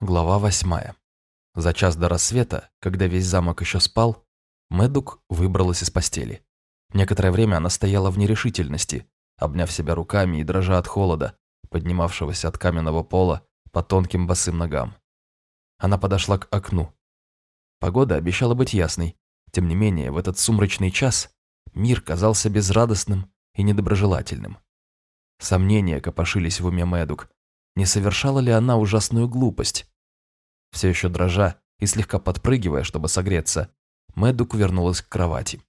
Глава восьмая. За час до рассвета, когда весь замок еще спал, Мэдук выбралась из постели. Некоторое время она стояла в нерешительности, обняв себя руками и дрожа от холода, поднимавшегося от каменного пола по тонким босым ногам. Она подошла к окну. Погода обещала быть ясной, тем не менее, в этот сумрачный час мир казался безрадостным и недоброжелательным. Сомнения копошились в уме Мэдук, не совершала ли она ужасную глупость. Все еще дрожа и слегка подпрыгивая, чтобы согреться, Мэдук вернулась к кровати.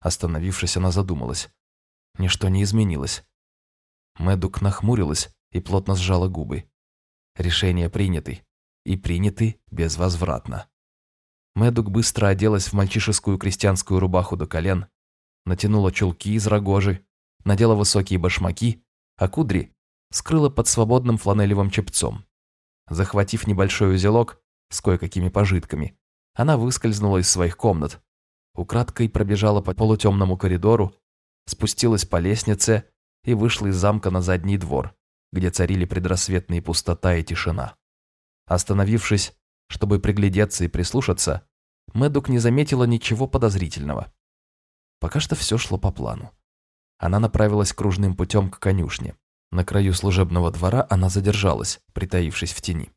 Остановившись, она задумалась. Ничто не изменилось. Мэдук нахмурилась и плотно сжала губы. Решение приняты. И приняты безвозвратно. Мэдук быстро оделась в мальчишескую крестьянскую рубаху до колен, натянула чулки из рогожи, надела высокие башмаки, а кудри скрыла под свободным фланелевым чепцом. Захватив небольшой узелок с кое-какими пожитками, она выскользнула из своих комнат, украдкой пробежала по полутемному коридору, спустилась по лестнице и вышла из замка на задний двор, где царили предрассветные пустота и тишина. Остановившись, чтобы приглядеться и прислушаться, Мэдук не заметила ничего подозрительного. Пока что все шло по плану. Она направилась кружным путем к конюшне. На краю служебного двора она задержалась, притаившись в тени.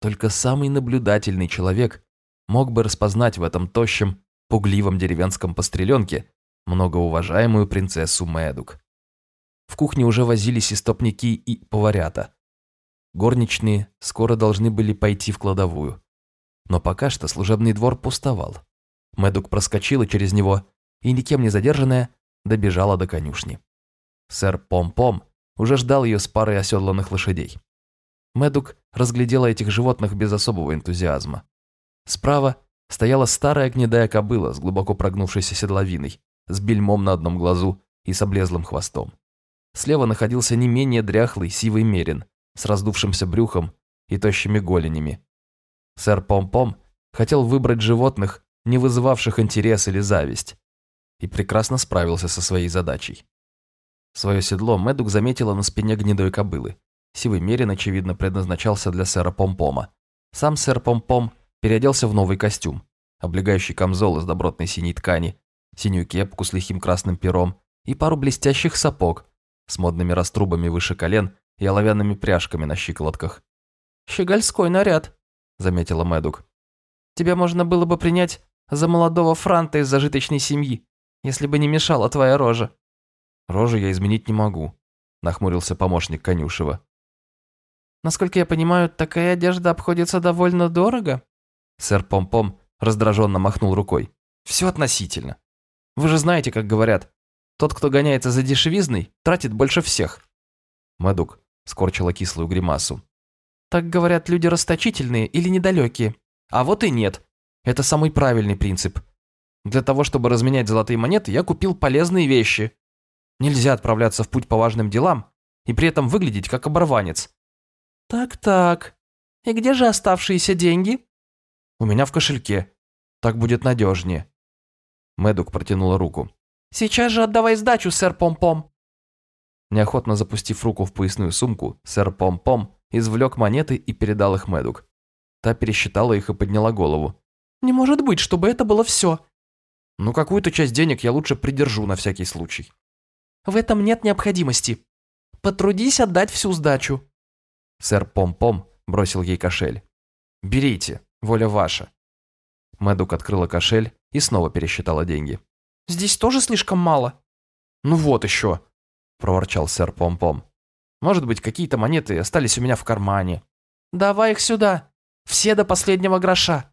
Только самый наблюдательный человек мог бы распознать в этом тощем, пугливом деревенском постреленке многоуважаемую принцессу Мэдук. В кухне уже возились истопники и поварята. Горничные скоро должны были пойти в кладовую. Но пока что служебный двор пустовал. Мэдук проскочила через него и, никем не задержанная, добежала до конюшни. Сэр Пом-Пом уже ждал ее с парой оседланных лошадей. Мэдук разглядела этих животных без особого энтузиазма. Справа стояла старая гнедая кобыла с глубоко прогнувшейся седловиной, с бельмом на одном глазу и с облезлым хвостом. Слева находился не менее дряхлый сивый мерин с раздувшимся брюхом и тощими голенями. Сэр Пом-Пом хотел выбрать животных, не вызывавших интерес или зависть, и прекрасно справился со своей задачей. Свое седло Мэдук заметила на спине гнедой кобылы. Сивый мерин, очевидно, предназначался для сэра Помпома. Сам сэр Помпом переоделся в новый костюм, облегающий камзол из добротной синей ткани, синюю кепку с лихим красным пером и пару блестящих сапог с модными раструбами выше колен и оловянными пряжками на щиколотках. «Щегольской наряд», — заметила Мэдук. «Тебя можно было бы принять за молодого франта из зажиточной семьи, если бы не мешала твоя рожа». Рожу я изменить не могу», – нахмурился помощник Конюшева. «Насколько я понимаю, такая одежда обходится довольно дорого?» Сэр Пом-Пом раздраженно махнул рукой. «Все относительно. Вы же знаете, как говорят, тот, кто гоняется за дешевизной, тратит больше всех». Мэдук скорчила кислую гримасу. «Так говорят люди расточительные или недалекие?» «А вот и нет. Это самый правильный принцип. Для того, чтобы разменять золотые монеты, я купил полезные вещи, Нельзя отправляться в путь по важным делам и при этом выглядеть как оборванец. Так-так. И где же оставшиеся деньги? У меня в кошельке. Так будет надежнее. Мэдук протянула руку. Сейчас же отдавай сдачу, сэр Пом-Пом. Неохотно запустив руку в поясную сумку, сэр Пом-Пом извлек монеты и передал их Мэдук. Та пересчитала их и подняла голову. «Не может быть, чтобы это было все». «Ну, какую-то часть денег я лучше придержу на всякий случай». В этом нет необходимости. Потрудись отдать всю сдачу». Сэр Пом-Пом бросил ей кошель. «Берите, воля ваша». Мэдук открыла кошель и снова пересчитала деньги. «Здесь тоже слишком мало». «Ну вот еще», – проворчал сэр Пом-Пом. «Может быть, какие-то монеты остались у меня в кармане». «Давай их сюда. Все до последнего гроша».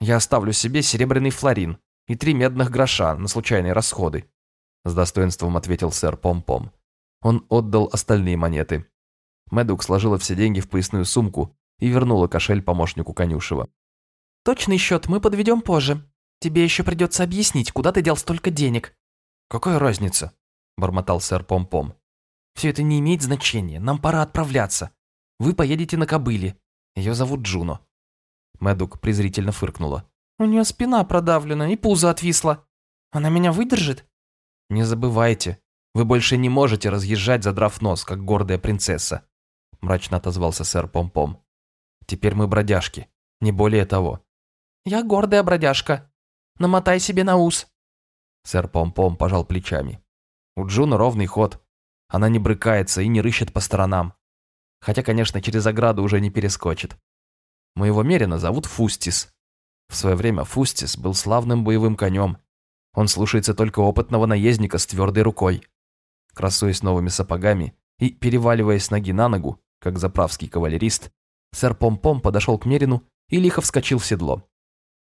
«Я оставлю себе серебряный флорин и три медных гроша на случайные расходы», с достоинством ответил сэр Пом-Пом. Он отдал остальные монеты. Мэдук сложила все деньги в поясную сумку и вернула кошель помощнику Конюшева. «Точный счет мы подведем позже. Тебе еще придется объяснить, куда ты дел столько денег». «Какая разница?» – бормотал сэр Пом-Пом. «Все это не имеет значения. Нам пора отправляться. Вы поедете на кобыле. Ее зовут Джуно». Мэдук презрительно фыркнула. «У нее спина продавлена и пузо отвисло. Она меня выдержит?» «Не забывайте, вы больше не можете разъезжать, задрав нос, как гордая принцесса», мрачно отозвался сэр Пом-Пом. Теперь мы бродяжки, не более того. Я гордая бродяжка. Намотай себе на ус. Сэр Пом-Пом пожал плечами. У Джуна ровный ход. Она не брыкается и не рыщет по сторонам. Хотя, конечно, через ограду уже не перескочит. Моего Мерина зовут Фустис. В свое время Фустис был славным боевым конем. Он слушается только опытного наездника с твердой рукой. Красуясь новыми сапогами и переваливаясь ноги на ногу, как заправский кавалерист, сэр Пом-Пом подошел к Мерину и лихо вскочил в седло.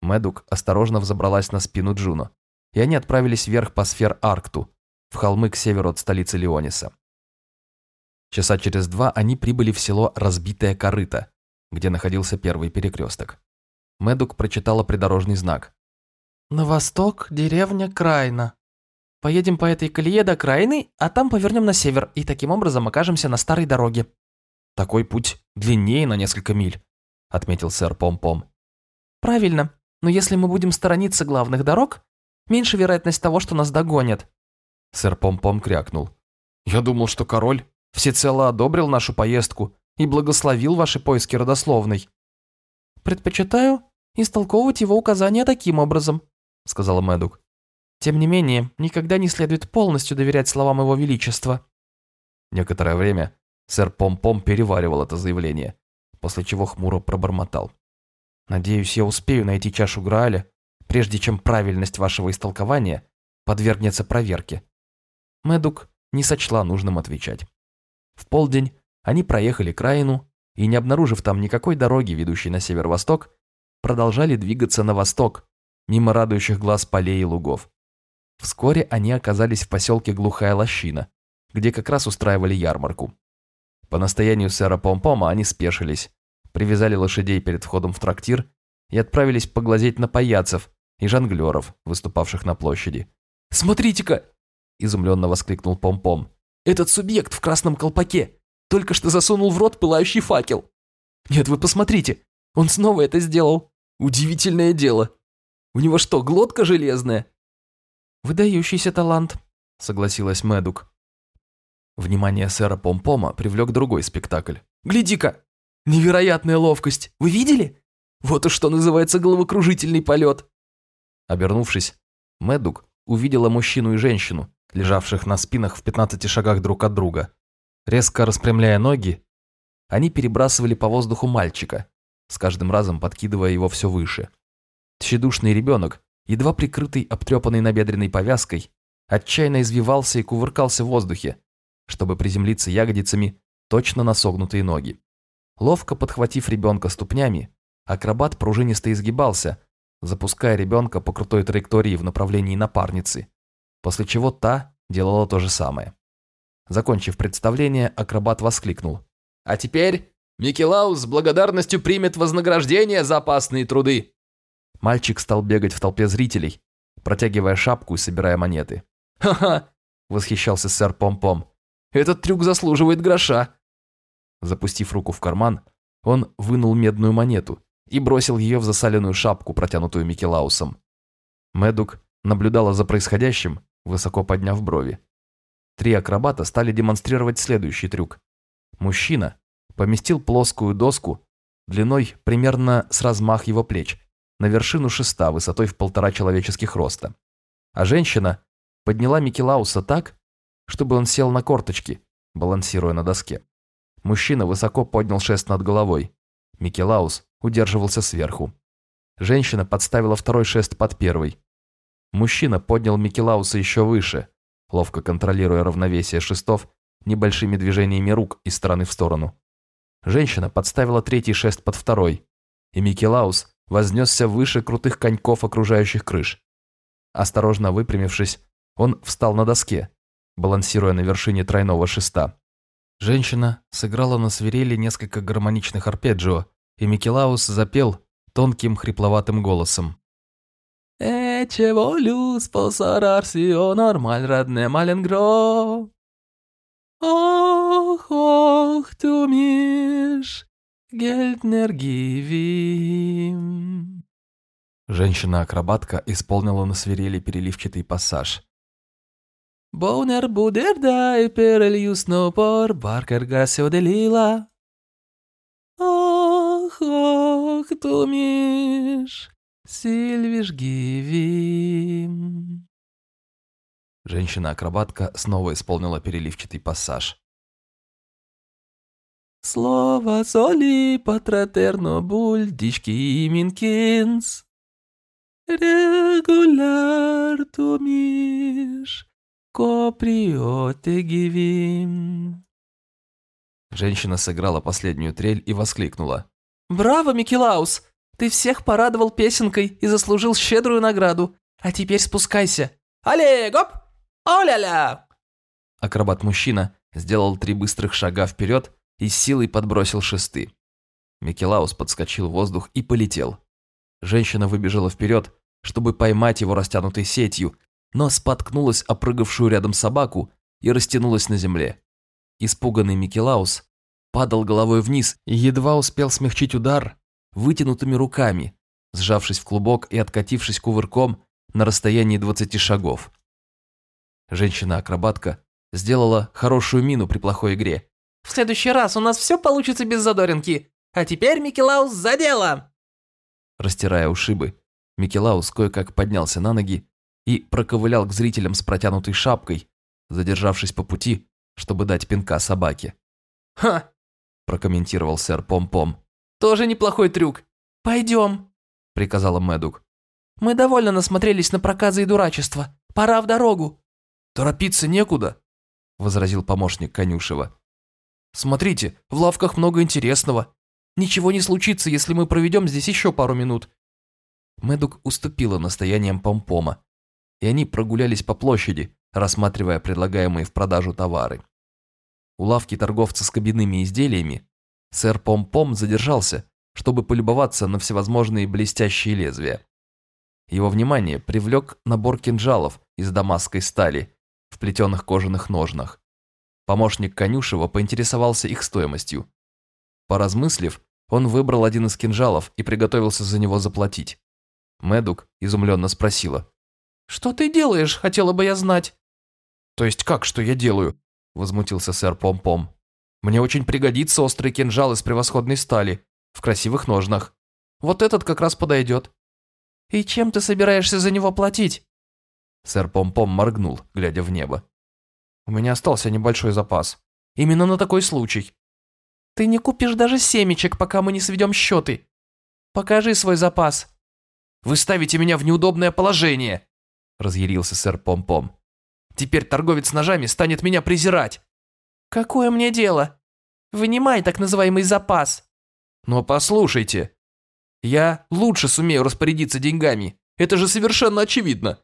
Медук осторожно взобралась на спину Джуно, и они отправились вверх по сфер-Аркту, в холмы к северу от столицы Леониса. Часа через два они прибыли в село Разбитое Корыто, где находился первый перекресток. Медук прочитала придорожный знак. На восток деревня Крайна. Поедем по этой колее до Крайны, а там повернем на север и таким образом окажемся на старой дороге. Такой путь длиннее на несколько миль, отметил сэр Пом-Пом. Правильно, но если мы будем сторониться главных дорог, меньше вероятность того, что нас догонят. Сэр Пом-Пом крякнул. Я думал, что король всецело одобрил нашу поездку и благословил ваши поиски родословной. Предпочитаю истолковывать его указания таким образом, сказала Мэдук. Тем не менее, никогда не следует полностью доверять словам его величества. Некоторое время сэр Пом-Пом переваривал это заявление, после чего хмуро пробормотал. Надеюсь, я успею найти чашу Грааля, прежде чем правильность вашего истолкования подвергнется проверке. Мэдук не сочла нужным отвечать. В полдень они проехали краину и, не обнаружив там никакой дороги, ведущей на северо-восток, продолжали двигаться на восток, мимо радующих глаз полей и лугов. Вскоре они оказались в поселке Глухая Лощина, где как раз устраивали ярмарку. По настоянию сэра Помпома они спешились, привязали лошадей перед входом в трактир и отправились поглазеть на паяцев и жонглеров, выступавших на площади. «Смотрите-ка!» – изумленно воскликнул Пом-Пом. «Этот субъект в красном колпаке только что засунул в рот пылающий факел. Нет, вы посмотрите, он снова это сделал. Удивительное дело. У него что, глотка железная?» «Выдающийся талант», – согласилась Мэдук. Внимание сэра Пом-Пома привлек другой спектакль. «Гляди-ка! Невероятная ловкость! Вы видели? Вот уж что называется головокружительный полет!» Обернувшись, Мэдук увидела мужчину и женщину, лежавших на спинах в 15 шагах друг от друга. Резко распрямляя ноги, они перебрасывали по воздуху мальчика, с каждым разом подкидывая его все выше. Тщедушный ребенок, едва прикрытый обтрепанной набедренной повязкой, отчаянно извивался и кувыркался в воздухе, чтобы приземлиться ягодицами точно на согнутые ноги. Ловко подхватив ребенка ступнями, акробат пружинисто изгибался, запуская ребенка по крутой траектории в направлении напарницы, после чего та делала то же самое. Закончив представление, акробат воскликнул. «А теперь Микелаус с благодарностью примет вознаграждение за опасные труды!» Мальчик стал бегать в толпе зрителей, протягивая шапку и собирая монеты. «Ха-ха!» – восхищался сэр Пом-Пом. «Этот трюк заслуживает гроша!» Запустив руку в карман, он вынул медную монету и бросил ее в засаленную шапку, протянутую Микелаусом. Медук наблюдала за происходящим, высоко подняв брови. Три акробата стали демонстрировать следующий трюк. Мужчина поместил плоскую доску длиной примерно с размах его плеч на вершину шеста высотой в полтора человеческих роста. А женщина подняла Микелауса так, чтобы он сел на корточки, балансируя на доске. Мужчина высоко поднял шест над головой. Микелаус удерживался сверху. Женщина подставила второй шест под первый. Мужчина поднял Микелауса еще выше, ловко контролируя равновесие шестов небольшими движениями рук из стороны в сторону. Женщина подставила третий шест под второй, и Микелаус вознесся выше крутых коньков окружающих крыш. Осторожно выпрямившись, он встал на доске, балансируя на вершине тройного шеста. Женщина сыграла на свирели несколько гармоничных арпеджио, и Микелаус запел тонким хрипловатым голосом. «Эче волю спосорарсио нормаль родне маленгро». «Ох, ох, ту миш, гельтнер гивим». Женщина-акробатка исполнила на свирели переливчатый пассаж – Бонер будер дай перельюс но пор баркер гасио де лила. Ох, тумиш, сильвиш гивим. Женщина-акробатка снова исполнила переливчатый пассаж. Слово соли патратерно бульдички минкинс. Регуляр тумиш, коприоте гивим. Женщина сыграла последнюю трель и воскликнула. «Браво, Микелаус! Ты всех порадовал песенкой и заслужил щедрую награду. А теперь спускайся. Але, гоп! О-ля-ля!» Акробат-мужчина сделал три быстрых шага вперед и силой подбросил шесты. Микелаус подскочил в воздух и полетел. Женщина выбежала вперед, чтобы поймать его растянутой сетью, но споткнулась о прыгавшую рядом собаку и растянулась на земле. Испуганный Микелаус падал головой вниз и едва успел смягчить удар вытянутыми руками, сжавшись в клубок и откатившись кувырком на расстоянии 20 шагов. Женщина-акробатка сделала хорошую мину при плохой игре. «В следующий раз у нас все получится без задоринки. А теперь, Микелаус, за дело!» Растирая ушибы, Микелаус кое-как поднялся на ноги и проковылял к зрителям с протянутой шапкой, задержавшись по пути чтобы дать пинка собаке. «Ха!» – прокомментировал сэр Пом-Пом. «Тоже неплохой трюк. Пойдем!» – приказала Мэдук. «Мы довольно насмотрелись на проказы и дурачество. Пора в дорогу!» «Торопиться некуда!» – возразил помощник Конюшева. «Смотрите, в лавках много интересного. Ничего не случится, если мы проведем здесь еще пару минут». Мэдук уступила настояниям Помпома, и они прогулялись по площади, рассматривая предлагаемые в продажу товары. У лавки торговца с кабинными изделиями сэр Пом-Пом задержался, чтобы полюбоваться на всевозможные блестящие лезвия. Его внимание привлек набор кинжалов из дамасской стали в плетеных кожаных ножнах. Помощник Конюшева поинтересовался их стоимостью. Поразмыслив, он выбрал один из кинжалов и приготовился за него заплатить. Медук изумленно спросила. «Что ты делаешь, хотела бы я знать?» «То есть как, что я делаю?» возмутился сэр Пом-Пом. «Мне очень пригодится острый кинжал из превосходной стали, в красивых ножнах. Вот этот как раз подойдет». «И чем ты собираешься за него платить?» Сэр Пом-Пом моргнул, глядя в небо. «У меня остался небольшой запас. Именно на такой случай. Ты не купишь даже семечек, пока мы не сведем счеты. Покажи свой запас». «Вы ставите меня в неудобное положение», – разъярился сэр Пом-Пом. Теперь торговец ножами станет меня презирать. Какое мне дело? Вынимай так называемый запас. Но послушайте, я лучше сумею распорядиться деньгами. Это же совершенно очевидно.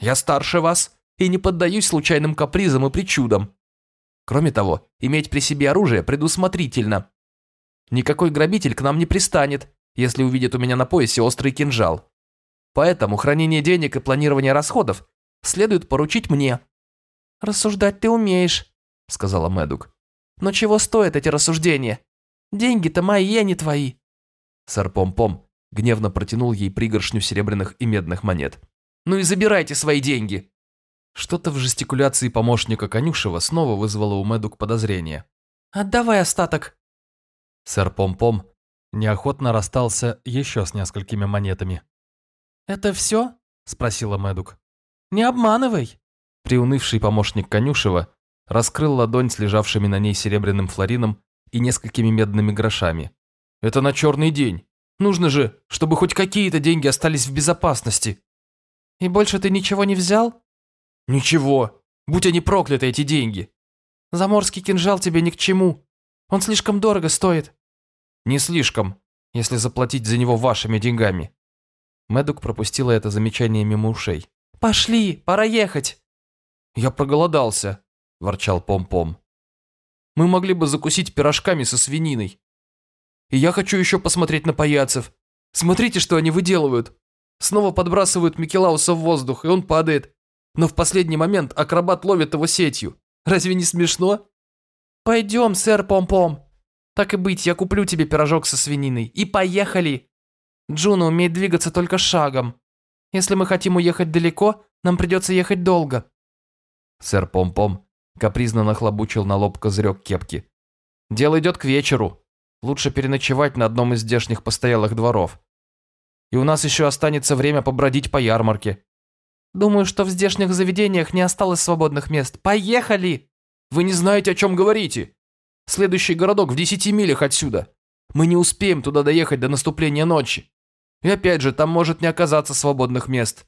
Я старше вас и не поддаюсь случайным капризам и причудам. Кроме того, иметь при себе оружие предусмотрительно. Никакой грабитель к нам не пристанет, если увидит у меня на поясе острый кинжал. Поэтому хранение денег и планирование расходов следует поручить мне». «Рассуждать ты умеешь», — сказала Мэдук. «Но чего стоят эти рассуждения? Деньги-то мои, а не твои». Сэр Пом-Пом гневно протянул ей пригоршню серебряных и медных монет. «Ну и забирайте свои деньги!» Что-то в жестикуляции помощника Конюшева снова вызвало у Мэдук подозрение. «Отдавай остаток!» Сэр Пом-Пом неохотно расстался еще с несколькими монетами. «Это все?» – спросила Мэдук. Не обманывай!» Приунывший помощник Конюшева раскрыл ладонь с лежавшими на ней серебряным флорином и несколькими медными грошами. «Это на черный день. Нужно же, чтобы хоть какие-то деньги остались в безопасности». «И больше ты ничего не взял?» «Ничего. Будь они прокляты, эти деньги». «Заморский кинжал тебе ни к чему. Он слишком дорого стоит». «Не слишком, если заплатить за него вашими деньгами». Медук пропустила это замечание мимо ушей. «Пошли, пора ехать!» «Я проголодался», – ворчал Пом-Пом. «Мы могли бы закусить пирожками со свининой. И я хочу еще посмотреть на паяцев. Смотрите, что они выделывают. Снова подбрасывают Микелауса в воздух, и он падает. Но в последний момент акробат ловит его сетью. Разве не смешно?» «Пойдем, сэр Пом-Пом. Так и быть, я куплю тебе пирожок со свининой. И поехали!» Джуна умеет двигаться только шагом. Если мы хотим уехать далеко, нам придется ехать долго». Сэр Пом-Пом капризно нахлобучил на лоб козырек кепки. «Дело идет к вечеру. Лучше переночевать на одном из здешних постоялых дворов. И у нас еще останется время побродить по ярмарке. Думаю, что в здешних заведениях не осталось свободных мест. Поехали! Вы не знаете, о чем говорите. Следующий городок в десяти милях отсюда. Мы не успеем туда доехать до наступления ночи. И опять же, там может не оказаться свободных мест.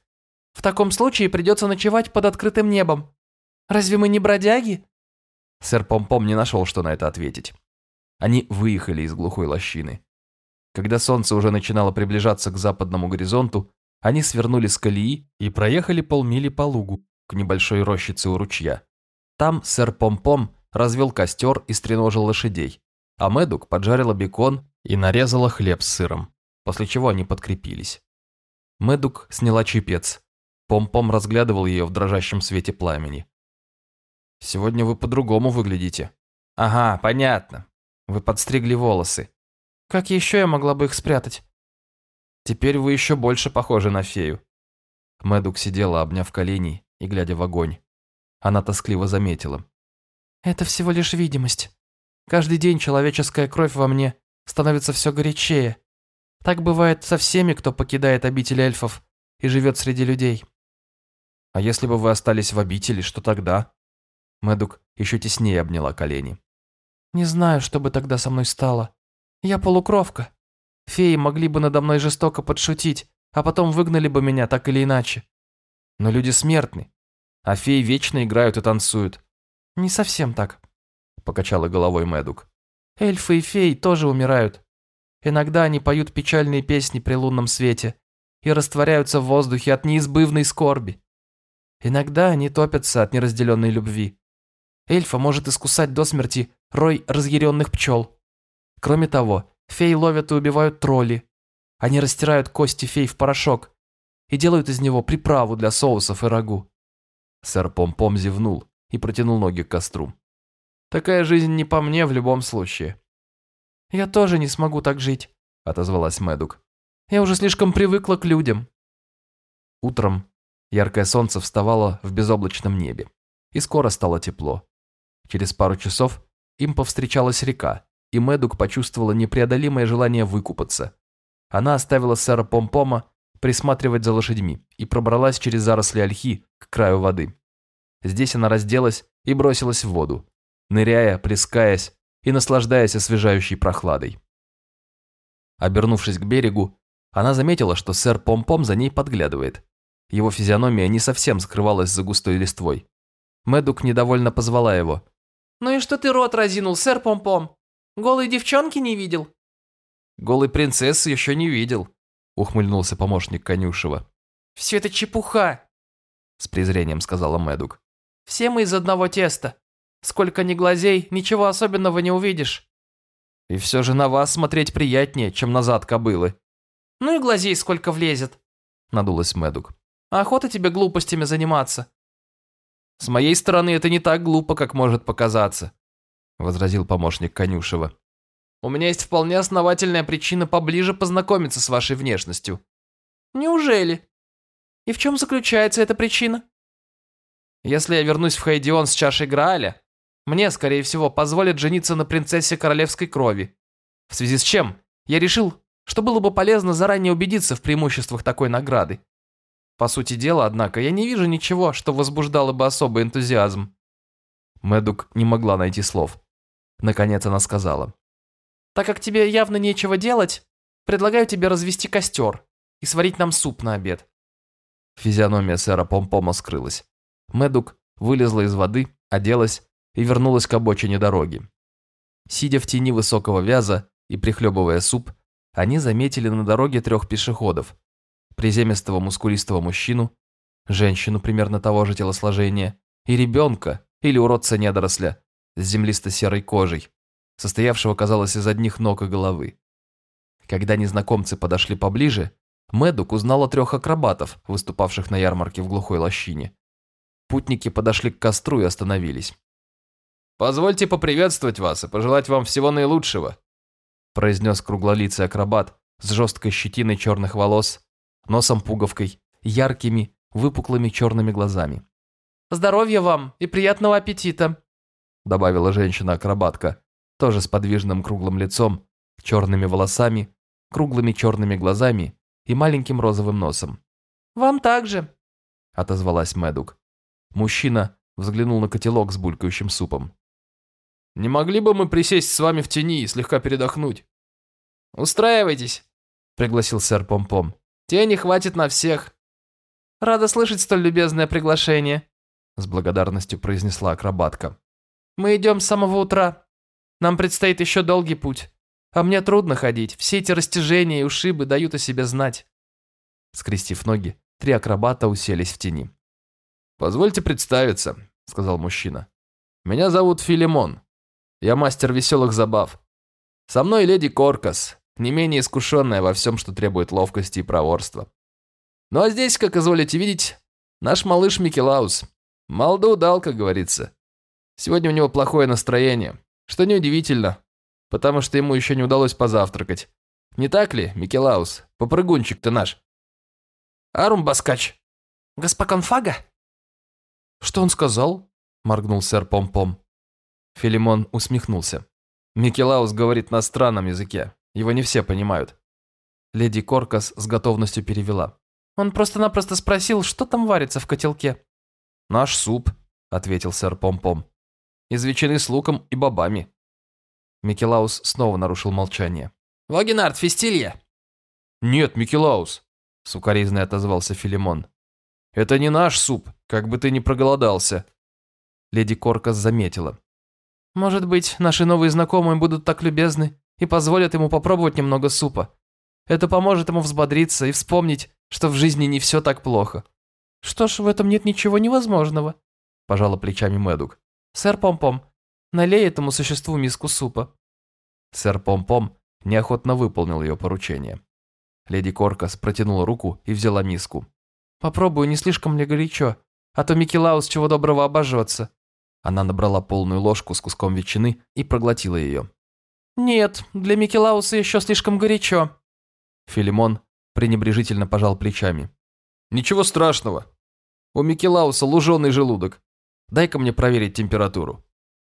В таком случае придется ночевать под открытым небом. Разве мы не бродяги? Сэр Помпом не нашел, что на это ответить. Они выехали из глухой лощины. Когда солнце уже начинало приближаться к западному горизонту, они свернули с колеи и проехали полмили по лугу к небольшой рощице у ручья. Там сэр Помпом развел костер и стреножил лошадей, а Мэдук поджарила бекон и нарезала хлеб с сыром, после чего они подкрепились. Мэдук сняла чепец. Пом-пом разглядывал ее в дрожащем свете пламени. «Сегодня вы по-другому выглядите». «Ага, понятно. Вы подстригли волосы». «Как еще я могла бы их спрятать?» «Теперь вы еще больше похожи на фею». Мэдук сидела, обняв колени и глядя в огонь. Она тоскливо заметила. «Это всего лишь видимость. Каждый день человеческая кровь во мне становится все горячее. Так бывает со всеми, кто покидает обитель эльфов и живет среди людей». «А если бы вы остались в обители, что тогда?» Мэдук еще теснее обняла колени. «Не знаю, что бы тогда со мной стало. Я полукровка. Феи могли бы надо мной жестоко подшутить, а потом выгнали бы меня так или иначе. Но люди смертны, а феи вечно играют и танцуют». «Не совсем так», – покачала головой Мэдук. «Эльфы и феи тоже умирают. Иногда они поют печальные песни при лунном свете и растворяются в воздухе от неизбывной скорби. Иногда они топятся от неразделенной любви. Эльфа может искусать до смерти рой разъяренных пчел. Кроме того, фей ловят и убивают тролли. Они растирают кости фей в порошок и делают из него приправу для соусов и рагу. Сэр Пом-Пом зевнул и протянул ноги к костру. «Такая жизнь не по мне в любом случае». «Я тоже не смогу так жить», — отозвалась Мэдук. «Я уже слишком привыкла к людям». Утром яркое солнце вставало в безоблачном небе, и скоро стало тепло. Через пару часов им повстречалась река, и Мэдук почувствовала непреодолимое желание выкупаться. Она оставила сэра Помпома присматривать за лошадьми и пробралась через заросли ольхи к краю воды. Здесь она разделась и бросилась в воду, ныряя, плескаясь и наслаждаясь освежающей прохладой. Обернувшись к берегу, она заметила, что сэр Помпом за ней подглядывает. Его физиономия не совсем скрывалась за густой листвой. Мэдук недовольно позвала его. «Ну и что ты рот разинул, сэр Помпом? Голой девчонки не видел?» «Голой принцессы еще не видел», — ухмыльнулся помощник Конюшева. «Все это чепуха», — с презрением сказала Мэдук. «Все мы из одного теста. Сколько ни глазей, ничего особенного не увидишь». «И все же на вас смотреть приятнее, чем назад кобылы». «Ну и глазей сколько влезет», — надулась Мэдук. «Охота тебе глупостями заниматься. «С моей стороны это не так глупо, как может показаться», – возразил помощник Конюшева. «У меня есть вполне основательная причина поближе познакомиться с вашей внешностью». «Неужели? И в чем заключается эта причина?» «Если я вернусь в Хайдион с чашей Грааля, мне, скорее всего, позволят жениться на принцессе королевской крови. В связи с чем я решил, что было бы полезно заранее убедиться в преимуществах такой награды. По сути дела, однако, я не вижу ничего, что возбуждало бы особый энтузиазм. Мэдук не могла найти слов. Наконец она сказала. «Так как тебе явно нечего делать, предлагаю тебе развести костер и сварить нам суп на обед». Физиономия сэра Помпома скрылась. Мэдук вылезла из воды, оделась и вернулась к обочине дороги. Сидя в тени высокого вяза и прихлебывая суп, они заметили на дороге трех пешеходов, приземистого мускулистого мужчину, женщину примерно того же телосложения и ребенка или уродца-недоросля с землисто-серой кожей, состоявшего, казалось, из одних ног и головы. Когда незнакомцы подошли поближе, Мэдук узнала трех акробатов, выступавших на ярмарке в глухой лощине. Путники подошли к костру и остановились. «Позвольте поприветствовать вас и пожелать вам всего наилучшего», произнес круглолицый акробат с жесткой щетиной черных волос носом-пуговкой, яркими, выпуклыми черными глазами. «Здоровья вам и приятного аппетита», добавила женщина-акробатка, тоже с подвижным круглым лицом черными волосами, круглыми черными глазами и маленьким розовым носом. «Вам также», — отозвалась Мэдук. Мужчина взглянул на котелок с булькающим супом. «Не могли бы мы присесть с вами в тени и слегка передохнуть?» «Устраивайтесь», — пригласил сэр Помпом. «Тени хватит на всех». «Рада слышать столь любезное приглашение», — с благодарностью произнесла акробатка. «Мы идем с самого утра. Нам предстоит еще долгий путь. А мне трудно ходить. Все эти растяжения и ушибы дают о себе знать». Скрестив ноги, три акробата уселись в тени. «Позвольте представиться», — сказал мужчина. «Меня зовут Филимон. Я мастер веселых забав. Со мной леди Коркас, не менее искушенная во всем, что требует ловкости и проворства. Ну а здесь, как изволите видеть, наш малыш Микелаус. Мал да удал, как говорится. Сегодня у него плохое настроение, что неудивительно, потому что ему еще не удалось позавтракать. Не так ли, Микелаус? Попрыгунчик-то наш. Арум Баскач. Госпокон Фага? Что он сказал? Моргнул сэр Пом-Пом. Филимон усмехнулся. Микелаус говорит на странном языке. Его не все понимают. Леди Коркас с готовностью перевела. Он просто-напросто спросил, что там варится в котелке. «Наш суп», — ответил сэр Пом-Пом. «Из ветчины с луком и бобами». Микелаус снова нарушил молчание. «Вагенард, фистилья!» «Нет, Микелаус», — сукоризный отозвался Филимон. «Это не наш суп, как бы ты ни проголодался». Леди Коркас заметила. «Может быть, наши новые знакомые будут так любезны и позволят ему попробовать немного супа. Это поможет ему взбодриться и вспомнить, что в жизни не все так плохо». «Что ж, в этом нет ничего невозможного», – пожала плечами Мэдук. «Сэр Пом-Пом, налей этому существу миску супа». Сэр Пом-Пом неохотно выполнил ее поручение. Леди Коркас протянула руку и взяла миску. «Попробую, не слишком ли горячо, а то Микелаус чего доброго обожжется». Она набрала полную ложку с куском ветчины и проглотила ее. «Нет, для Микелауса еще слишком горячо». Филимон пренебрежительно пожал плечами. «Ничего страшного. У Микелауса луженый желудок. Дай-ка мне проверить температуру».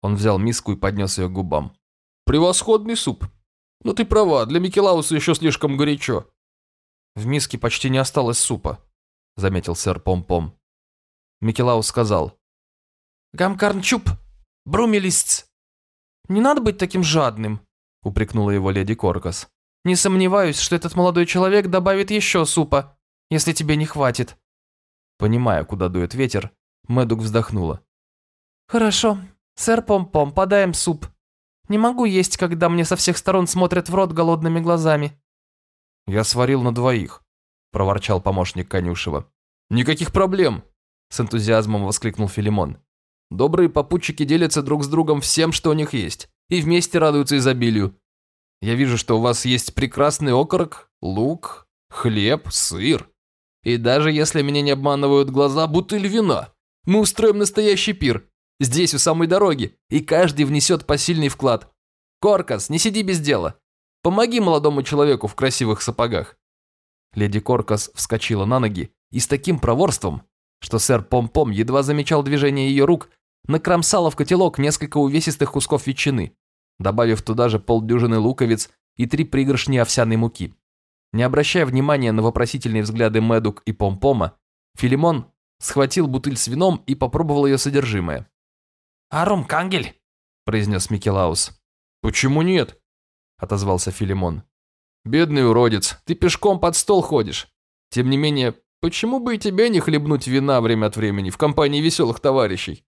Он взял миску и поднес ее к губам. «Превосходный суп. Но ты права, для Микелауса еще слишком горячо». «В миске почти не осталось супа», — заметил сэр Пом-Пом. Микелаус сказал. «Гамкарнчуп, брумелистц». «Не надо быть таким жадным», — упрекнула его леди Коркас. «Не сомневаюсь, что этот молодой человек добавит еще супа, если тебе не хватит». Понимая, куда дует ветер, Мэдук вздохнула. «Хорошо, сэр Пом-Пом, подаем суп. Не могу есть, когда мне со всех сторон смотрят в рот голодными глазами». «Я сварил на двоих», – проворчал помощник Конюшева. «Никаких проблем», – с энтузиазмом воскликнул Филимон. «Добрые попутчики делятся друг с другом всем, что у них есть, и вместе радуются изобилию. Я вижу, что у вас есть прекрасный окорок, лук, хлеб, сыр. И даже если меня не обманывают глаза, бутыль вина. Мы устроим настоящий пир. Здесь, у самой дороги, и каждый внесет посильный вклад. Коркас, не сиди без дела. Помоги молодому человеку в красивых сапогах». Леди Коркас вскочила на ноги и с таким проворством, что сэр Пом-Пом едва замечал движение ее рук, накромсала в котелок несколько увесистых кусков ветчины, добавив туда же полдюжины луковиц и три пригоршни овсяной муки. Не обращая внимания на вопросительные взгляды Мэдук и Пом-Пома, Филимон схватил бутыль с вином и попробовал ее содержимое. «Арум Кангель», – произнес Микелаус. «Почему нет?» отозвался Филимон. «Бедный уродец, ты пешком под стол ходишь. Тем не менее, почему бы и тебе не хлебнуть вина время от времени в компании веселых товарищей?»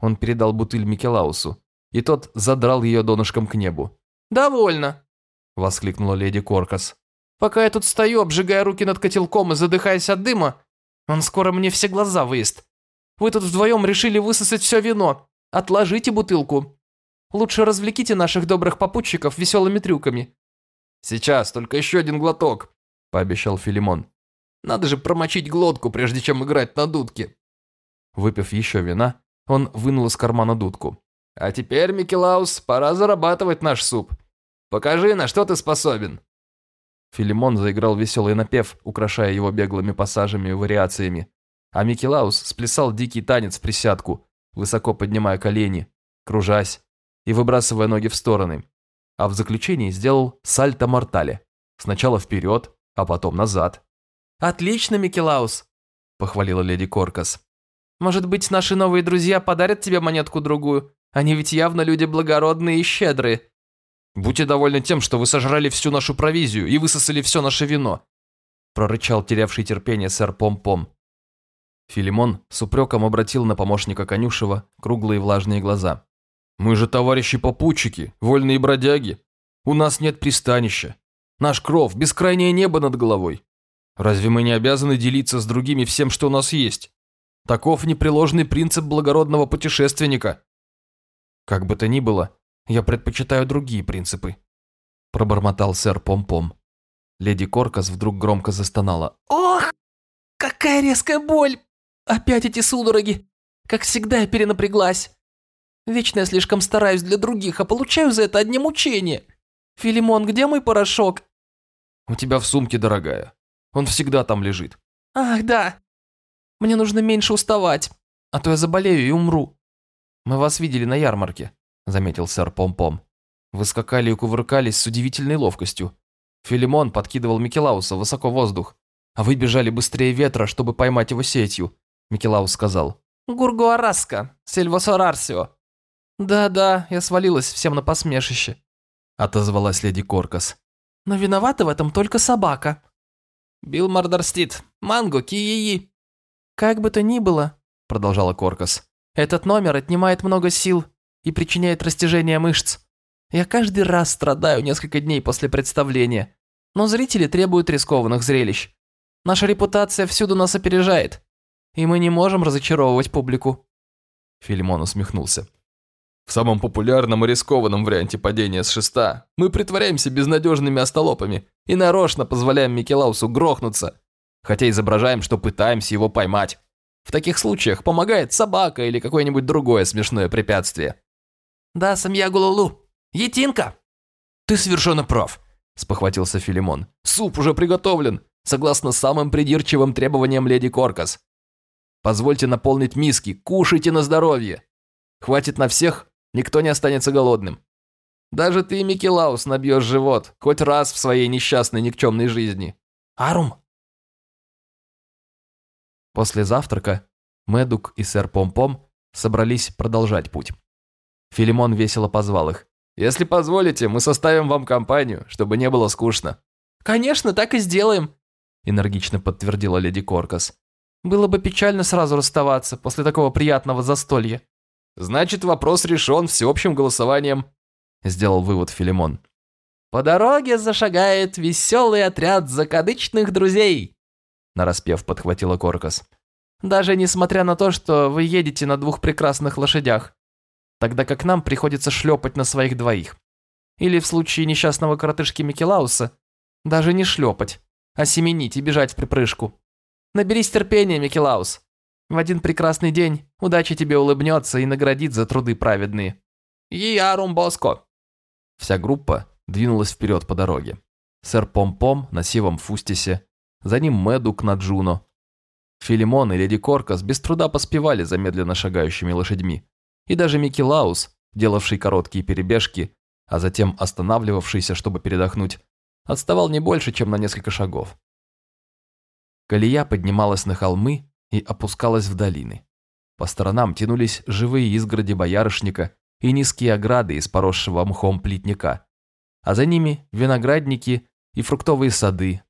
Он передал бутыль Микелаусу, и тот задрал ее донышком к небу. «Довольно!» – воскликнула леди Коркас. «Пока я тут стою, обжигая руки над котелком и задыхаясь от дыма, он скоро мне все глаза выест. Вы тут вдвоем решили высосать все вино. Отложите бутылку. Лучше развлеките наших добрых попутчиков веселыми трюками». «Сейчас, только еще один глоток», – пообещал Филимон. «Надо же промочить глотку, прежде чем играть на дудке». Выпив еще вина, он вынул из кармана дудку. «А теперь, Микелаус, пора зарабатывать наш суп. Покажи, на что ты способен». Филимон заиграл веселый напев, украшая его беглыми пассажами и вариациями. А Микелаус сплясал дикий танец в присядку, высоко поднимая колени, кружась, и выбрасывая ноги в стороны. а в заключении сделал сальто мортале. Сначала вперед, а потом назад. «Отлично, Микелаус!» – похвалила леди Коркас. «Может быть, наши новые друзья подарят тебе монетку-другую? Они ведь явно люди благородные и щедрые». «Будьте довольны тем, что вы сожрали всю нашу провизию и высосали все наше вино», – прорычал терявший терпение сэр Пом-Пом. Филимон с упреком обратил на помощника Конюшева круглые влажные глаза. «Мы же товарищи-попутчики, вольные бродяги. У нас нет пристанища. Наш кров – бескрайнее небо над головой. Разве мы не обязаны делиться с другими всем, что у нас есть? Таков непреложный принцип благородного путешественника». «Как бы то ни было, я предпочитаю другие принципы», – пробормотал сэр Пом-Пом. Леди Коркас вдруг громко застонала. «Ох, какая резкая боль! Опять эти судороги! Как всегда я перенапряглась. Вечно я слишком стараюсь для других, а получаю за это одни мучения. Филимон, где мой порошок?» «У тебя в сумке, дорогая. Он всегда там лежит». «Ах, да. Мне нужно меньше уставать, а то я заболею и умру». «Мы вас видели на ярмарке», – заметил сэр Пом-Пом. «Вы скакали и кувыркались с удивительной ловкостью. Филимон подкидывал Микелауса высоко в воздух, а вы бежали быстрее ветра, чтобы поймать его сетью», – Микелаус сказал. «Гургуараска, Сильвосорарсио». «Да-да, я свалилась всем на посмешище», – отозвалась леди Коркас. «Но виновата в этом только собака». «Билл Мардерстит, Манго, Киии». «Как бы то ни было», – продолжала Коркас, – «этот номер отнимает много сил и причиняет растяжение мышц. Я каждый раз страдаю несколько дней после представления, но зрители требуют рискованных зрелищ. Наша репутация всюду нас опережает, и мы не можем разочаровывать публику». Филимон усмехнулся. В самом популярном и рискованном варианте падения с шеста мы притворяемся безнадежными остолопами и нарочно позволяем Микелаусу грохнуться, хотя изображаем, что пытаемся его поймать. В таких случаях помогает собака или какое-нибудь другое смешное препятствие. «Да, Самьягу Лулу! Етинка!» «Ты совершенно прав», – спохватился Филимон. «Суп уже приготовлен, согласно самым придирчивым требованиям леди Коркас. Позвольте наполнить миски, кушайте на здоровье. Хватит на всех, никто не останется голодным. Даже ты, Микки Лаус, набьешь живот, хоть раз в своей несчастной никчемной жизни. Арум!» После завтрака Мэдук и сэр Пом-Пом собрались продолжать путь. Филимон весело позвал их. «Если позволите, мы составим вам компанию, чтобы не было скучно». «Конечно, так и сделаем», – энергично подтвердила леди Коркас. «Было бы печально сразу расставаться после такого приятного застолья». «Значит, вопрос решен всеобщим голосованием», – сделал вывод Филимон. «По дороге зашагает веселый отряд закадычных друзей», – нараспев подхватила Коркас. «Даже несмотря на то, что вы едете на двух прекрасных лошадях тогда как нам приходится шлепать на своих двоих. Или в случае несчастного коротышки Микелауса, даже не шлепать, а семенить и бежать в припрыжку. Наберись терпения, Микелаус. В один прекрасный день удача тебе улыбнется и наградит за труды праведные. Иарум Боско. Вся группа двинулась вперед по дороге. Сэр Пом-Пом на сивом фустисе, за ним Мэдук на Джуно. Филимон и Леди Коркас без труда поспевали за медленно шагающими лошадьми, и даже Микелаус, делавший короткие перебежки, а затем останавливавшийся, чтобы передохнуть, отставал не больше, чем на несколько шагов. Колея поднималась на холмы и опускалась в долины. По сторонам тянулись живые изгороди боярышника и низкие ограды из поросшего мхом плитника, а за ними виноградники и фруктовые сады,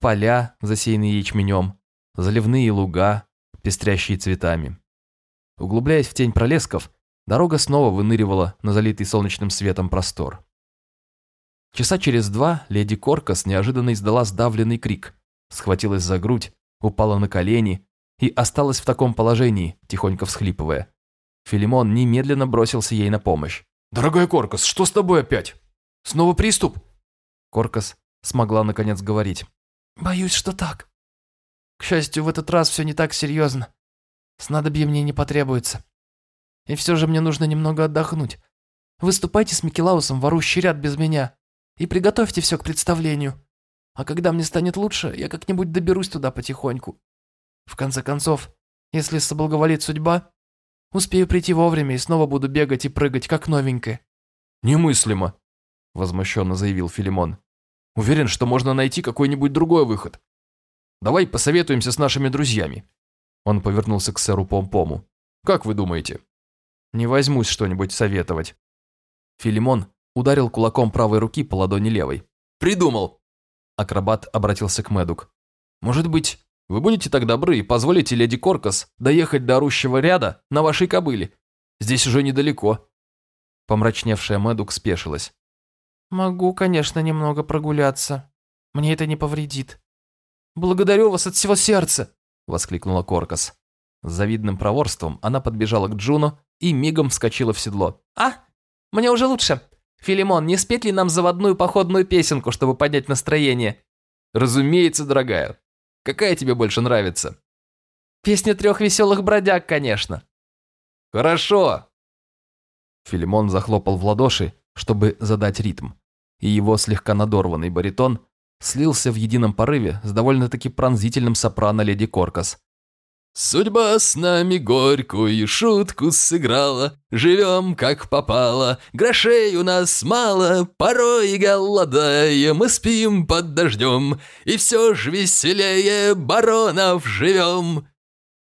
поля, засеянные ячменем, заливные луга, пестрящие цветами. Углубляясь в тень пролесков, дорога снова выныривала на залитый солнечным светом простор. Часа через два леди Коркас неожиданно издала сдавленный крик, схватилась за грудь, упала на колени и осталась в таком положении, тихонько всхлипывая. Филимон немедленно бросился ей на помощь. «Дорогая Коркас, что с тобой опять? Снова приступ?» Коркас смогла наконец говорить. «Боюсь, что так. К счастью, в этот раз все не так серьезно. Снадобье мне не потребуется. И все же мне нужно немного отдохнуть. Выступайте с Микелаусом в орущий ряд без меня и приготовьте все к представлению. А когда мне станет лучше, я как-нибудь доберусь туда потихоньку. В конце концов, если соблаговолит судьба, успею прийти вовремя и снова буду бегать и прыгать, как новенькая». «Немыслимо!» возмущенно заявил Филимон. Уверен, что можно найти какой-нибудь другой выход. Давай посоветуемся с нашими друзьями. Он повернулся к сэру Помпому. Как вы думаете? Не возьмусь что-нибудь советовать. Филимон ударил кулаком правой руки по ладони левой. Придумал. Акробат обратился к Медук. Может быть, вы будете так добры и позволите леди Коркас доехать до орущего ряда на вашей кобыле? Здесь уже недалеко. Помрачневшая Медук спешилась. Могу, конечно, немного прогуляться. Мне это не повредит. Благодарю вас от всего сердца, воскликнула Коркас. С завидным проворством она подбежала к Джуну и мигом вскочила в седло. А, мне уже лучше. Филимон, не спеть ли нам заводную походную песенку, чтобы поднять настроение? Разумеется, дорогая. Какая тебе больше нравится? Песня трех веселых бродяг, конечно. Хорошо. Филимон захлопал в ладоши, чтобы задать ритм, и его слегка надорванный баритон слился в едином порыве с довольно-таки пронзительным сопрано леди Коркас. Судьба с нами горькую шутку сыграла, Живем как попало, грошей у нас мало, Порой голодаем и спим под дождем, И все ж веселее баронов живем.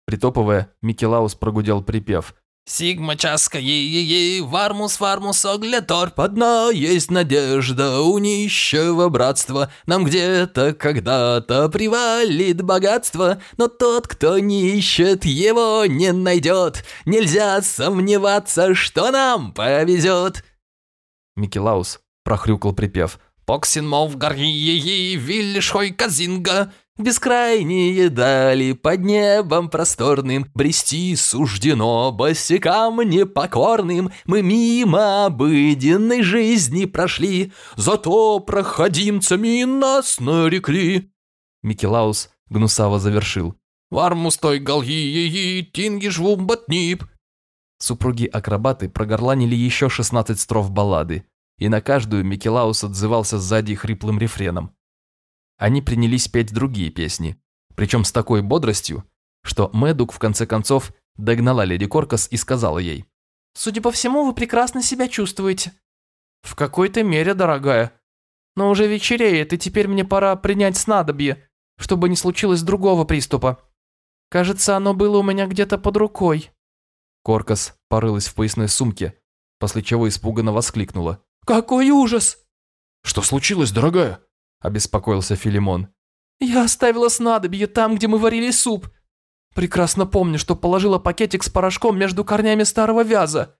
Притопывая, Микелаус прогудел припев, Сигма часка е-е-е, вармус вармус огляторп. Одна есть надежда у нищего братства. Нам где-то когда-то привалит богатство, но тот, кто не ищет, его не найдет. Нельзя сомневаться, что нам повезет. Микелаус прохрюкал припев. Поксинмов горьи виллишхой казинга. Бескрайние дали под небом просторным Брести суждено босикам непокорным. Мы мимо обыденной жизни прошли Зато проходимцами нас нарекли. Микелаус гнусаво завершил. Вармустой галги тингиш вумбатнип Супруги-акробаты прогорланили еще 16 строф баллады, и на каждую Микелаус отзывался сзади хриплым рефреном они принялись петь другие песни, причем с такой бодростью, что Мэдук в конце концов догнала леди Коркас и сказала ей. «Судя по всему, вы прекрасно себя чувствуете». «В какой-то мере, дорогая. Но уже вечереет, и теперь мне пора принять снадобье, чтобы не случилось другого приступа. Кажется, оно было у меня где-то под рукой». Коркас порылась в поясной сумке, после чего испуганно воскликнула. «Какой ужас!» «Что случилось, дорогая?» Обеспокоился Филимон. «Я оставила снадобье там, где мы варили суп. Прекрасно помню, что положила пакетик с порошком между корнями старого вяза».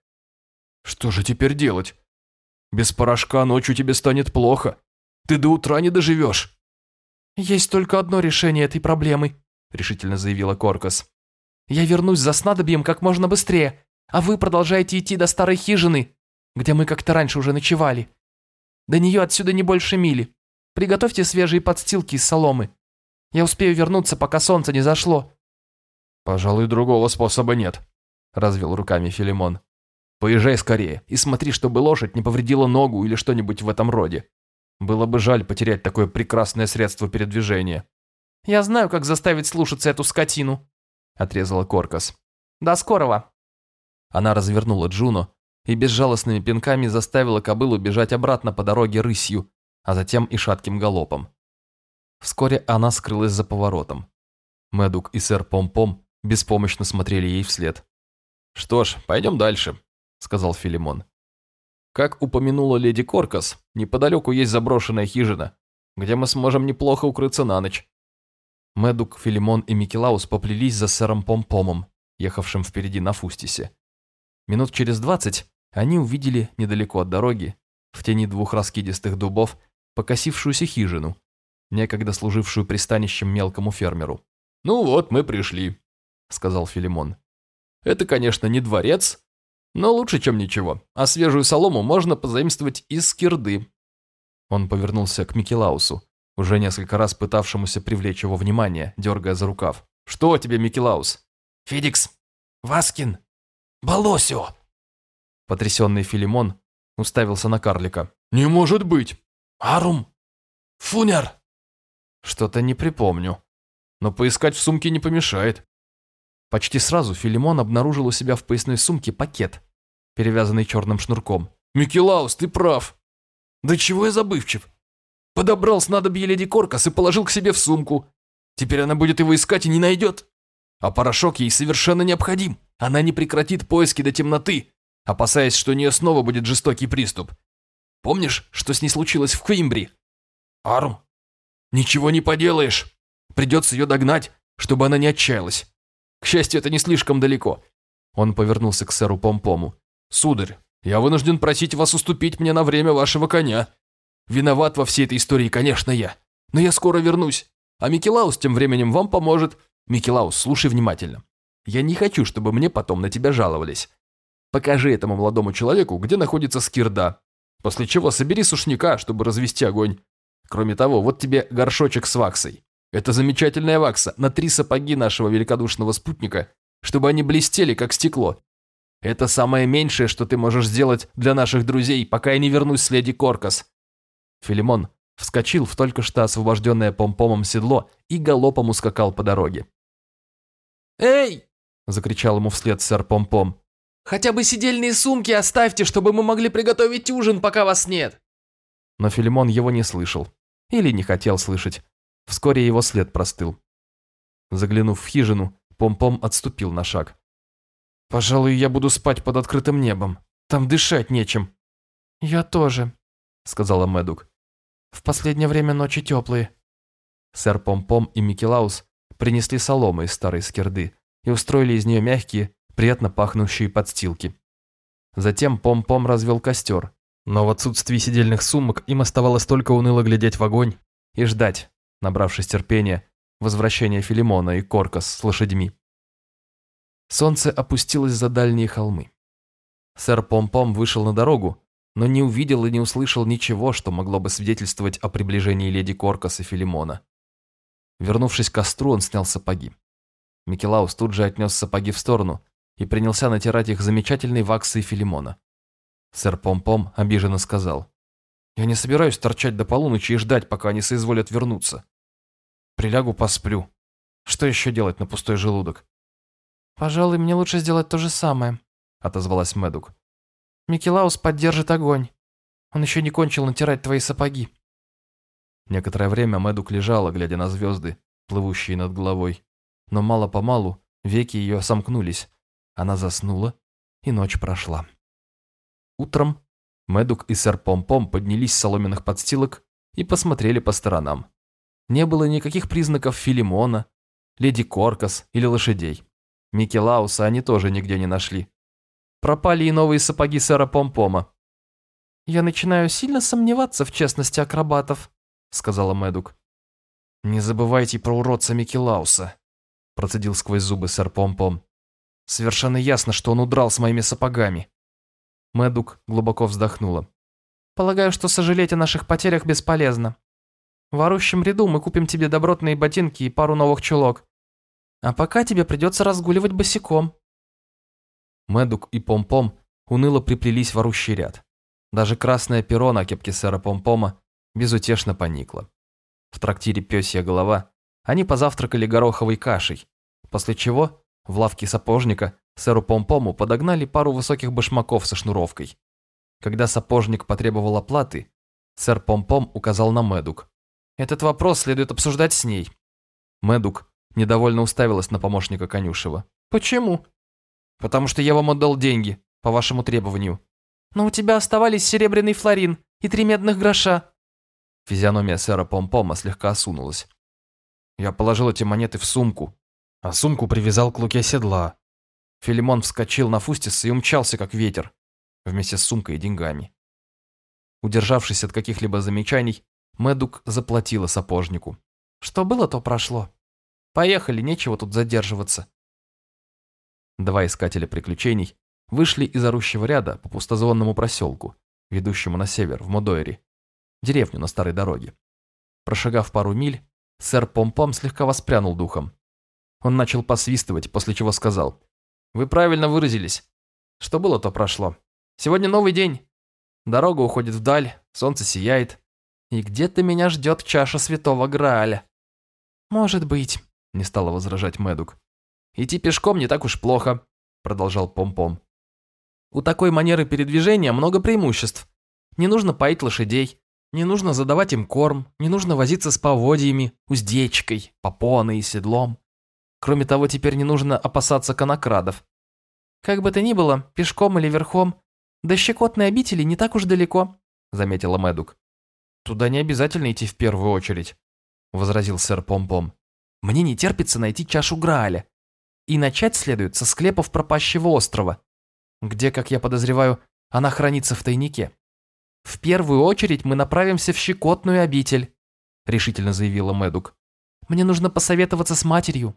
«Что же теперь делать? Без порошка ночью тебе станет плохо. Ты до утра не доживешь». «Есть только одно решение этой проблемы», — решительно заявила Коркас. «Я вернусь за снадобьем как можно быстрее, а вы продолжаете идти до старой хижины, где мы как-то раньше уже ночевали. До нее отсюда не больше мили. Приготовьте свежие подстилки из соломы. Я успею вернуться, пока солнце не зашло». «Пожалуй, другого способа нет», – развел руками Филимон. «Поезжай скорее и смотри, чтобы лошадь не повредила ногу или что-нибудь в этом роде. Было бы жаль потерять такое прекрасное средство передвижения». «Я знаю, как заставить слушаться эту скотину», – отрезала Коркас. «До скорого». Она развернула Джуно и безжалостными пинками заставила кобылу бежать обратно по дороге рысью, а затем и шатким галопом. Вскоре она скрылась за поворотом. Мэдук и сэр Пом-Пом беспомощно смотрели ей вслед. «Что ж, пойдем дальше», — сказал Филимон. «Как упомянула леди Коркас, неподалеку есть заброшенная хижина, где мы сможем неплохо укрыться на ночь». Мэдук, Филимон и Микелаус поплелись за сэром Пом-Помом, ехавшим впереди на Фустисе. Минут через двадцать они увидели недалеко от дороги, в тени двух раскидистых дубов, покосившуюся хижину, некогда служившую пристанищем мелкому фермеру. «Ну вот, мы пришли», — сказал Филимон. «Это, конечно, не дворец, но лучше, чем ничего, а свежую солому можно позаимствовать из скирды». Он повернулся к Микелаусу, уже несколько раз пытавшемуся привлечь его внимание, дергая за рукав. «Что тебе, Микелаус?» «Фидикс! Васкин! Болосио!» Потрясенный Филимон уставился на карлика. «Не может быть! Арум! Фунер!» «Что-то не припомню. Но поискать в сумке не помешает». Почти сразу Филимон обнаружил у себя в поясной сумке пакет, перевязанный черным шнурком. «Микелаус, ты прав! Да чего я забывчив? Подобрал снадобье леди Коркас и положил к себе в сумку. Теперь она будет его искать и не найдет. А порошок ей совершенно необходим. Она не прекратит поиски до темноты, опасаясь, что у нее снова будет жестокий приступ. Помнишь, что с ней случилось в Квимбри? Арм, ничего не поделаешь. Придется ее догнать, чтобы она не отчаялась. К счастью, это не слишком далеко. Он повернулся к сэру Помпому. Сударь, я вынужден просить вас уступить мне на время вашего коня. Виноват во всей этой истории, конечно, я. Но я скоро вернусь. А Микелаус тем временем вам поможет. Микелаус, слушай внимательно. Я не хочу, чтобы мне потом на тебя жаловались. Покажи этому молодому человеку, где находится скирда. После чего собери сушняка, чтобы развести огонь. Кроме того, вот тебе горшочек с ваксой. Это замечательная вакса на три сапоги нашего великодушного спутника, чтобы они блестели, как стекло. Это самое меньшее, что ты можешь сделать для наших друзей, пока я не вернусь с леди Коркас. Филимон вскочил в только что освобожденное помпомом седло и галопом ускакал по дороге. «Эй!» – закричал ему вслед сэр Помпом. «Хотя бы сидельные сумки оставьте, чтобы мы могли приготовить ужин, пока вас нет!» Но Филимон его не слышал. Или не хотел слышать. Вскоре его след простыл. Заглянув в хижину, Помпом отступил на шаг. «Пожалуй, я буду спать под открытым небом. Там дышать нечем». «Я тоже», — сказала Мэдук. «В последнее время ночи теплые». Сэр Помпом и Микелаус принесли соломы из старой скирды и устроили из нее мягкие, приятно пахнущие подстилки. Затем Пом-Пом развел костер, но в отсутствии сидельных сумок им оставалось только уныло глядеть в огонь и ждать, набравшись терпения, возвращения Филимона и Коркас с лошадьми. Солнце опустилось за дальние холмы. Сэр Пом-Пом вышел на дорогу, но не увидел и не услышал ничего, что могло бы свидетельствовать о приближении леди Коркас и Филимона. Вернувшись к костру, он снял сапоги. Микелаус тут же отнес сапоги в сторону и принялся натирать их замечательной ваксой Филимона. Сэр Пом-Пом обиженно сказал. «Я не собираюсь торчать до полуночи и ждать, пока они соизволят вернуться. Прилягу, посплю. Что еще делать на пустой желудок?» «Пожалуй, мне лучше сделать то же самое», — отозвалась Мэдук. «Микелаус поддержит огонь. Он еще не кончил натирать твои сапоги». Некоторое время Мэдук лежала, глядя на звезды, плывущие над головой. Но мало-помалу веки ее сомкнулись. Она заснула, и ночь прошла. Утром Мэдук и сэр Пом-Пом поднялись с соломенных подстилок и посмотрели по сторонам. Не было никаких признаков Филимона, леди Коркас или лошадей. Микки Лауса они тоже нигде не нашли. Пропали и новые сапоги сэра Пом-Пома. «Я начинаю сильно сомневаться в честности акробатов», — сказала Мэдук. «Не забывайте про уродца Микки Лауса», — процедил сквозь зубы сэр Пом-Пом. «Совершенно ясно, что он удрал с моими сапогами». Мэдук глубоко вздохнула. «Полагаю, что сожалеть о наших потерях бесполезно. В орущем ряду мы купим тебе добротные ботинки и пару новых чулок. А пока тебе придется разгуливать босиком». Мэдук и Пом-Пом уныло приплелись в орущий ряд. Даже красное перо на кепке сэра Пом-Пома безутешно поникло. В трактире «Пёсья голова» они позавтракали гороховой кашей, после чего в лавке сапожника сэру Пом-Пому подогнали пару высоких башмаков со шнуровкой. Когда сапожник потребовал оплаты, сэр Пом-Пом указал на Мэдук. «Этот вопрос следует обсуждать с ней». Мэдук недовольно уставилась на помощника Конюшева. «Почему?» «Потому что я вам отдал деньги, по вашему требованию». «Но у тебя оставались серебряный флорин и три медных гроша». Физиономия сэра Пом-Пома слегка осунулась. Я положил эти монеты в сумку, а сумку привязал к луке седла. Филимон вскочил на Фустиса и умчался, как ветер, вместе с сумкой и деньгами. Удержавшись от каких-либо замечаний, Мэдук заплатила сапожнику. «Что было, то прошло. Поехали, нечего тут задерживаться». Два искателя приключений вышли из орущего ряда по пустозонному проселку, ведущему на север, в Модойре, деревню на старой дороге. Прошагав пару миль, сэр Помпом слегка воспрянул духом. Он начал посвистывать, после чего сказал. «Вы правильно выразились. Что было, то прошло. Сегодня новый день. Дорога уходит вдаль, солнце сияет. И где-то меня ждет чаша святого Грааля». «Может быть», — не стала возражать Мэдук. «Идти пешком не так уж плохо», — продолжал Пом-Пом. «У такой манеры передвижения много преимуществ. Не нужно поить лошадей, не нужно задавать им корм, не нужно возиться с поводьями, уздечкой, попоной и седлом. Кроме того, теперь не нужно опасаться конокрадов. Как бы то ни было, пешком или верхом, до щекотной обители не так уж далеко, заметила Мэдук. Туда не обязательно идти в первую очередь, возразил сэр Помпом. Мне не терпится найти чашу Грааля. И начать следует со склепов пропащего острова, где, как я подозреваю, она хранится в тайнике. В первую очередь мы направимся в щекотную обитель, решительно заявила Мэдук. Мне нужно посоветоваться с матерью.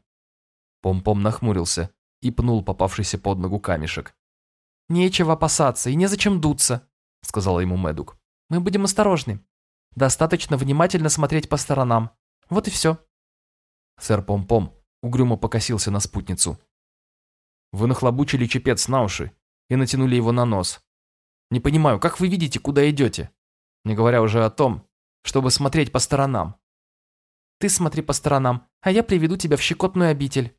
Пом-пом нахмурился и пнул попавшийся под ногу камешек. «Нечего опасаться и незачем дуться», — сказала ему Мэдук. «Мы будем осторожны. Достаточно внимательно смотреть по сторонам. Вот и все». Сэр Пом-пом угрюмо покосился на спутницу. «Вы нахлобучили чепец на уши и натянули его на нос. Не понимаю, как вы видите, куда идете? Не говоря уже о том, чтобы смотреть по сторонам». «Ты смотри по сторонам, а я приведу тебя в щекотную обитель», —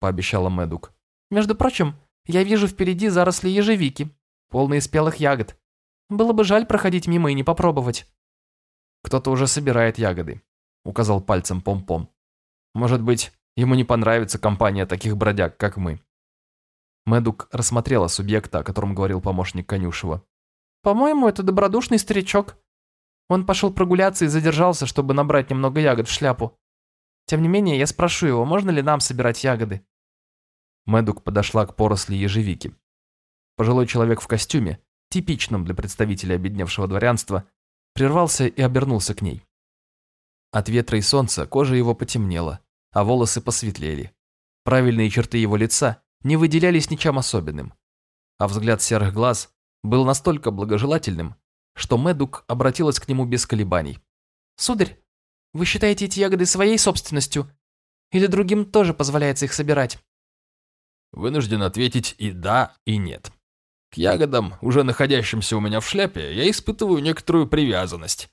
пообещала Мэдук. «Между прочим, я вижу впереди заросли ежевики, полные спелых ягод. Было бы жаль проходить мимо и не попробовать». «Кто-то уже собирает ягоды», — указал пальцем Пом-Пом. «Может быть, ему не понравится компания таких бродяг, как мы». Мэдук рассмотрела субъекта, о котором говорил помощник Конюшева. «По-моему, это добродушный старичок. Он пошел прогуляться и задержался, чтобы набрать немного ягод в шляпу. Тем не менее, я спрошу его, можно ли нам собирать ягоды?» Мэдук подошла к поросли ежевики. Пожилой человек в костюме, типичном для представителя обедневшего дворянства, прервался и обернулся к ней. От ветра и солнца кожа его потемнела, а волосы посветлели. Правильные черты его лица не выделялись ничем особенным, а взгляд серых глаз был настолько благожелательным, что Мэдук обратилась к нему без колебаний. «Сударь, вы считаете эти ягоды своей собственностью? Или другим тоже позволяется их собирать?» Вынужден ответить и да, и нет. К ягодам, уже находящимся у меня в шляпе, я испытываю некоторую привязанность.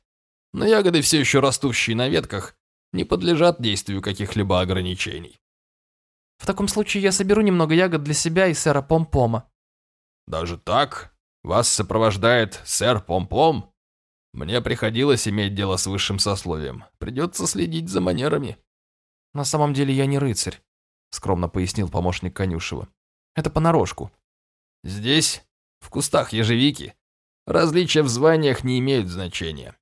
Но ягоды, все еще растущие на ветках, не подлежат действию каких-либо ограничений. В таком случае я соберу немного ягод для себя и сэра Пом-Пома. Даже так? Вас сопровождает сэр Пом-Пом? Мне приходилось иметь дело с высшим сословием. Придется следить за манерами. На самом деле я не рыцарь скромно пояснил помощник Конюшева. Это понарошку. Здесь, в кустах ежевики, различия в званиях не имеют значения,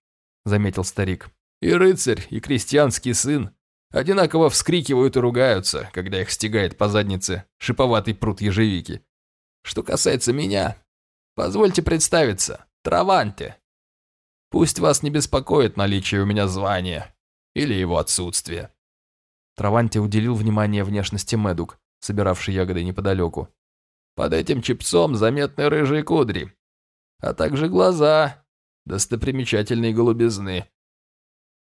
заметил старик. И рыцарь, и крестьянский сын одинаково вскрикивают и ругаются, когда их стегает по заднице шиповатый пруд ежевики. Что касается меня, позвольте представиться, Траванте. Пусть вас не беспокоит наличие у меня звания или его отсутствие. Траванти уделил внимание внешности Медук, собиравший ягоды неподалеку. «Под этим чепцом заметны рыжие кудри, а также глаза достопримечательной голубизны».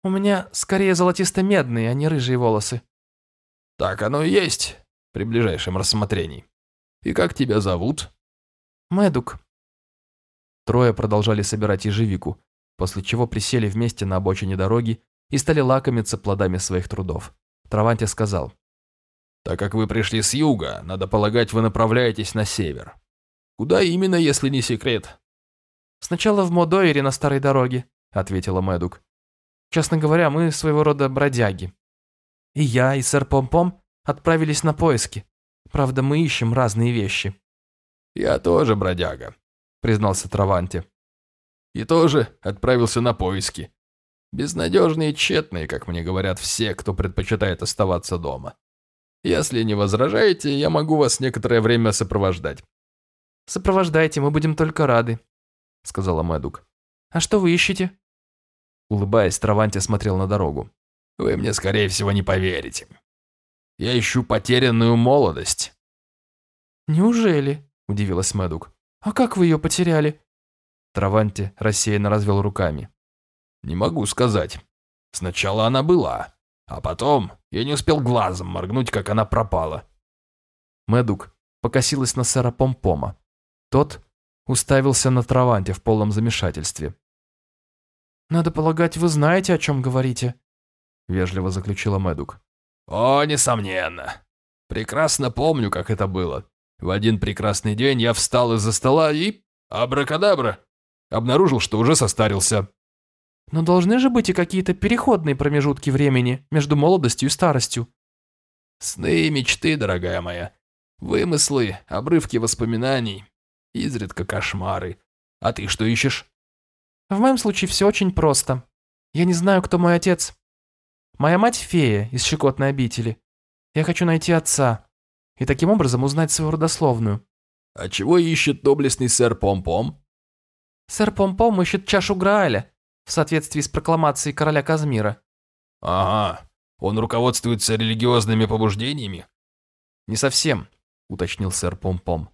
«У меня скорее золотисто-медные, а не рыжие волосы». «Так оно и есть при ближайшем рассмотрении. И как тебя зовут?» «Мэдук». Трое продолжали собирать ежевику, после чего присели вместе на обочине дороги и стали лакомиться плодами своих трудов. Траванти сказал. «Так как вы пришли с юга, надо полагать, вы направляетесь на север. Куда именно, если не секрет?» «Сначала в Модоере на старой дороге», — ответила Мэдук. «Честно говоря, мы своего рода бродяги. И я, и сэр Пом-Пом отправились на поиски. Правда, мы ищем разные вещи». «Я тоже бродяга», — признался Траванти. «И тоже отправился на поиски. Безнадежные и тщетные, как мне говорят все, кто предпочитает оставаться дома. Если не возражаете, я могу вас некоторое время сопровождать». «Сопровождайте, мы будем только рады», — сказала Мэдук. «А что вы ищете?» Улыбаясь, Траванти смотрел на дорогу. «Вы мне, скорее всего, не поверите. Я ищу потерянную молодость». «Неужели?» – удивилась Мэдук. «А как вы ее потеряли?» Траванти рассеянно развел руками. Не могу сказать. Сначала она была, а потом я не успел глазом моргнуть, как она пропала. Мэдук покосилась на сэра Помпома. Тот уставился на Траванте в полном замешательстве. «Надо полагать, вы знаете, о чем говорите», — вежливо заключила Мэдук. «О, несомненно. Прекрасно помню, как это было. В один прекрасный день я встал из-за стола и... Абракадабра! Обнаружил, что уже состарился. Но должны же быть и какие-то переходные промежутки времени между молодостью и старостью. Сны и мечты, дорогая моя. Вымыслы, обрывки воспоминаний, изредка кошмары. А ты что ищешь? В моем случае все очень просто. Я не знаю, кто мой отец. Моя мать фея из щекотной обители. Я хочу найти отца и таким образом узнать свою родословную. А чего ищет доблестный сэр Пом-Пом? Сэр Пом-Пом ищет чашу Грааля в соответствии с прокламацией короля Казмира. Ага, он руководствуется религиозными побуждениями? Не совсем, уточнил сэр Пом-Пом.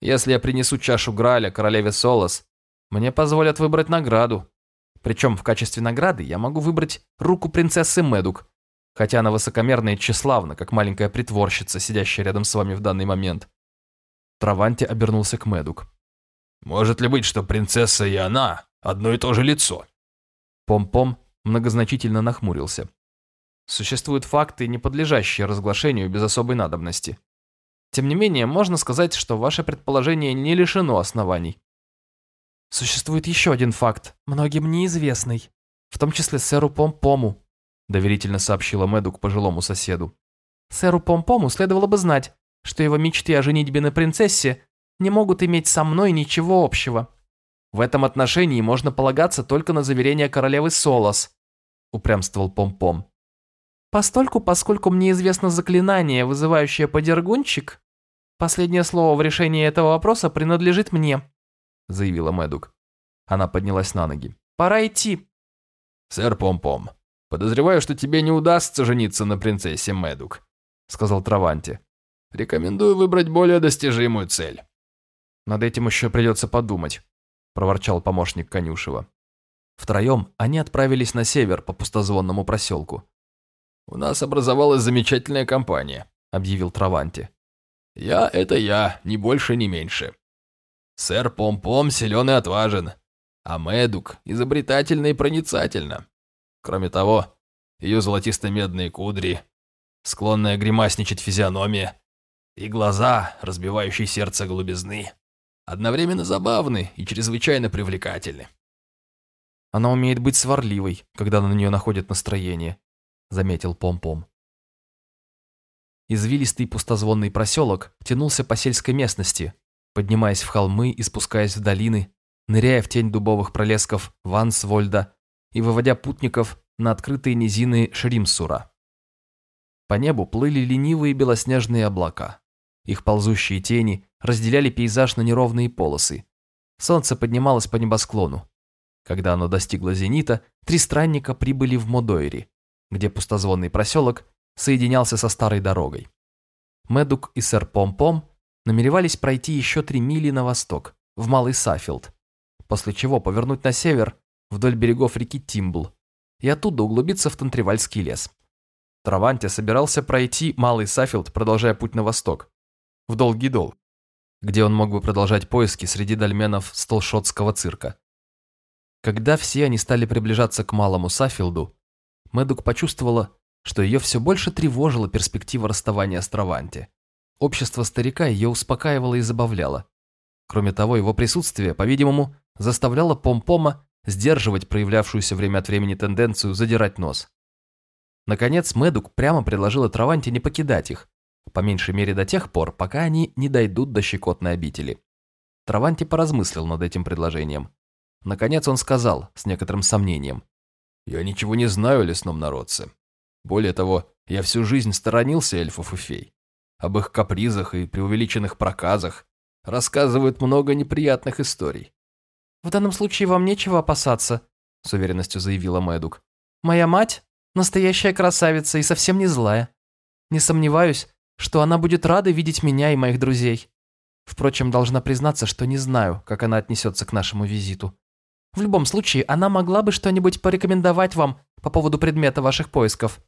Если я принесу чашу Грааля королеве Солос, мне позволят выбрать награду. Причем в качестве награды я могу выбрать руку принцессы Медук, хотя она высокомерна и тщеславна, как маленькая притворщица, сидящая рядом с вами в данный момент. Траванти обернулся к Медук. «Может ли быть, что принцесса и она одно и то же лицо?» Пом-Пом многозначительно нахмурился. Существуют факты, не подлежащие разглашению без особой надобности. Тем не менее, можно сказать, что ваше предположение не лишено оснований. Существует еще один факт, многим неизвестный, в том числе сэру Пом-Пому, доверительно сообщила Мэдук пожилому соседу. Сэру Пом-Пому следовало бы знать, что его мечты о женитьбе на принцессе не могут иметь со мной ничего общего. В этом отношении можно полагаться только на заверение королевы Солос, упрямствовал Пом-Пом. Постольку, поскольку мне известно заклинание, вызывающее подергунчик, последнее слово в решении этого вопроса принадлежит мне заявила Мэдук. Она поднялась на ноги. «Пора идти». «Сэр Пом-Пом, подозреваю, что тебе не удастся жениться на принцессе Мэдук», сказал Траванти. «Рекомендую выбрать более достижимую цель». «Над этим еще придется подумать», проворчал помощник Конюшева. Втроем они отправились на север по пустозвонному проселку. «У нас образовалась замечательная компания», объявил Траванти. «Я – это я, ни больше, ни меньше. Сэр Пом-Пом силен и отважен, а Мэдук изобретательна и проницательна. Кроме того, ее золотисто-медные кудри, склонная гримасничать физиономия и глаза, разбивающие сердце голубизны, одновременно забавны и чрезвычайно привлекательны. Она умеет быть сварливой, когда на нее находит настроение, заметил Пом-Пом. Извилистый пустозвонный проселок тянулся по сельской местности, поднимаясь в холмы и спускаясь в долины, ныряя в тень дубовых пролесков Вансвольда и выводя путников на открытые низины Шримсура. По небу плыли ленивые белоснежные облака. Их ползущие тени разделяли пейзаж на неровные полосы. Солнце поднималось по небосклону. Когда оно достигло зенита, три странника прибыли в Модойри, где пустозвонный проселок соединялся со старой дорогой. Медук и сэр Пом-Пом намеревались пройти еще три мили на восток, в Малый Саффилд, после чего повернуть на север вдоль берегов реки Тимбл и оттуда углубиться в Тантривальский лес. Траванте собирался пройти Малый Саффилд, продолжая путь на восток, в Долгий Дол, где он мог бы продолжать поиски среди дольменов Столшотского цирка. Когда все они стали приближаться к Малому Саффилду, Мэдук почувствовала, что ее все больше тревожила перспектива расставания с Траванте. Общество старика ее успокаивало и забавляло. Кроме того, его присутствие, по-видимому, заставляло Пом-Пома сдерживать проявлявшуюся время от времени тенденцию задирать нос. Наконец, Мэдук прямо предложила Траванте не покидать их, по меньшей мере до тех пор, пока они не дойдут до щекотной обители. Траванти поразмыслил над этим предложением. Наконец он сказал, с некоторым сомнением. «Я ничего не знаю о лесном народце. Более того, я всю жизнь сторонился эльфов и фей об их капризах и преувеличенных проказах, рассказывают много неприятных историй. «В данном случае вам нечего опасаться», – с уверенностью заявила Мэдук. «Моя мать – настоящая красавица и совсем не злая. Не сомневаюсь, что она будет рада видеть меня и моих друзей. Впрочем, должна признаться, что не знаю, как она отнесется к нашему визиту. В любом случае, она могла бы что-нибудь порекомендовать вам по поводу предмета ваших поисков».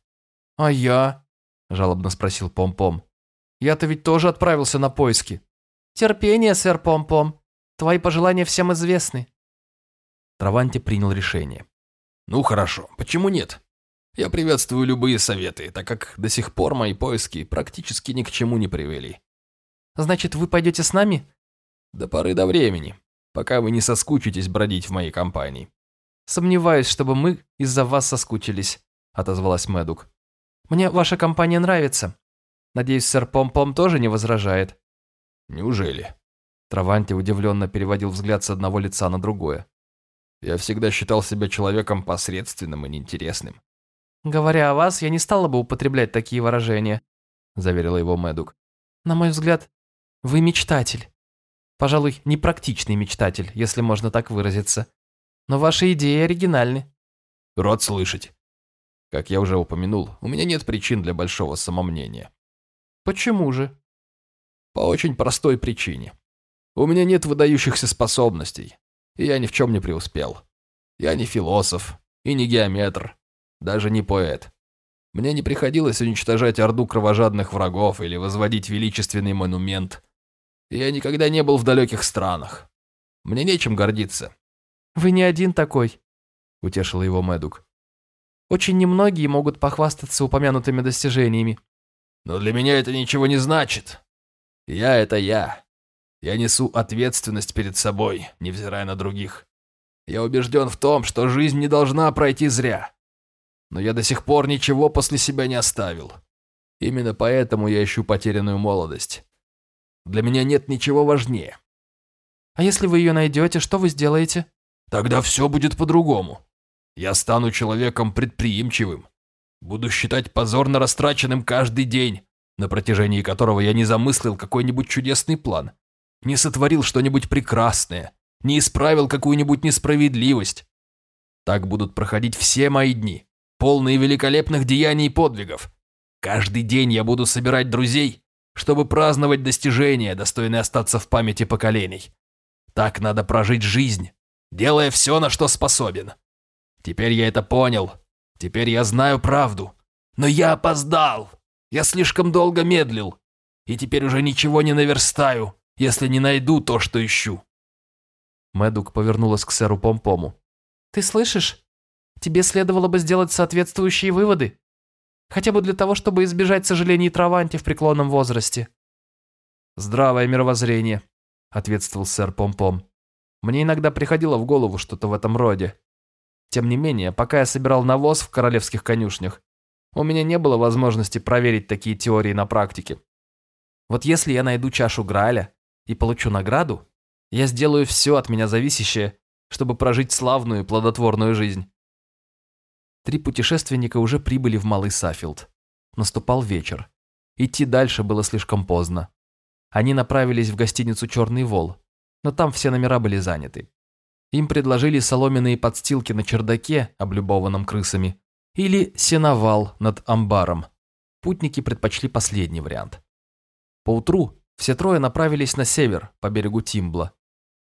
«А я?» – жалобно спросил Пом-Пом. Я-то ведь тоже отправился на поиски. Терпение, сэр Пом-Пом. Твои пожелания всем известны. Траванти принял решение. Ну хорошо, почему нет? Я приветствую любые советы, так как до сих пор мои поиски практически ни к чему не привели. Значит, вы пойдете с нами? До поры до времени. пока вы не соскучитесь бродить в моей компании. Сомневаюсь, чтобы мы из-за вас соскучились», – отозвалась Мэдук. «Мне ваша компания нравится. Надеюсь, сэр Пом-Пом тоже не возражает». Неужели? Траванти удивленно переводил взгляд с одного лица на другое. Я всегда считал себя человеком посредственным и неинтересным. «Говоря о вас, я не стала бы употреблять такие выражения», – заверила его Мэдук. «На мой взгляд, вы мечтатель. Пожалуй, непрактичный мечтатель, если можно так выразиться. Но ваши идеи оригинальны». Рад слышать. Как я уже упомянул, у меня нет причин для большого самомнения. «Почему же?» По очень простой причине. У меня нет выдающихся способностей, и я ни в чем не преуспел. Я не философ и не геометр, даже не поэт. Мне не приходилось уничтожать орду кровожадных врагов или возводить величественный монумент. Я никогда не был в далеких странах. Мне нечем гордиться. «Вы не один такой», – утешила его Мэдук. «Очень немногие могут похвастаться упомянутыми достижениями». «Но для меня это ничего не значит. Я – это я. Я несу ответственность перед собой, невзирая на других. Я убежден в том, что жизнь не должна пройти зря но я до сих пор ничего после себя не оставил. Именно поэтому я ищу потерянную молодость. Для меня нет ничего важнее. А если вы ее найдете, что вы сделаете? Тогда все будет по-другому. Я стану человеком предприимчивым. Буду считать позорно растраченным каждый день, на протяжении которого я не замыслил какой-нибудь чудесный план, не сотворил что-нибудь прекрасное, не исправил какую-нибудь несправедливость. Так будут проходить все мои дни полные великолепных деяний и подвигов. Каждый день я буду собирать друзей, чтобы праздновать достижения, достойные остаться в памяти поколений. Так надо прожить жизнь, делая все, на что способен. Теперь я это понял. Теперь я знаю правду. Но я опоздал. Я слишком долго медлил. И теперь уже ничего не наверстаю, если не найду то, что ищу. Мэдук повернулась к сэру Помпому. «Ты слышишь? Тебе следовало бы сделать соответствующие выводы. Хотя бы для того, чтобы избежать сожалений Траванти в преклонном возрасте. «Здравое мировоззрение», — ответствовал сэр Помпом. «Мне иногда приходило в голову что-то в этом роде. Тем не менее, пока я собирал навоз в королевских конюшнях, у меня не было возможности проверить такие теории на практике. Вот если я найду чашу Граля и получу награду, я сделаю все от меня зависящее, чтобы прожить славную и плодотворную жизнь. Три путешественника уже прибыли в Малый Сафилд. Наступал вечер. Идти дальше было слишком поздно. Они направились в гостиницу «Черный вол», но там все номера были заняты. Им предложили соломенные подстилки на чердаке, облюбованном крысами, или сеновал над амбаром. Путники предпочли последний вариант. Поутру все трое направились на север, по берегу Тимбла.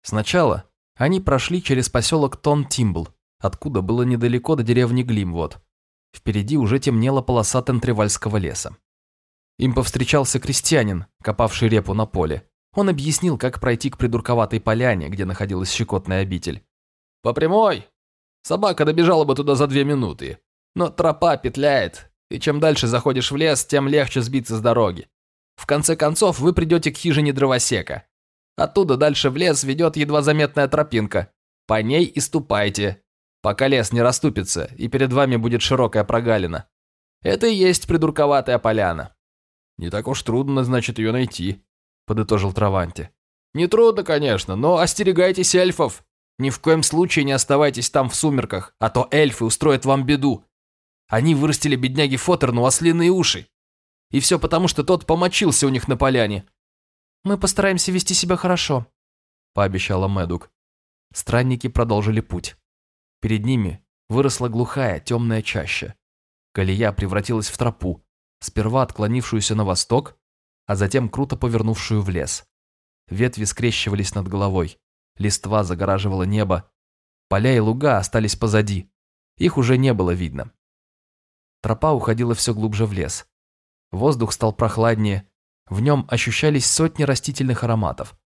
Сначала они прошли через поселок Тон-Тимбл, откуда было недалеко до деревни Глимвод. Впереди уже темнела полоса Тентривальского леса. Им повстречался крестьянин, копавший репу на поле. Он объяснил, как пройти к придурковатой поляне, где находилась щекотная обитель. «По прямой. Собака добежала бы туда за две минуты. Но тропа петляет, и чем дальше заходишь в лес, тем легче сбиться с дороги. В конце концов, вы придете к хижине дровосека. Оттуда дальше в лес ведет едва заметная тропинка. По ней и ступайте, пока лес не расступится, и перед вами будет широкая прогалина. Это и есть придурковатая поляна. Не так уж трудно, значит, ее найти, подытожил Траванти. Не трудно, конечно, но остерегайтесь эльфов. Ни в коем случае не оставайтесь там в сумерках, а то эльфы устроят вам беду. Они вырастили бедняги Фотерну ослиные уши. И все потому, что тот помочился у них на поляне. «Мы постараемся вести себя хорошо», – пообещала Мэдук. Странники продолжили путь. Перед ними выросла глухая, темная чаща. Колея превратилась в тропу, сперва отклонившуюся на восток, а затем круто повернувшую в лес. Ветви скрещивались над головой, листва загораживала небо, поля и луга остались позади, их уже не было видно. Тропа уходила все глубже в лес. Воздух стал прохладнее, в нем ощущались сотни растительных ароматов.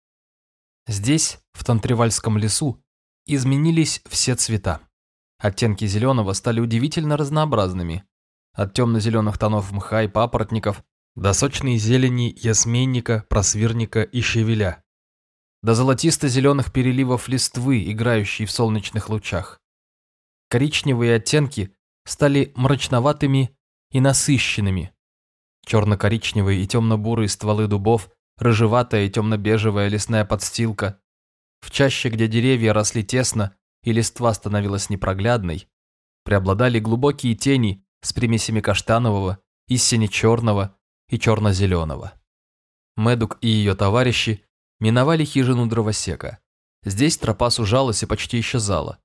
Здесь, в Тантривальском лесу, изменились все цвета. Оттенки зеленого стали удивительно разнообразными. От темно-зеленых тонов мха и папоротников до сочной зелени ясменника, просвирника и щавеля. до золотисто-зеленых переливов листвы, играющей в солнечных лучах. Коричневые оттенки стали мрачноватыми и насыщенными. Черно-коричневые и темно-бурые стволы дубов, рыжеватая и темно-бежевая лесная подстилка. В чаще, где деревья росли тесно и листва становилась непроглядной, преобладали глубокие тени с примесями каштанового, и сине-черного и черно-зеленого. Медук и ее товарищи миновали хижину дровосека. Здесь тропа сужалась и почти исчезала.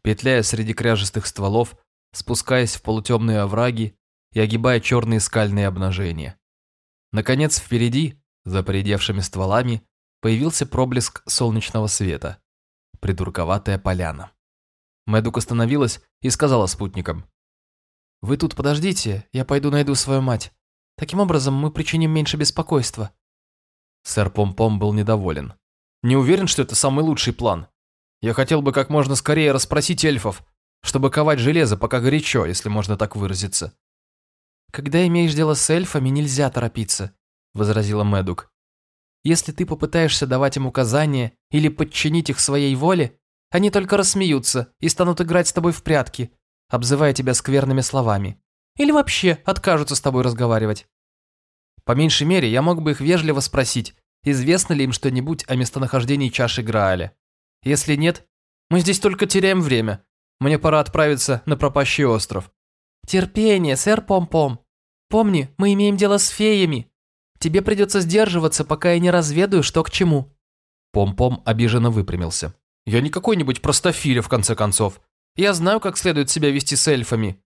Петляя среди кряжестых стволов, спускаясь в полутемные овраги и огибая черные скальные обнажения. Наконец, впереди, за поредевшими стволами, появился проблеск солнечного света. Придурковатая поляна. Мэдук остановилась и сказала спутникам. «Вы тут подождите, я пойду найду свою мать. Таким образом, мы причиним меньше беспокойства». Сэр Пом-Пом был недоволен. «Не уверен, что это самый лучший план. Я хотел бы как можно скорее расспросить эльфов, чтобы ковать железо, пока горячо, если можно так выразиться». «Когда имеешь дело с эльфами, нельзя торопиться», – возразила Мэдук. «Если ты попытаешься давать им указания или подчинить их своей воле, они только рассмеются и станут играть с тобой в прятки, обзывая тебя скверными словами. Или вообще откажутся с тобой разговаривать. По меньшей мере, я мог бы их вежливо спросить, известно ли им что-нибудь о местонахождении чаши Грааля. Если нет, мы здесь только теряем время. Мне пора отправиться на пропащий остров. Терпение, сэр Пом-Пом. Помни, мы имеем дело с феями. Тебе придется сдерживаться, пока я не разведаю, что к чему. Пом-Пом обиженно выпрямился. Я не какой-нибудь простофиля, в конце концов. Я знаю, как следует себя вести с эльфами».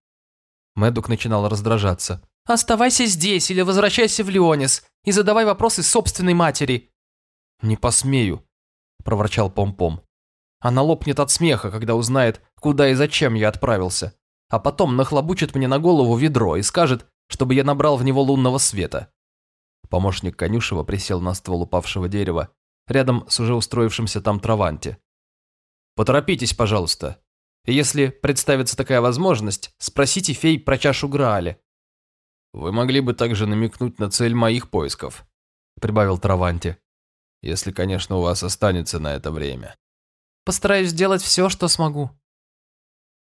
Мэдук начинал раздражаться. «Оставайся здесь или возвращайся в Леонис и задавай вопросы собственной матери». «Не посмею», – проворчал Пом-Пом. «Она лопнет от смеха, когда узнает, куда и зачем я отправился, а потом нахлобучит мне на голову ведро и скажет, чтобы я набрал в него лунного света». Помощник Конюшева присел на ствол упавшего дерева, рядом с уже устроившимся там Траванте. «Поторопитесь, пожалуйста. Если представится такая возможность, спросите фей про чашу Грааля. Вы могли бы также намекнуть на цель моих поисков, прибавил Траванти. Если, конечно, у вас останется на это время. Постараюсь сделать все, что смогу.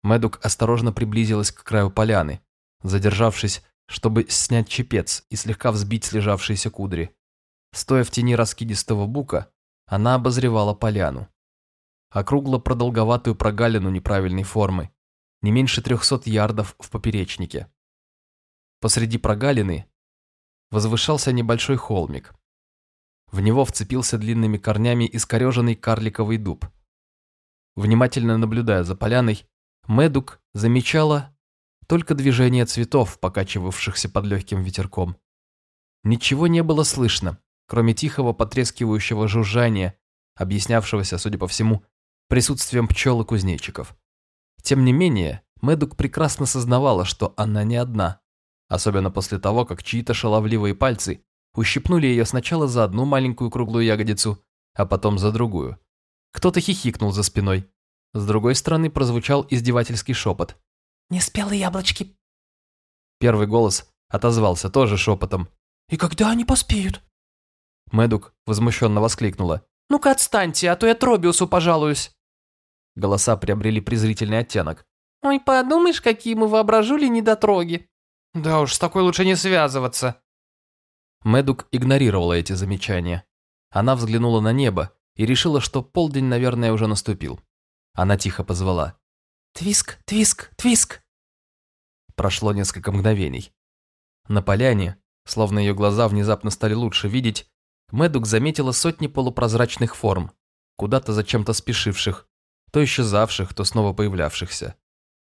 Медук осторожно приблизилась к краю поляны, задержавшись, чтобы снять чепец и слегка взбить слежавшиеся кудри. Стоя в тени раскидистого бука, она обозревала поляну округло-продолговатую прогалину неправильной формы, не меньше трехсот ярдов в поперечнике. Посреди прогалины возвышался небольшой холмик. В него вцепился длинными корнями искореженный карликовый дуб. Внимательно наблюдая за поляной, Медук замечала только движение цветов, покачивавшихся под легким ветерком. Ничего не было слышно, кроме тихого потрескивающего жужжания, объяснявшегося, судя по всему, присутствием пчел и кузнечиков. Тем не менее, Мэдук прекрасно сознавала, что она не одна, особенно после того, как чьи-то шаловливые пальцы ущипнули ее сначала за одну маленькую круглую ягодицу, а потом за другую. Кто-то хихикнул за спиной. С другой стороны прозвучал издевательский шепот. «Не спелые яблочки». Первый голос отозвался тоже шепотом. «И когда они поспеют?» Мэдук возмущенно воскликнула. «Ну-ка отстаньте, а то я Тробиусу пожалуюсь». Голоса приобрели презрительный оттенок. «Ой, подумаешь, какие мы воображули недотроги». «Да уж, с такой лучше не связываться». Мэдук игнорировала эти замечания. Она взглянула на небо и решила, что полдень, наверное, уже наступил. Она тихо позвала. «Твиск, твиск, твиск!» Прошло несколько мгновений. На поляне, словно ее глаза внезапно стали лучше видеть, Мэдук заметила сотни полупрозрачных форм, куда-то зачем-то спешивших, то исчезавших, то снова появлявшихся.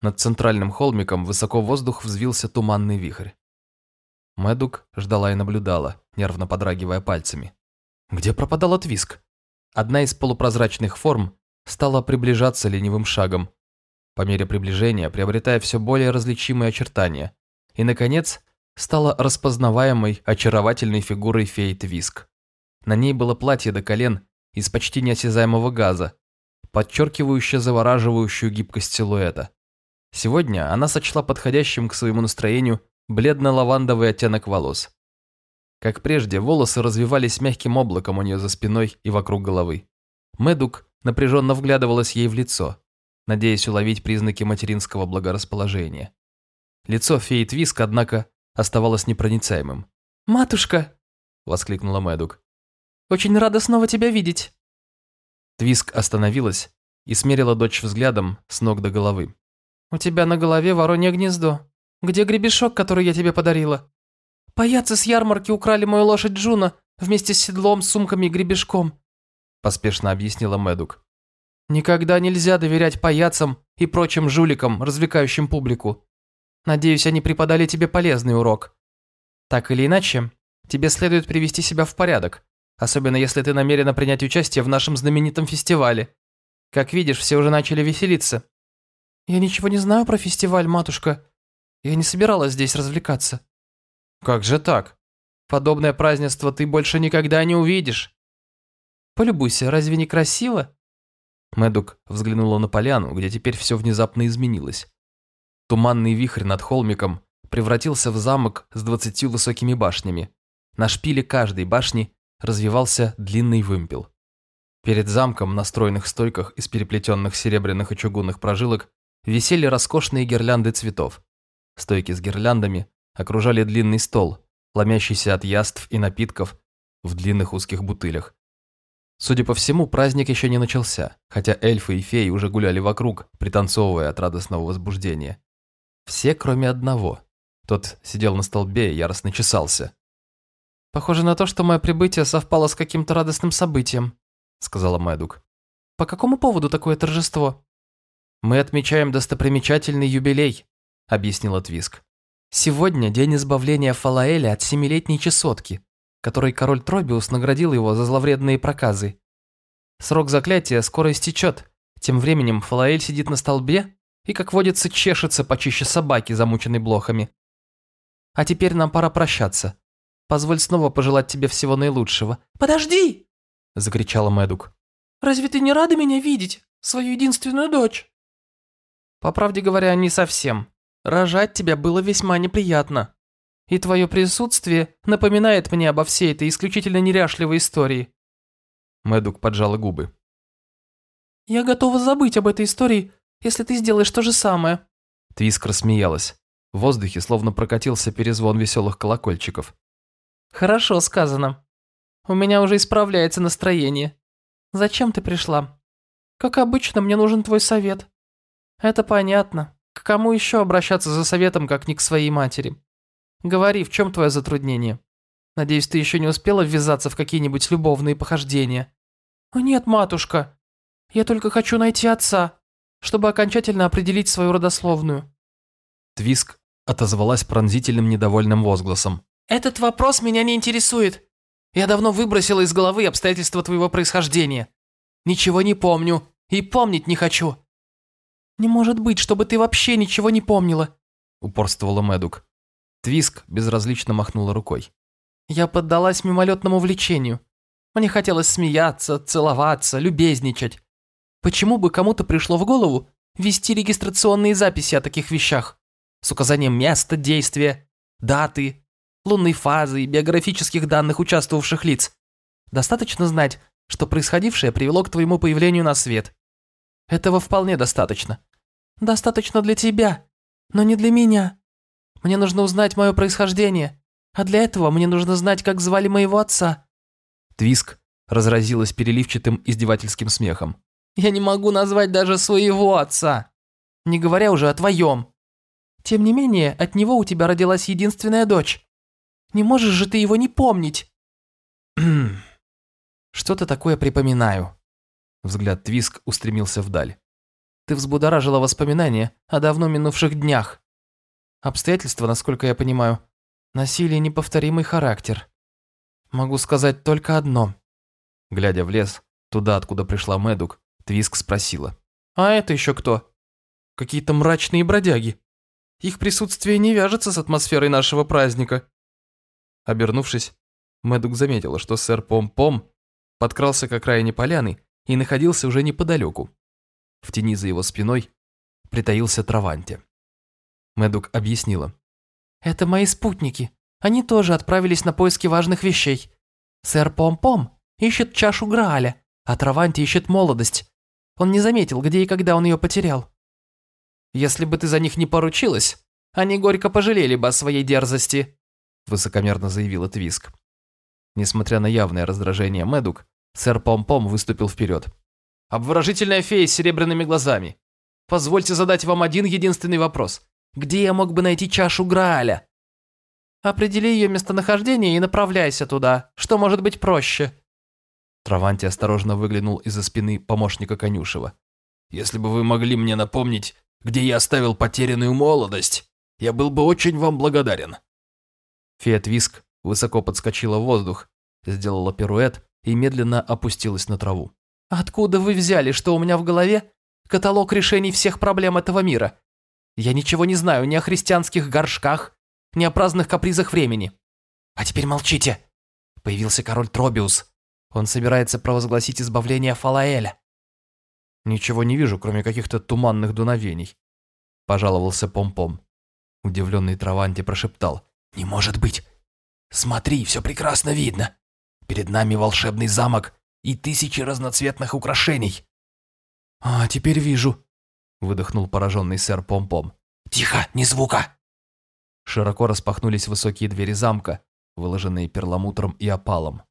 Над центральным холмиком высоко в воздух взвился туманный вихрь. Мэдук ждала и наблюдала, нервно подрагивая пальцами. Где пропадал отвиск? Одна из полупрозрачных форм стала приближаться ленивым шагом, по мере приближения приобретая все более различимые очертания, и, наконец, стала распознаваемой очаровательной фигурой феи Твиск. На ней было платье до колен из почти неосязаемого газа, подчеркивающее завораживающую гибкость силуэта. Сегодня она сочла подходящим к своему настроению бледно-лавандовый оттенок волос. Как прежде, волосы развивались мягким облаком у нее за спиной и вокруг головы. Медук напряженно вглядывалась ей в лицо, надеясь уловить признаки материнского благорасположения. Лицо феи Твиск, однако, оставалось непроницаемым. «Матушка!» – воскликнула Мэдук. «Очень рада снова тебя видеть!» Твиск остановилась и смерила дочь взглядом с ног до головы. «У тебя на голове воронье гнездо. Где гребешок, который я тебе подарила?» «Паяцы с ярмарки украли мою лошадь Джуна вместе с седлом, сумками и гребешком», поспешно объяснила Мэдук. «Никогда нельзя доверять паяцам и прочим жуликам, развлекающим публику. Надеюсь, они преподали тебе полезный урок. Так или иначе, тебе следует привести себя в порядок, особенно если ты намерена принять участие в нашем знаменитом фестивале. Как видишь, все уже начали веселиться». «Я ничего не знаю про фестиваль, матушка. Я не собиралась здесь развлекаться». «Как же так? Подобное празднество ты больше никогда не увидишь». «Полюбуйся, разве не красиво?» Мэдук взглянула на поляну, где теперь все внезапно изменилось. Туманный вихрь над холмиком превратился в замок с двадцатью высокими башнями. На шпиле каждой башни развивался длинный вымпел. Перед замком на стройных стойках из переплетенных серебряных и чугунных прожилок висели роскошные гирлянды цветов. Стойки с гирляндами окружали длинный стол, ломящийся от яств и напитков в длинных узких бутылях. Судя по всему, праздник еще не начался, хотя эльфы и феи уже гуляли вокруг, пританцовывая от радостного возбуждения. Все, кроме одного. Тот сидел на столбе и яростно чесался. «Похоже на то, что мое прибытие совпало с каким-то радостным событием», сказала Мэдук. «По какому поводу такое торжество?» «Мы отмечаем достопримечательный юбилей», объяснила Твиск. «Сегодня день избавления Фалаэля от семилетней чесотки, которой король Тробиус наградил его за зловредные проказы. Срок заклятия скоро истечет. Тем временем Фалаэль сидит на столбе и, как водится, чешется почище собаки, замученной блохами. А теперь нам пора прощаться. Позволь снова пожелать тебе всего наилучшего. «Подожди!» – закричала Мэдук. «Разве ты не рада меня видеть, свою единственную дочь?» «По правде говоря, не совсем. Рожать тебя было весьма неприятно. И твое присутствие напоминает мне обо всей этой исключительно неряшливой истории». Мэдук поджала губы. «Я готова забыть об этой истории если ты сделаешь то же самое». Твиск рассмеялась. В воздухе словно прокатился перезвон веселых колокольчиков. «Хорошо сказано. У меня уже исправляется настроение. Зачем ты пришла? Как обычно, мне нужен твой совет. Это понятно. К кому еще обращаться за советом, как не к своей матери? Говори, в чем твое затруднение? Надеюсь, ты еще не успела ввязаться в какие-нибудь любовные похождения?» «О нет, матушка. Я только хочу найти отца чтобы окончательно определить свою родословную». Твиск отозвалась пронзительным недовольным возгласом. «Этот вопрос меня не интересует. Я давно выбросила из головы обстоятельства твоего происхождения. Ничего не помню и помнить не хочу». «Не может быть, чтобы ты вообще ничего не помнила», — упорствовала Мэдук. Твиск безразлично махнула рукой. «Я поддалась мимолетному влечению. Мне хотелось смеяться, целоваться, любезничать. Почему бы кому-то пришло в голову вести регистрационные записи о таких вещах? С указанием места действия, даты, лунной фазы и биографических данных участвовавших лиц. Достаточно знать, что происходившее привело к твоему появлению на свет. Этого вполне достаточно. Достаточно для тебя, но не для меня. Мне нужно узнать мое происхождение, а для этого мне нужно знать, как звали моего отца». Твиск разразилась переливчатым издевательским смехом. Я не могу назвать даже своего отца, не говоря уже о твоем. Тем не менее, от него у тебя родилась единственная дочь. Не можешь же ты его не помнить?» «Что-то такое припоминаю». Взгляд Твиск устремился вдаль. «Ты взбудоражила воспоминания о давно минувших днях. Обстоятельства, насколько я понимаю, носили неповторимый характер. Могу сказать только одно». Глядя в лес, туда, откуда пришла Мэдук, Твиск спросила. «А это еще кто?» «Какие-то мрачные бродяги. Их присутствие не вяжется с атмосферой нашего праздника». Обернувшись, Мэдук заметила, что сэр Пом-Пом подкрался к окраине поляны и находился уже неподалеку. В тени за его спиной притаился Траванте. Мэдук объяснила. «Это мои спутники, Они тоже отправились на поиски важных вещей. Сэр Пом-Пом ищет чашу Грааля, а Траванти ищет молодость. Он не заметил, где и когда он ее потерял. Если бы ты за них не поручилась, они горько пожалели бы о своей дерзости», высокомерно заявила Твиск. Несмотря на явное раздражение Мэдук, сэр Пом-Пом выступил вперед. «Обворожительная фея с серебряными глазами. Позвольте задать вам один единственный вопрос. Где я мог бы найти чашу Грааля?» «Определи ее местонахождение и направляйся туда. Что может быть проще?» Траванти осторожно выглянул из-за спины помощника Конюшева. «Если бы вы могли мне напомнить, где я оставил потерянную молодость, я был бы очень вам благодарен». Фея Твиск высоко подскочила в воздух, сделала пируэт и медленно опустилась на траву. «Откуда вы взяли, что у меня в голове каталог решений всех проблем этого мира? Я ничего не знаю ни о христианских горшках, ни о праздных капризах времени. А теперь молчите!» Появился король Тробиус. Он собирается провозгласить избавление Фалаэля. «Ничего не вижу, кроме каких-то туманных дуновений», – пожаловался Пом-Пом. Удивленный Траванти прошептал. «Не может быть! Смотри, все прекрасно видно! Перед нами волшебный замок и тысячи разноцветных украшений!» «А, теперь вижу», – выдохнул пораженный сэр Пом-Пом. «Тихо, ни звука!» Широко распахнулись высокие двери замка, выложенные перламутром и опалом.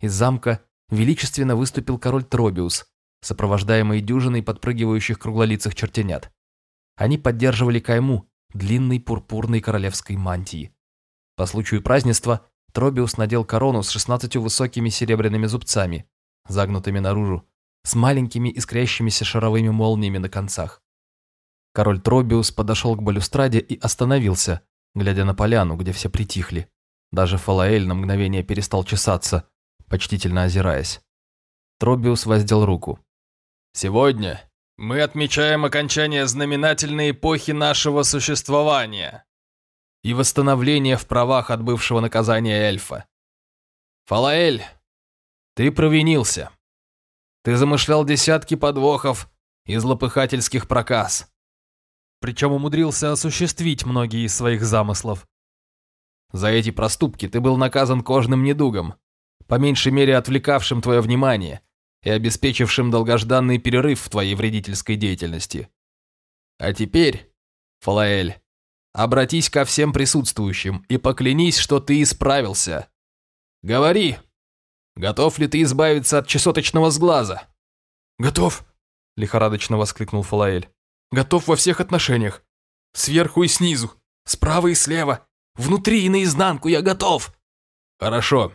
Из замка величественно выступил король Тробиус, сопровождаемый дюжиной подпрыгивающих круглолицых чертенят. Они поддерживали кайму, длинной пурпурной королевской мантии. По случаю празднества Тробиус надел корону с шестнадцатью высокими серебряными зубцами, загнутыми наружу, с маленькими искрящимися шаровыми молниями на концах. Король Тробиус подошел к балюстраде и остановился, глядя на поляну, где все притихли. Даже Фалаэль на мгновение перестал чесаться, почтительно озираясь. Тробиус воздел руку. «Сегодня мы отмечаем окончание знаменательной эпохи нашего существования и восстановление в правах от бывшего наказания эльфа. Фалаэль, ты провинился. Ты замышлял десятки подвохов и злопыхательских проказ. Причем умудрился осуществить многие из своих замыслов. За эти проступки ты был наказан кожным недугом, по меньшей мере отвлекавшим твое внимание и обеспечившим долгожданный перерыв в твоей вредительской деятельности. А теперь, Фалаэль, обратись ко всем присутствующим и поклянись, что ты исправился. Говори, готов ли ты избавиться от чесоточного сглаза? Готов, лихорадочно воскликнул Фалаэль. Готов во всех отношениях. Сверху и снизу, справа и слева, внутри и наизнанку я готов. Хорошо.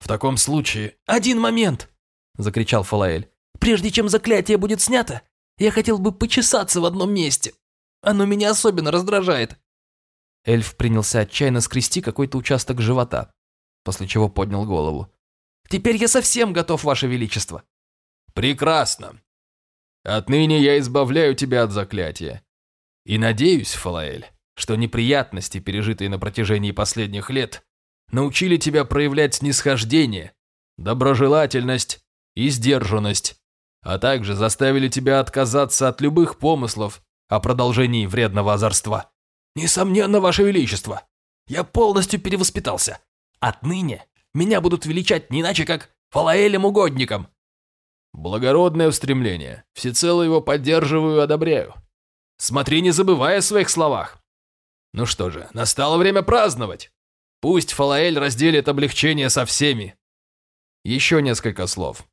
В таком случае... Один момент! – закричал Фалаэль. «Прежде чем заклятие будет снято, я хотел бы почесаться в одном месте. Оно меня особенно раздражает». Эльф принялся отчаянно скрести какой-то участок живота, после чего поднял голову. «Теперь я совсем готов, Ваше Величество». «Прекрасно. Отныне я избавляю тебя от заклятия. И надеюсь, Фалаэль, что неприятности, пережитые на протяжении последних лет, научили тебя проявлять снисхождение, доброжелательность и сдержанность, а также заставили тебя отказаться от любых помыслов о продолжении вредного озорства. Несомненно, Ваше Величество, я полностью перевоспитался. Отныне меня будут величать не иначе, как Фалаэлем Угодником. Благородное устремление, всецело его поддерживаю и одобряю. Смотри, не забывай о своих словах. Ну что же, настало время праздновать. Пусть Фалаэль разделит облегчение со всеми. Еще несколько слов.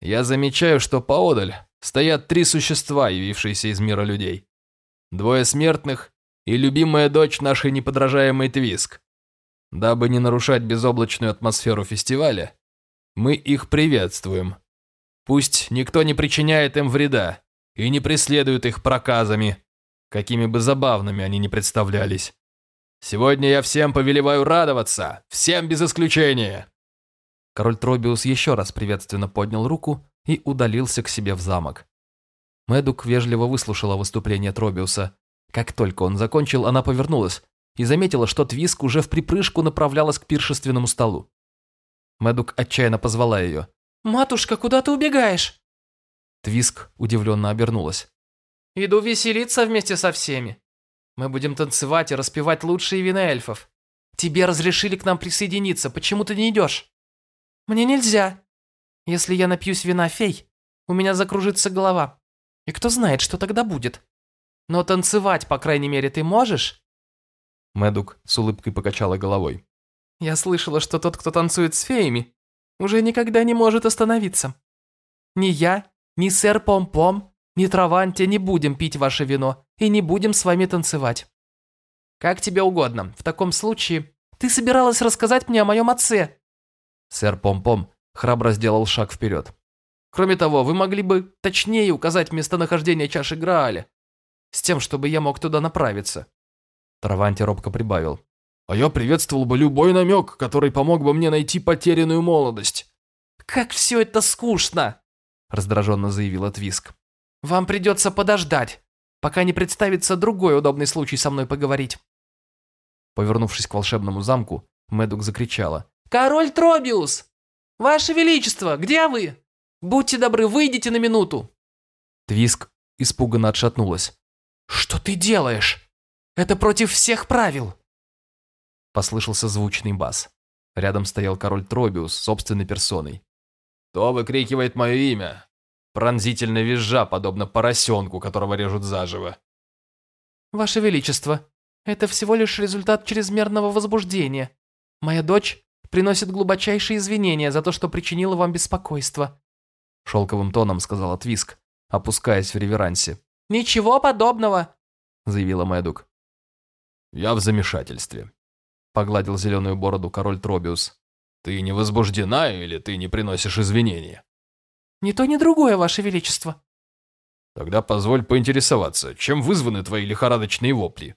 Я замечаю, что поодаль стоят три существа, явившиеся из мира людей. Двое смертных и любимая дочь нашей неподражаемой Твиск. Дабы не нарушать безоблачную атмосферу фестиваля, мы их приветствуем. Пусть никто не причиняет им вреда и не преследует их проказами, какими бы забавными они ни представлялись. Сегодня я всем повелеваю радоваться, всем без исключения. Король Тробиус еще раз приветственно поднял руку и удалился к себе в замок. Мэдук вежливо выслушала выступление Тробиуса. Как только он закончил, она повернулась и заметила, что Твиск уже в припрыжку направлялась к пиршественному столу. Мэдук отчаянно позвала ее. «Матушка, куда ты убегаешь?» Твиск удивленно обернулась. «Иду веселиться вместе со всеми. Мы будем танцевать и распевать лучшие вина эльфов. Тебе разрешили к нам присоединиться, почему ты не идешь? Мне нельзя. Если я напьюсь вина фей, у меня закружится голова. И кто знает, что тогда будет. Но танцевать, по крайней мере, ты можешь? Мэдук с улыбкой покачала головой. Я слышала, что тот, кто танцует с феями, уже никогда не может остановиться. Ни я, ни сэр Пом-Пом, ни Траванти не будем пить ваше вино и не будем с вами танцевать. Как тебе угодно. В таком случае, ты собиралась рассказать мне о моем отце. Сэр Пом-Пом храбро сделал шаг вперед. Кроме того, вы могли бы точнее указать местонахождение чаши Грааля, с тем, чтобы я мог туда направиться. Траванти робко прибавил. А я приветствовал бы любой намек, который помог бы мне найти потерянную молодость. «Как все это скучно!» – раздраженно заявила Твиск. «Вам придется подождать, пока не представится другой удобный случай со мной поговорить». Повернувшись к волшебному замку, Мэдук закричала. «Король Тробиус! Ваше Величество, где вы? Будьте добры, выйдите на минуту!» Твиск испуганно отшатнулась. «Что ты делаешь? Это против всех правил!» Послышался звучный бас. Рядом стоял король Тробиус собственной персоной. «Кто выкрикивает мое имя?» Пронзительно визжа, подобно поросенку, которого режут заживо. «Ваше Величество, это всего лишь результат чрезмерного возбуждения. Моя дочь приносит глубочайшие извинения за то, что причинила вам беспокойство», шелковым тоном сказала Твиск, опускаясь в реверансе. «Ничего подобного», заявила Мэдук. «Я в замешательстве», погладил зеленую бороду король Тробиус. «Ты не возбуждена или ты не приносишь извинения?» «Ни то, ни другое, ваше величество». «Тогда позволь поинтересоваться, чем вызваны твои лихорадочные вопли?»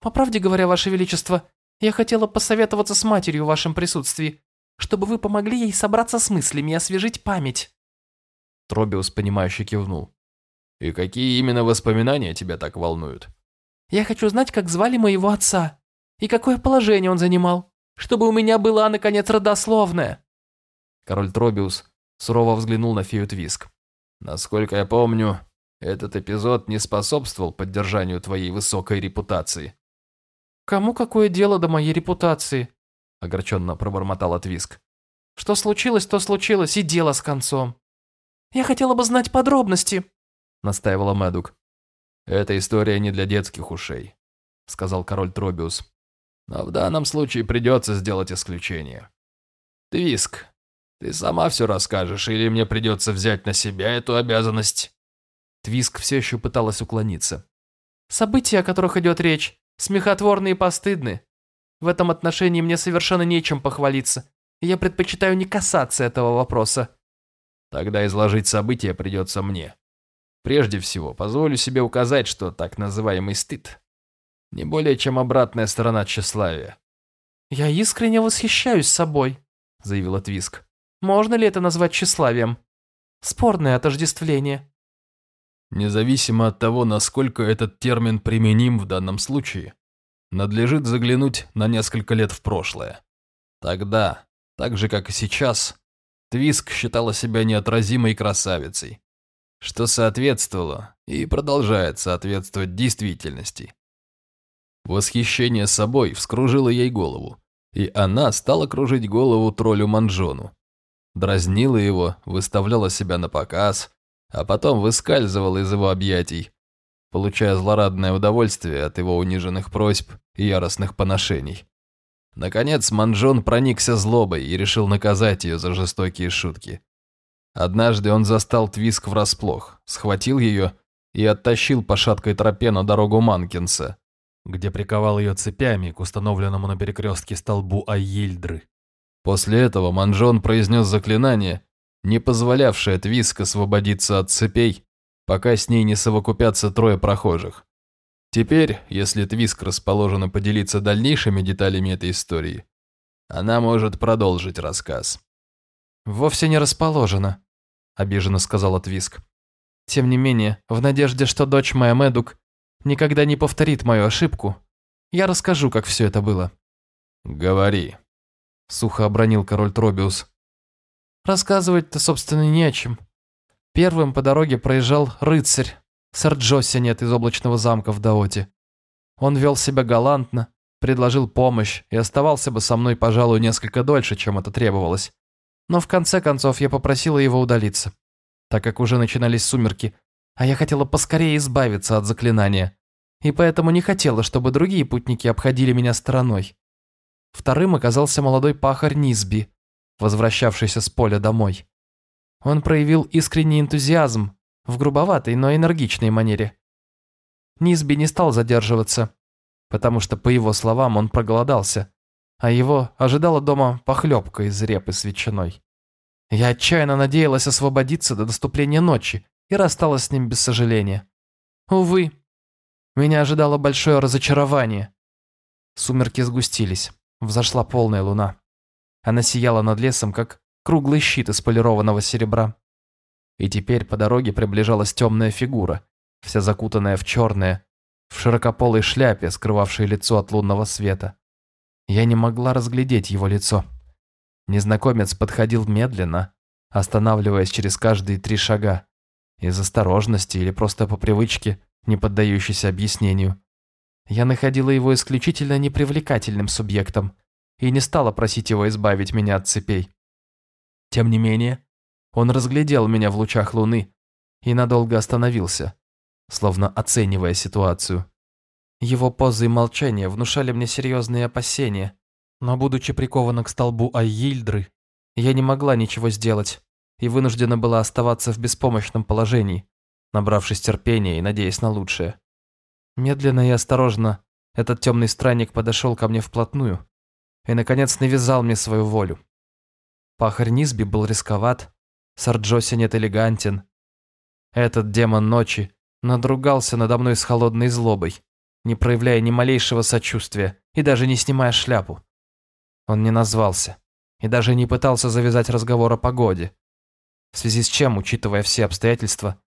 «По правде говоря, ваше величество, я хотела посоветоваться с матерью в вашем присутствии, чтобы вы помогли ей собраться с мыслями и освежить память». Тробиус, понимающе кивнул. «И какие именно воспоминания тебя так волнуют?» «Я хочу знать, как звали моего отца и какое положение он занимал, чтобы у меня была, наконец, родословная». Король Тробиус сурово взглянул на фею Твиск. «Насколько я помню, этот эпизод не способствовал поддержанию твоей высокой репутации». «Кому какое дело до моей репутации?» – огорченно пробормотала Твиск. «Что случилось, то случилось, и дело с концом. Я хотела бы знать подробности», – настаивала Мэдук. «Эта история не для детских ушей», – сказал король Тробиус. «Но в данном случае придется сделать исключение. Твиск, ты сама все расскажешь, или мне придется взять на себя эту обязанность?» Твиск все еще пыталась уклониться. «События, о которых идет речь, смехотворны и постыдны. В этом отношении мне совершенно нечем похвалиться, и я предпочитаю не касаться этого вопроса. Тогда изложить события придется мне. Прежде всего, позволю себе указать, что так называемый стыд не более чем обратная сторона тщеславия. «Я искренне восхищаюсь собой», — заявила Твиск. «Можно ли это назвать тщеславием? Спорное отождествление». Независимо от того, насколько этот термин применим в данном случае, надлежит заглянуть на несколько лет в прошлое. Тогда, так же как и сейчас, Твиск считала себя неотразимой красавицей, что соответствовало и продолжает соответствовать действительности. Восхищение собой вскружило ей голову, и она стала кружить голову троллю Манжону. Дразнила его, выставляла себя на показ, а потом выскальзывал из его объятий, получая злорадное удовольствие от его униженных просьб и яростных поношений. Наконец Манжон проникся злобой и решил наказать ее за жестокие шутки. Однажды он застал Твиск врасплох, схватил ее и оттащил по шаткой тропе на дорогу Манкинса, где приковал ее цепями к установленному на перекрестке столбу Айильдры. После этого Манжон произнес заклинание, не позволявшая Твиск освободиться от цепей, пока с ней не совокупятся трое прохожих. Теперь, если Твиск расположена поделиться дальнейшими деталями этой истории, она может продолжить рассказ. «Вовсе не расположена», – обиженно сказала Твиск. «Тем не менее, в надежде, что дочь моя Мэдук никогда не повторит мою ошибку, я расскажу, как все это было». «Говори», – сухо обронил король Тробиус. Рассказывать-то, собственно, не о чем. Первым по дороге проезжал рыцарь, сэр Джоссинет из облачного замка в Даоте. Он вел себя галантно, предложил помощь и оставался бы со мной, пожалуй, несколько дольше, чем это требовалось. Но в конце концов я попросила его удалиться, так как уже начинались сумерки, а я хотела поскорее избавиться от заклинания, и поэтому не хотела, чтобы другие путники обходили меня стороной. Вторым оказался молодой пахарь Низби, возвращавшийся с поля домой. Он проявил искренний энтузиазм в грубоватой, но энергичной манере. Низби не стал задерживаться, потому что, по его словам, он проголодался, а его ожидала дома похлебка из репы с ветчиной. Я отчаянно надеялась освободиться до наступления ночи и рассталась с ним без сожаления. Увы, меня ожидало большое разочарование. Сумерки сгустились, взошла полная луна. Она сияла над лесом, как круглый щит из полированного серебра. И теперь по дороге приближалась темная фигура, вся закутанная в черное, в широкополой шляпе, скрывавшей лицо от лунного света. Я не могла разглядеть его лицо. Незнакомец подходил медленно, останавливаясь через каждые три шага, из осторожности или просто по привычке, не поддающейся объяснению. Я находила его исключительно непривлекательным субъектом и не стала просить его избавить меня от цепей. Тем не менее, он разглядел меня в лучах луны и надолго остановился, словно оценивая ситуацию. Его позы и молчание внушали мне серьезные опасения, но, будучи прикована к столбу Айильдры, я не могла ничего сделать и вынуждена была оставаться в беспомощном положении, набравшись терпения и надеясь на лучшее. Медленно и осторожно этот темный странник подошел ко мне вплотную и, наконец, навязал мне свою волю. Пахарь Низби был рисковат, Сарджоси нет элегантен. Этот демон ночи надругался надо мной с холодной злобой, не проявляя ни малейшего сочувствия и даже не снимая шляпу. Он не назвался и даже не пытался завязать разговор о погоде, в связи с чем, учитывая все обстоятельства,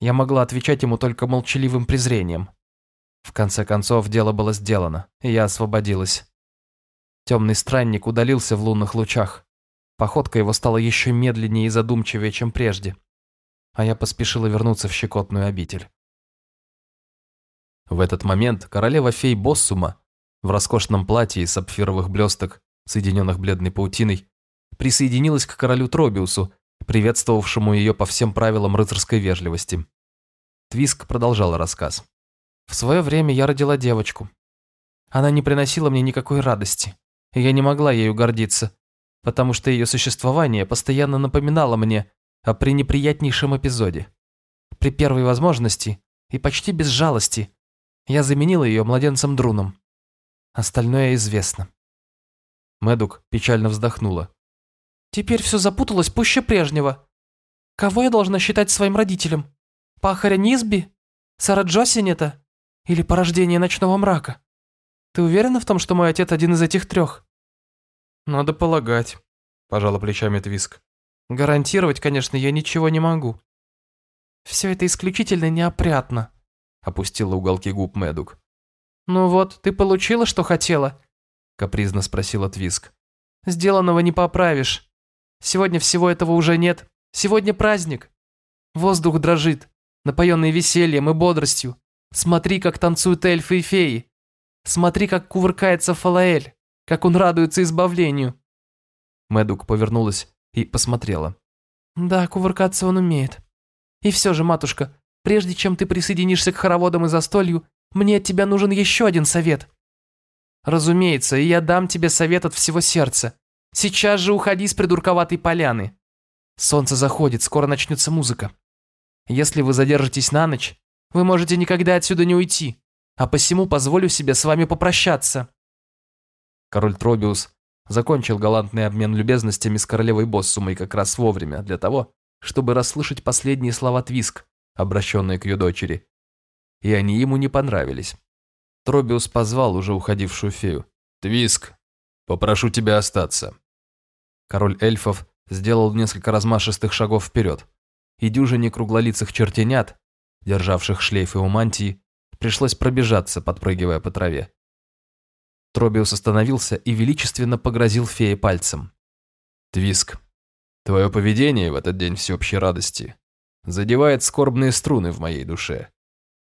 я могла отвечать ему только молчаливым презрением. В конце концов, дело было сделано, и я освободилась. Темный странник удалился в лунных лучах, Походка его стала еще медленнее и задумчивее, чем прежде. А я поспешила вернуться в щекотную обитель. В этот момент королева фей Боссума в роскошном платье из сапфировых блесток, соединенных бледной паутиной, присоединилась к королю Тробиусу, приветствовавшему ее по всем правилам рыцарской вежливости. Твиск продолжала рассказ. «В свое время я родила девочку. Она не приносила мне никакой радости, и я не могла ею гордиться, потому что ее существование постоянно напоминало мне о пренеприятнейшем эпизоде. При первой возможности и почти без жалости я заменила ее младенцем Друном. Остальное известно. Медук печально вздохнула. «Теперь все запуталось пуще прежнего. Кого я должна считать своим родителем? Пахаря Низби? Сара Джосинета? Или порождение ночного мрака? Ты уверена в том, что мой отец один из этих трех?» «Надо полагать», – пожала плечами Твиск. «Гарантировать, конечно, я ничего не могу». «Все это исключительно неопрятно», – опустила уголки губ Мэдук. «Ну вот, ты получила, что хотела?» – капризно спросила Твиск. «Сделанного не поправишь. Сегодня всего этого уже нет. Сегодня праздник. Воздух дрожит, напоенный весельем и бодростью. Смотри, как танцуют эльфы и феи. Смотри, как кувыркается Фалаэль как он радуется избавлению!» Мэдук повернулась и посмотрела. «Да, кувыркаться он умеет. И все же, матушка, прежде чем ты присоединишься к хороводам и застолью, мне от тебя нужен еще один совет. Разумеется, и я дам тебе совет от всего сердца. Сейчас же уходи с придурковатой поляны. Солнце заходит, скоро начнется музыка. Если вы задержитесь на ночь, вы можете никогда отсюда не уйти, а посему позволю себе с вами попрощаться. Король Тробиус закончил галантный обмен любезностями с королевой Боссумой как раз вовремя для того, чтобы расслышать последние слова Твиск, обращенные к ее дочери. И они ему не понравились. Тробиус позвал уже уходившую фею. «Твиск, попрошу тебя остаться». Король эльфов сделал несколько размашистых шагов вперед, и дюжине круглолицых чертенят, державших шлейфы у мантии, пришлось пробежаться, подпрыгивая по траве. Тробиус остановился и величественно погрозил фее пальцем. «Твиск, твое поведение в этот день всеобщей радости задевает скорбные струны в моей душе.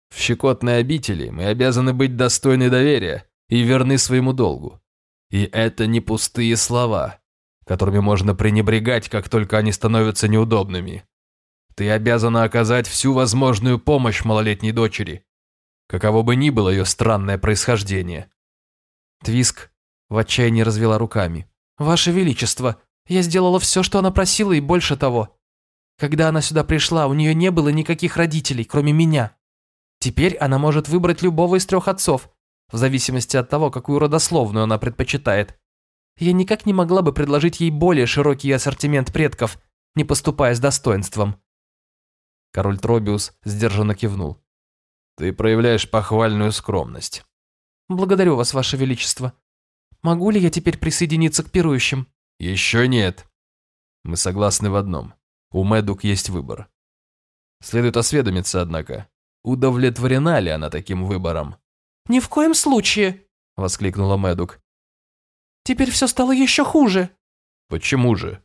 В щекотной обители мы обязаны быть достойны доверия, и верны своему долгу. И это не пустые слова, которыми можно пренебрегать, как только они становятся неудобными. Ты обязана оказать всю возможную помощь малолетней дочери, каково бы ни было ее странное происхождение. Твиск в отчаянии развела руками. «Ваше Величество, я сделала все, что она просила, и больше того. Когда она сюда пришла, у нее не было никаких родителей, кроме меня. Теперь она может выбрать любого из трех отцов, в зависимости от того, какую родословную она предпочитает. Я никак не могла бы предложить ей более широкий ассортимент предков, не поступая с достоинством». Король Тробиус сдержанно кивнул. «Ты проявляешь похвальную скромность». «Благодарю вас, Ваше Величество. Могу ли я теперь присоединиться к пирующим?» «Еще нет. Мы согласны в одном. У Мэдук есть выбор. Следует осведомиться, однако, удовлетворена ли она таким выбором?» «Ни в коем случае!» – воскликнула Мэдук. «Теперь все стало еще хуже!» «Почему же?»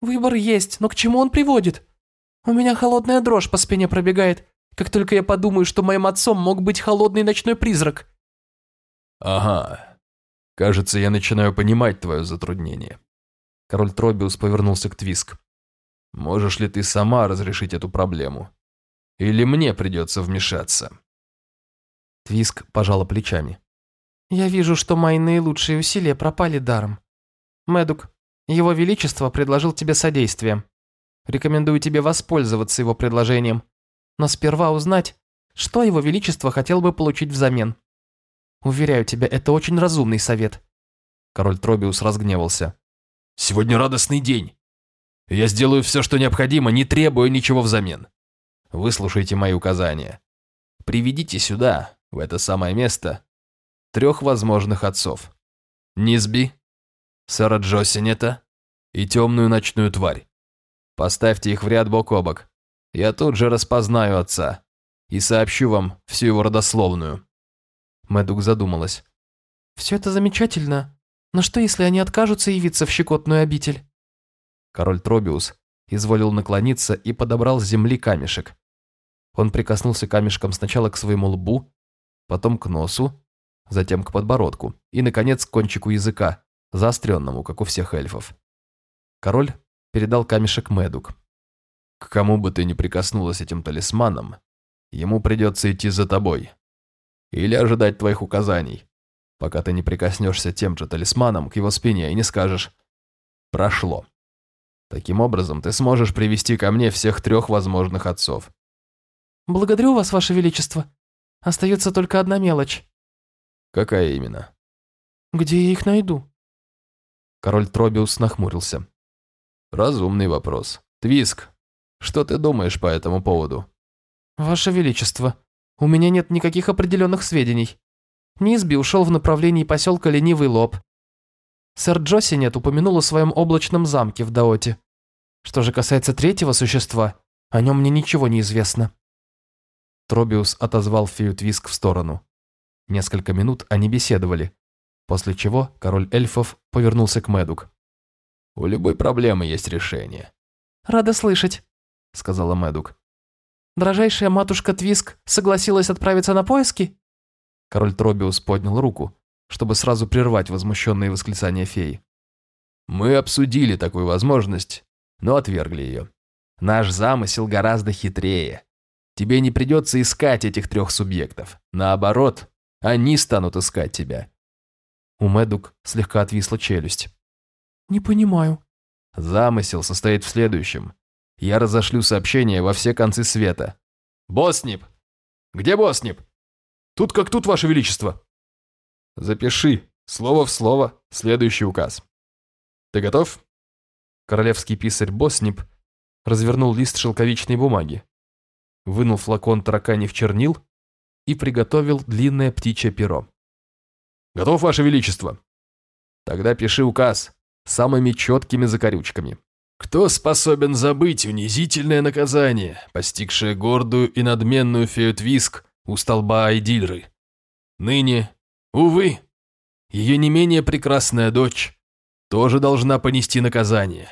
«Выбор есть, но к чему он приводит? У меня холодная дрожь по спине пробегает, как только я подумаю, что моим отцом мог быть холодный ночной призрак». «Ага. Кажется, я начинаю понимать твое затруднение». Король Тробиус повернулся к Твиск. «Можешь ли ты сама разрешить эту проблему? Или мне придется вмешаться?» Твиск пожала плечами. «Я вижу, что мои наилучшие усилия пропали даром. Мэдук, его Величество предложил тебе содействие. Рекомендую тебе воспользоваться его предложением, но сперва узнать, что его Величество хотел бы получить взамен. Уверяю тебя, это очень разумный совет». Король Тробиус разгневался. «Сегодня радостный день. Я сделаю все, что необходимо, не требуя ничего взамен. Выслушайте мои указания. Приведите сюда, в это самое место, трех возможных отцов. Низби, сэра Джосинета и темную ночную тварь. Поставьте их в ряд бок о бок. Я тут же распознаю отца и сообщу вам всю его родословную». Мэдук задумалась. «Все это замечательно, но что, если они откажутся явиться в щекотную обитель?» Король Тробиус изволил наклониться и подобрал с земли камешек. Он прикоснулся камешком сначала к своему лбу, потом к носу, затем к подбородку и, наконец, к кончику языка, заостренному, как у всех эльфов. Король передал камешек Мэдук. «К кому бы ты ни прикоснулась этим талисманом, ему придется идти за тобой. Или ожидать твоих указаний, пока ты не прикоснешься тем же талисманом к его спине и не скажешь «прошло». Таким образом, ты сможешь привести ко мне всех трех возможных отцов. «Благодарю вас, Ваше Величество», Остается только одна мелочь. Какая именно? Где я их найду? Король Тробиус нахмурился. Разумный вопрос. Твиск, что ты думаешь по этому поводу? Ваше Величество, у меня нет никаких определенных сведений. Низби ушел в направлении поселка Ленивый Лоб. Сэр Джосинет упомянул о своем облачном замке в Даоте. Что же касается третьего существа, о нем мне ничего не известно. Тробиус отозвал фею Твиск в сторону. Несколько минут они беседовали, после чего король эльфов повернулся к Мэдук. «У любой проблемы есть решение». «Рада слышать», — сказала Мэдук. «Дрожайшая матушка Твиск согласилась отправиться на поиски?» Король Тробиус поднял руку, чтобы сразу прервать возмущенные восклицания феи. «Мы обсудили такую возможность, но отвергли ее. Наш замысел гораздо хитрее. Тебе не придется искать этих трех субъектов. Наоборот, они станут искать тебя. У Мэдук слегка отвисла челюсть. «Не понимаю». Замысел состоит в следующем. Я разошлю сообщение во все концы света. «Боснип! Где Боснип? Тут как тут, Ваше Величество!» Запиши, слово в слово, следующий указ. Ты готов? Королевский писарь Боснип развернул лист шелковичной бумаги, вынул флакон тараканьих чернил и приготовил длинное птичье перо. «Готов, Ваше Величество?» «Тогда пиши указ самыми четкими закорючками. Кто способен забыть унизительное наказание, постигшее гордую и надменную фею Твиск у столба Айдильры? Ныне, увы, ее не менее прекрасная дочь тоже должна понести наказание.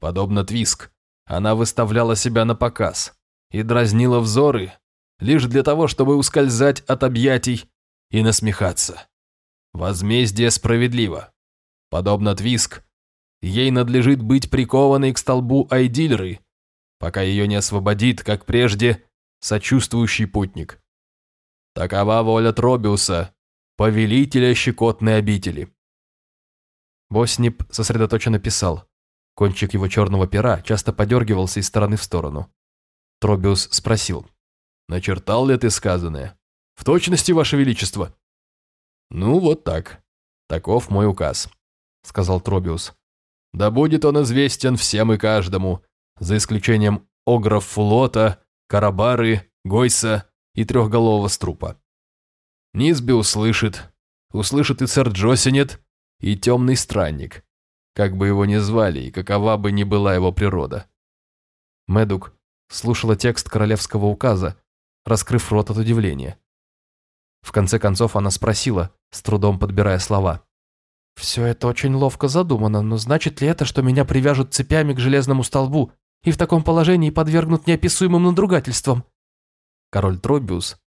Подобно Твиск, она выставляла себя на показ, и дразнила взоры лишь для того, чтобы ускользать от объятий и насмехаться. Возмездие справедливо. Подобно Твиск, ей надлежит быть прикованной к столбу Айдильры, пока ее не освободит, как прежде, сочувствующий путник. Такова воля Тробиуса, повелителя щекотной обители. Боснип сосредоточенно писал. Кончик его черного пера часто подергивался из стороны в сторону. Тробиус спросил. «Начертал ли ты сказанное?» «В точности, Ваше Величество!» «Ну, вот так. Таков мой указ», — сказал Тробиус. «Да будет он известен всем и каждому, за исключением огров флота, карабары, гойса и трехголового струпа. Низби услышит, услышит и сэр Джосинет, и темный странник, как бы его ни звали и какова бы ни была его природа. Медук слушала текст королевского указа, раскрыв рот от удивления. В конце концов она спросила, с трудом подбирая слова. «Все это очень ловко задумано, но значит ли это, что меня привяжут цепями к железному столбу и в таком положении подвергнут неописуемым надругательствам?» Король Тробиус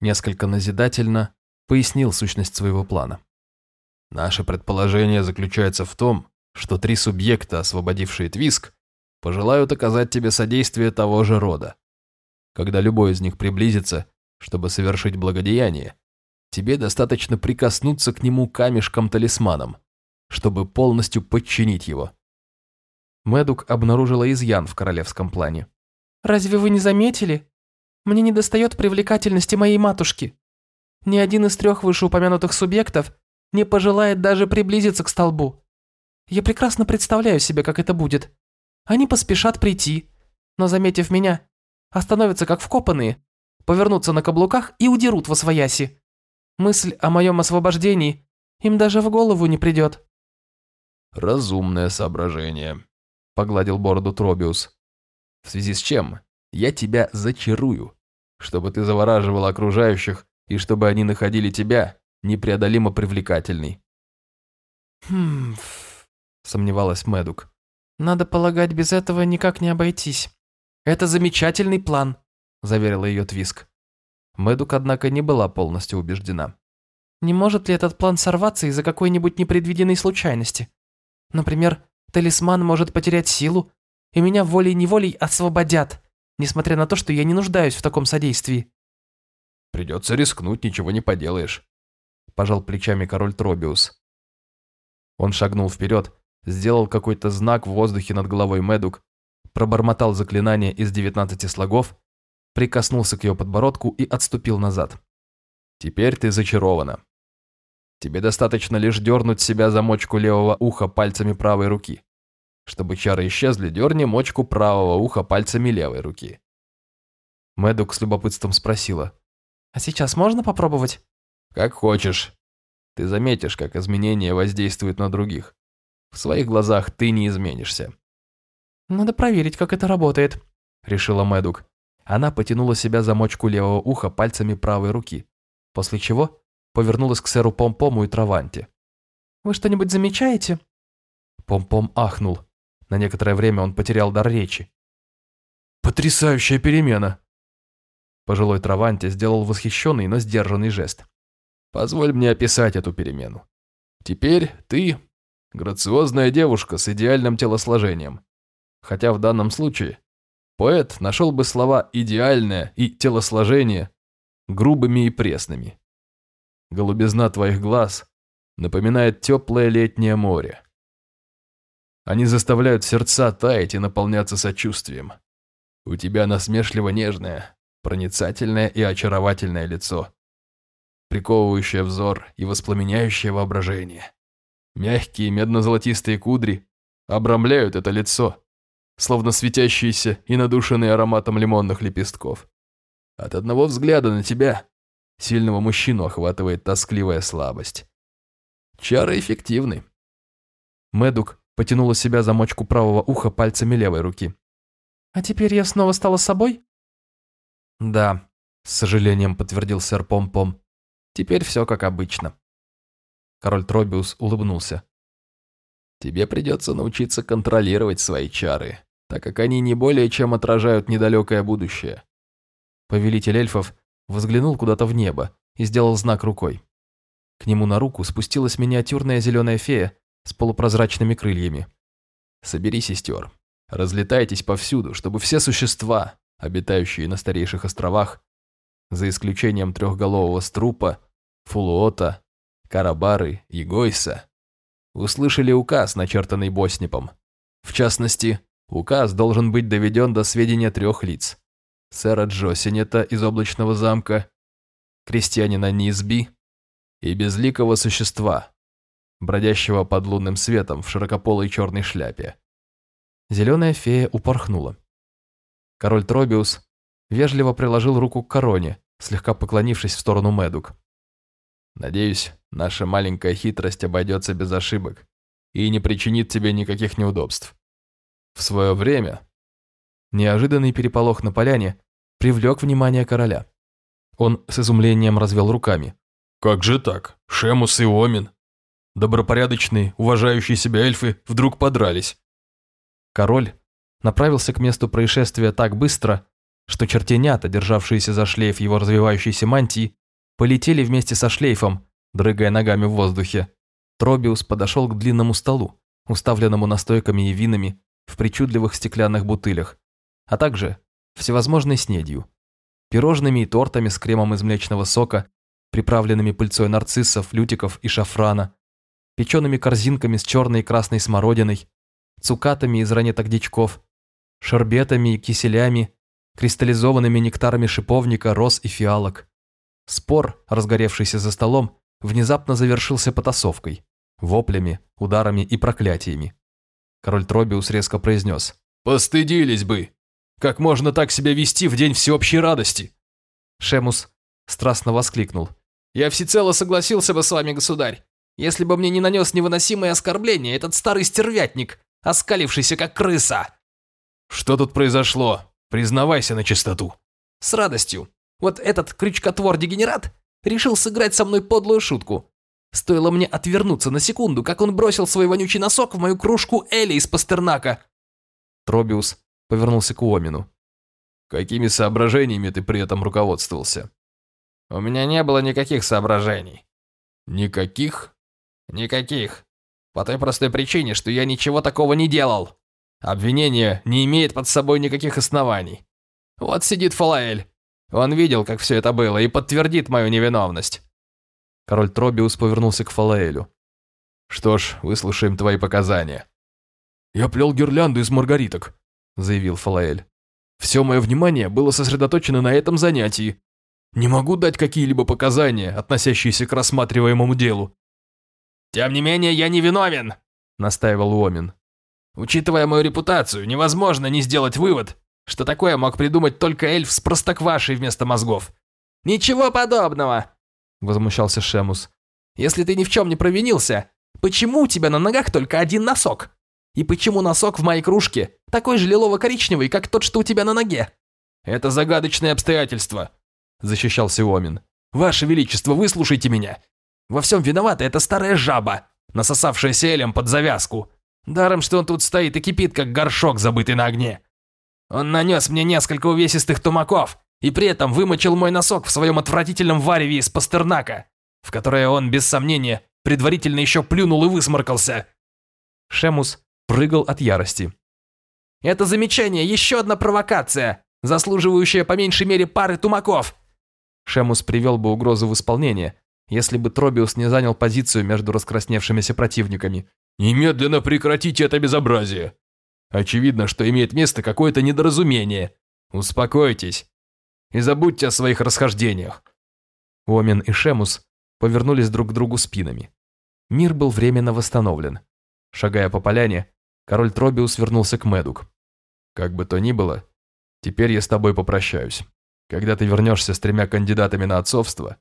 несколько назидательно пояснил сущность своего плана. Наше предположение заключается в том, что три субъекта, освободившие Твиск, пожелают оказать тебе содействие того же рода. Когда любой из них приблизится, чтобы совершить благодеяние, тебе достаточно прикоснуться к нему камешком-талисманом, чтобы полностью подчинить его. Мэдук обнаружила изъян в королевском плане. «Разве вы не заметили? Мне недостает привлекательности моей матушки. Ни один из трех вышеупомянутых субъектов не пожелает даже приблизиться к столбу. Я прекрасно представляю себе, как это будет. Они поспешат прийти, но, заметив меня, остановятся как вкопанные, повернутся на каблуках и удерут во свояси. Мысль о моем освобождении им даже в голову не придет. «Разумное соображение», — погладил бороду Тробиус. «В связи с чем я тебя зачарую, чтобы ты завораживал окружающих и чтобы они находили тебя непреодолимо привлекательной». «Хм...» — сомневалась Мэдук. «Надо полагать, без этого никак не обойтись. Это замечательный план», — заверила ее Твиск. Мэдук, однако, не была полностью убеждена. «Не может ли этот план сорваться из-за какой-нибудь непредвиденной случайности? Например, талисман может потерять силу, и меня волей-неволей освободят, несмотря на то, что я не нуждаюсь в таком содействии». «Придется рискнуть, ничего не поделаешь», – пожал плечами король Тробиус. Он шагнул вперед, сделал какой-то знак в воздухе над головой Медук, пробормотал заклинание из девятнадцати слогов, прикоснулся к ее подбородку и отступил назад. «Теперь ты зачарована. Тебе достаточно лишь дернуть себя за мочку левого уха пальцами правой руки. Чтобы чары исчезли, дерни мочку правого уха пальцами левой руки». Медук с любопытством спросила. «А сейчас можно попробовать?» Как хочешь. Ты заметишь, как изменения воздействуют на других. В своих глазах ты не изменишься. Надо проверить, как это работает, решила Мэдук. Она потянула себя за мочку левого уха пальцами правой руки, после чего повернулась к сэру Помпому и Траванте. «Вы что-нибудь замечаете?» Помпом ахнул. На некоторое время он потерял дар речи. «Потрясающая перемена!» Пожилой Траванте сделал восхищенный, но сдержанный жест. Позволь мне описать эту перемену. Теперь ты – грациозная девушка с идеальным телосложением. Хотя в данном случае поэт нашел бы слова «идеальное» и «телосложение» грубыми и пресными. Голубизна твоих глаз напоминает теплое летнее море. Они заставляют сердца таять и наполняться сочувствием. У тебя насмешливо нежное, проницательное и очаровательное лицо приковывающая взор и воспламеняющее воображение. Мягкие медно-золотистые кудри обрамляют это лицо, словно светящиеся и надушенные ароматом лимонных лепестков. От одного взгляда на тебя сильного мужчину охватывает тоскливая слабость. Чары эффективны. Медук потянула себя за мочку правого уха пальцами левой руки. «А теперь я снова стала собой?» «Да», — с сожалением подтвердил сэр Пом-Пом. Теперь все как обычно. Король Тробиус улыбнулся. Тебе придется научиться контролировать свои чары, так как они не более чем отражают недалекое будущее. Повелитель эльфов взглянул куда-то в небо и сделал знак рукой. К нему на руку спустилась миниатюрная зеленая фея с полупрозрачными крыльями. «Собери сестер, разлетайтесь повсюду, чтобы все существа, обитающие на старейших островах, за исключением трехголового струпа, фулуота, карабары и гойса, услышали указ, начертанный Боснипом. В частности, указ должен быть доведен до сведения трех лиц. Сэра Джосинета из облачного замка, крестьянина Низби и безликого существа, бродящего под лунным светом в широкополой черной шляпе. Зеленая фея упорхнула. Король Тробиус вежливо приложил руку к короне, слегка поклонившись в сторону Медук. «Надеюсь, наша маленькая хитрость обойдется без ошибок и не причинит тебе никаких неудобств. В свое время...» Неожиданный переполох на поляне привлек внимание короля. Он с изумлением развел руками. «Как же так? Шемус и Омин. Добропорядочные, уважающие себя эльфы вдруг подрались». Король направился к месту происшествия так быстро, что чертенята, державшиеся за шлейф его развивающейся мантии, полетели вместе со шлейфом, дрыгая ногами в воздухе. Тробиус подошел к длинному столу, уставленному настойками и винами в причудливых стеклянных бутылях, а также всевозможной снедью, пирожными и тортами с кремом из млечного сока, приправленными пыльцой нарциссов, лютиков и шафрана, печеными корзинками с черной и красной смородиной, цукатами из ранеток дичков, шербетами и киселями, кристаллизованными нектарами шиповника, роз и фиалок. Спор, разгоревшийся за столом, внезапно завершился потасовкой, воплями, ударами и проклятиями. Король Тробиус резко произнес. «Постыдились бы! Как можно так себя вести в день всеобщей радости?» Шемус страстно воскликнул. «Я всецело согласился бы с вами, государь, если бы мне не нанес невыносимое оскорбление этот старый стервятник, оскалившийся как крыса!» «Что тут произошло? Признавайся на чистоту!» «С радостью. Вот этот крючкотвор-дегенерат решил сыграть со мной подлую шутку. Стоило мне отвернуться на секунду, как он бросил свой вонючий носок в мою кружку Эли из Пастернака». Тробиус повернулся к Уомину. «Какими соображениями ты при этом руководствовался?» «У меня не было никаких соображений». «Никаких?» «Никаких. По той простой причине, что я ничего такого не делал. Обвинение не имеет под собой никаких оснований. Вот сидит Фалаэль. Он видел, как все это было, и подтвердит мою невиновность». Король Тробиус повернулся к Фалаэлю. «Что ж, выслушаем твои показания». «Я плел гирлянду из маргариток», — заявил Фалаэль. «Все мое внимание было сосредоточено на этом занятии. Не могу дать какие-либо показания, относящиеся к рассматриваемому делу». «Тем не менее, я не виновен», — настаивал Уомин. «Учитывая мою репутацию, невозможно не сделать вывод, что такое мог придумать только эльф с простоквашей вместо мозгов». «Ничего подобного!» – возмущался Шемус. «Если ты ни в чем не провинился, почему у тебя на ногах только один носок? И почему носок в моей кружке такой же лилово-коричневый, как тот, что у тебя на ноге?» «Это загадочные обстоятельства», – защищался Омин. «Ваше Величество, выслушайте меня. Во всем виновата эта старая жаба, насосавшаяся элем под завязку. Даром, что он тут стоит и кипит, как горшок, забытый на огне. Он нанес мне несколько увесистых тумаков и при этом вымочил мой носок в своем отвратительном вареве из пастернака, в которое он, без сомнения, предварительно еще плюнул и высморкался. Шемус прыгал от ярости. «Это замечание еще одна провокация, заслуживающая по меньшей мере пары тумаков!» Шемус привел бы угрозу в исполнение, если бы Тробиус не занял позицию между раскрасневшимися противниками. «Немедленно прекратите это безобразие!» Очевидно, что имеет место какое-то недоразумение. Успокойтесь и забудьте о своих расхождениях. Омин и Шемус повернулись друг к другу спинами. Мир был временно восстановлен. Шагая по поляне, король Тробиус вернулся к Медук. «Как бы то ни было, теперь я с тобой попрощаюсь. Когда ты вернешься с тремя кандидатами на отцовство,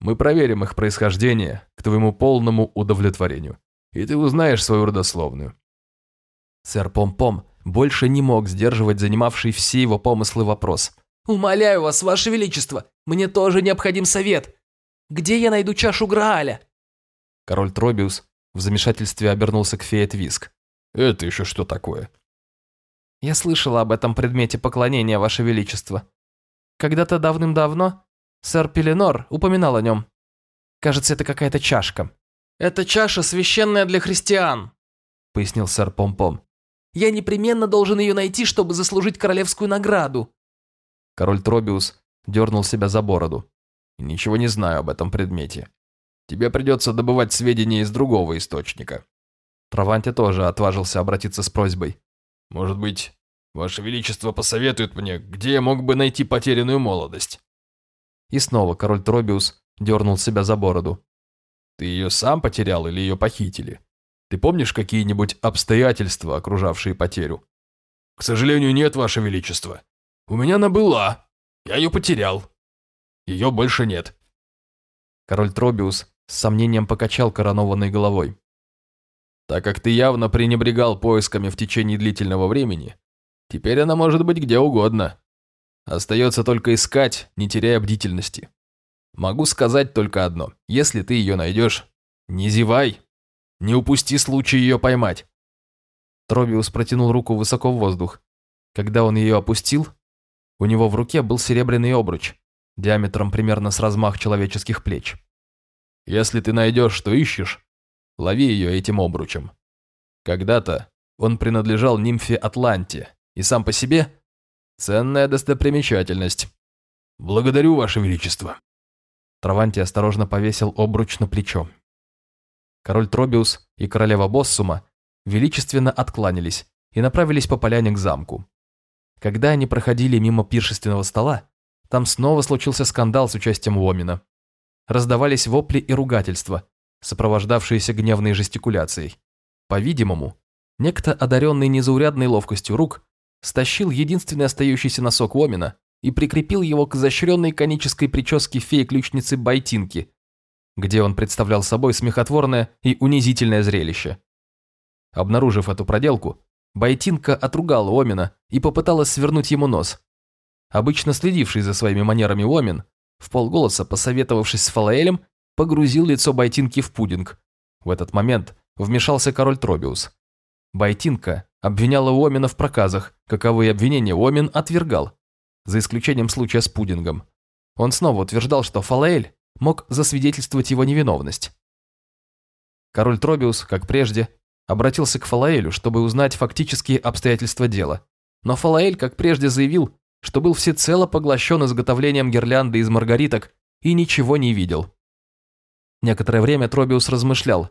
мы проверим их происхождение к твоему полному удовлетворению, и ты узнаешь свою родословную. Сэр Пом-Пом больше не мог сдерживать занимавший все его помыслы вопрос. «Умоляю вас, ваше величество, мне тоже необходим совет. Где я найду чашу Грааля?» Король Тробиус в замешательстве обернулся к фее Твиск. «Это еще что такое?» «Я слышала об этом предмете поклонения, ваше величество. Когда-то давным-давно сэр Пеленор упоминал о нем. Кажется, это какая-то чашка». «Это чаша священная для христиан», — пояснил сэр Помпом. «Я непременно должен ее найти, чтобы заслужить королевскую награду». Король Тробиус дернул себя за бороду. «Ничего не знаю об этом предмете. Тебе придется добывать сведения из другого источника». Траванте тоже отважился обратиться с просьбой. «Может быть, Ваше Величество посоветует мне, где я мог бы найти потерянную молодость?» И снова король Тробиус дернул себя за бороду. «Ты ее сам потерял или ее похитили? Ты помнишь какие-нибудь обстоятельства, окружавшие потерю?» «К сожалению, нет, Ваше Величество. У меня она была. Я ее потерял. Ее больше нет». Король Тробиус с сомнением покачал коронованной головой. «Так как ты явно пренебрегал поисками в течение длительного времени, теперь она может быть где угодно. Остается только искать, не теряя бдительности. Могу сказать только одно. Если ты ее найдешь, не зевай. Не упусти случай ее поймать». Тробиус протянул руку высоко в воздух. Когда он ее опустил, у него в руке был серебряный обруч, диаметром примерно с размах человеческих плеч. Если ты найдешь, что ищешь, лови ее этим обручем. Когда-то он принадлежал нимфе Атланте, и сам по себе ценная достопримечательность. Благодарю, Ваше Величество. Траванти осторожно повесил обруч на плечо. Король Тробиус и королева Боссума величественно откланялись и направились по поляне к замку. Когда они проходили мимо пиршественного стола, там снова случился скандал с участием Уомина раздавались вопли и ругательства, сопровождавшиеся гневной жестикуляцией. По-видимому, некто, одаренный незаурядной ловкостью рук, стащил единственный остающийся носок Уомина и прикрепил его к изощренной конической прическе феи-ключницы Байтинки, где он представлял собой смехотворное и унизительное зрелище. Обнаружив эту проделку, Байтинка отругала Уомина и попыталась свернуть ему нос. Обычно следивший за своими манерами Уомин в полголоса, посоветовавшись с Фалаэлем, погрузил лицо Байтинки в пудинг. В этот момент вмешался король Тробиус. Байтинка обвиняла Уомина в проказах, каковые обвинения Уомин отвергал, за исключением случая с пудингом. Он снова утверждал, что Фалаэль мог засвидетельствовать его невиновность. Король Тробиус, как прежде, обратился к Фалаэлю, чтобы узнать фактические обстоятельства дела. Но Фалаэль, как прежде, заявил, что был всецело поглощен изготовлением гирлянды из маргариток и ничего не видел. Некоторое время Тробиус размышлял,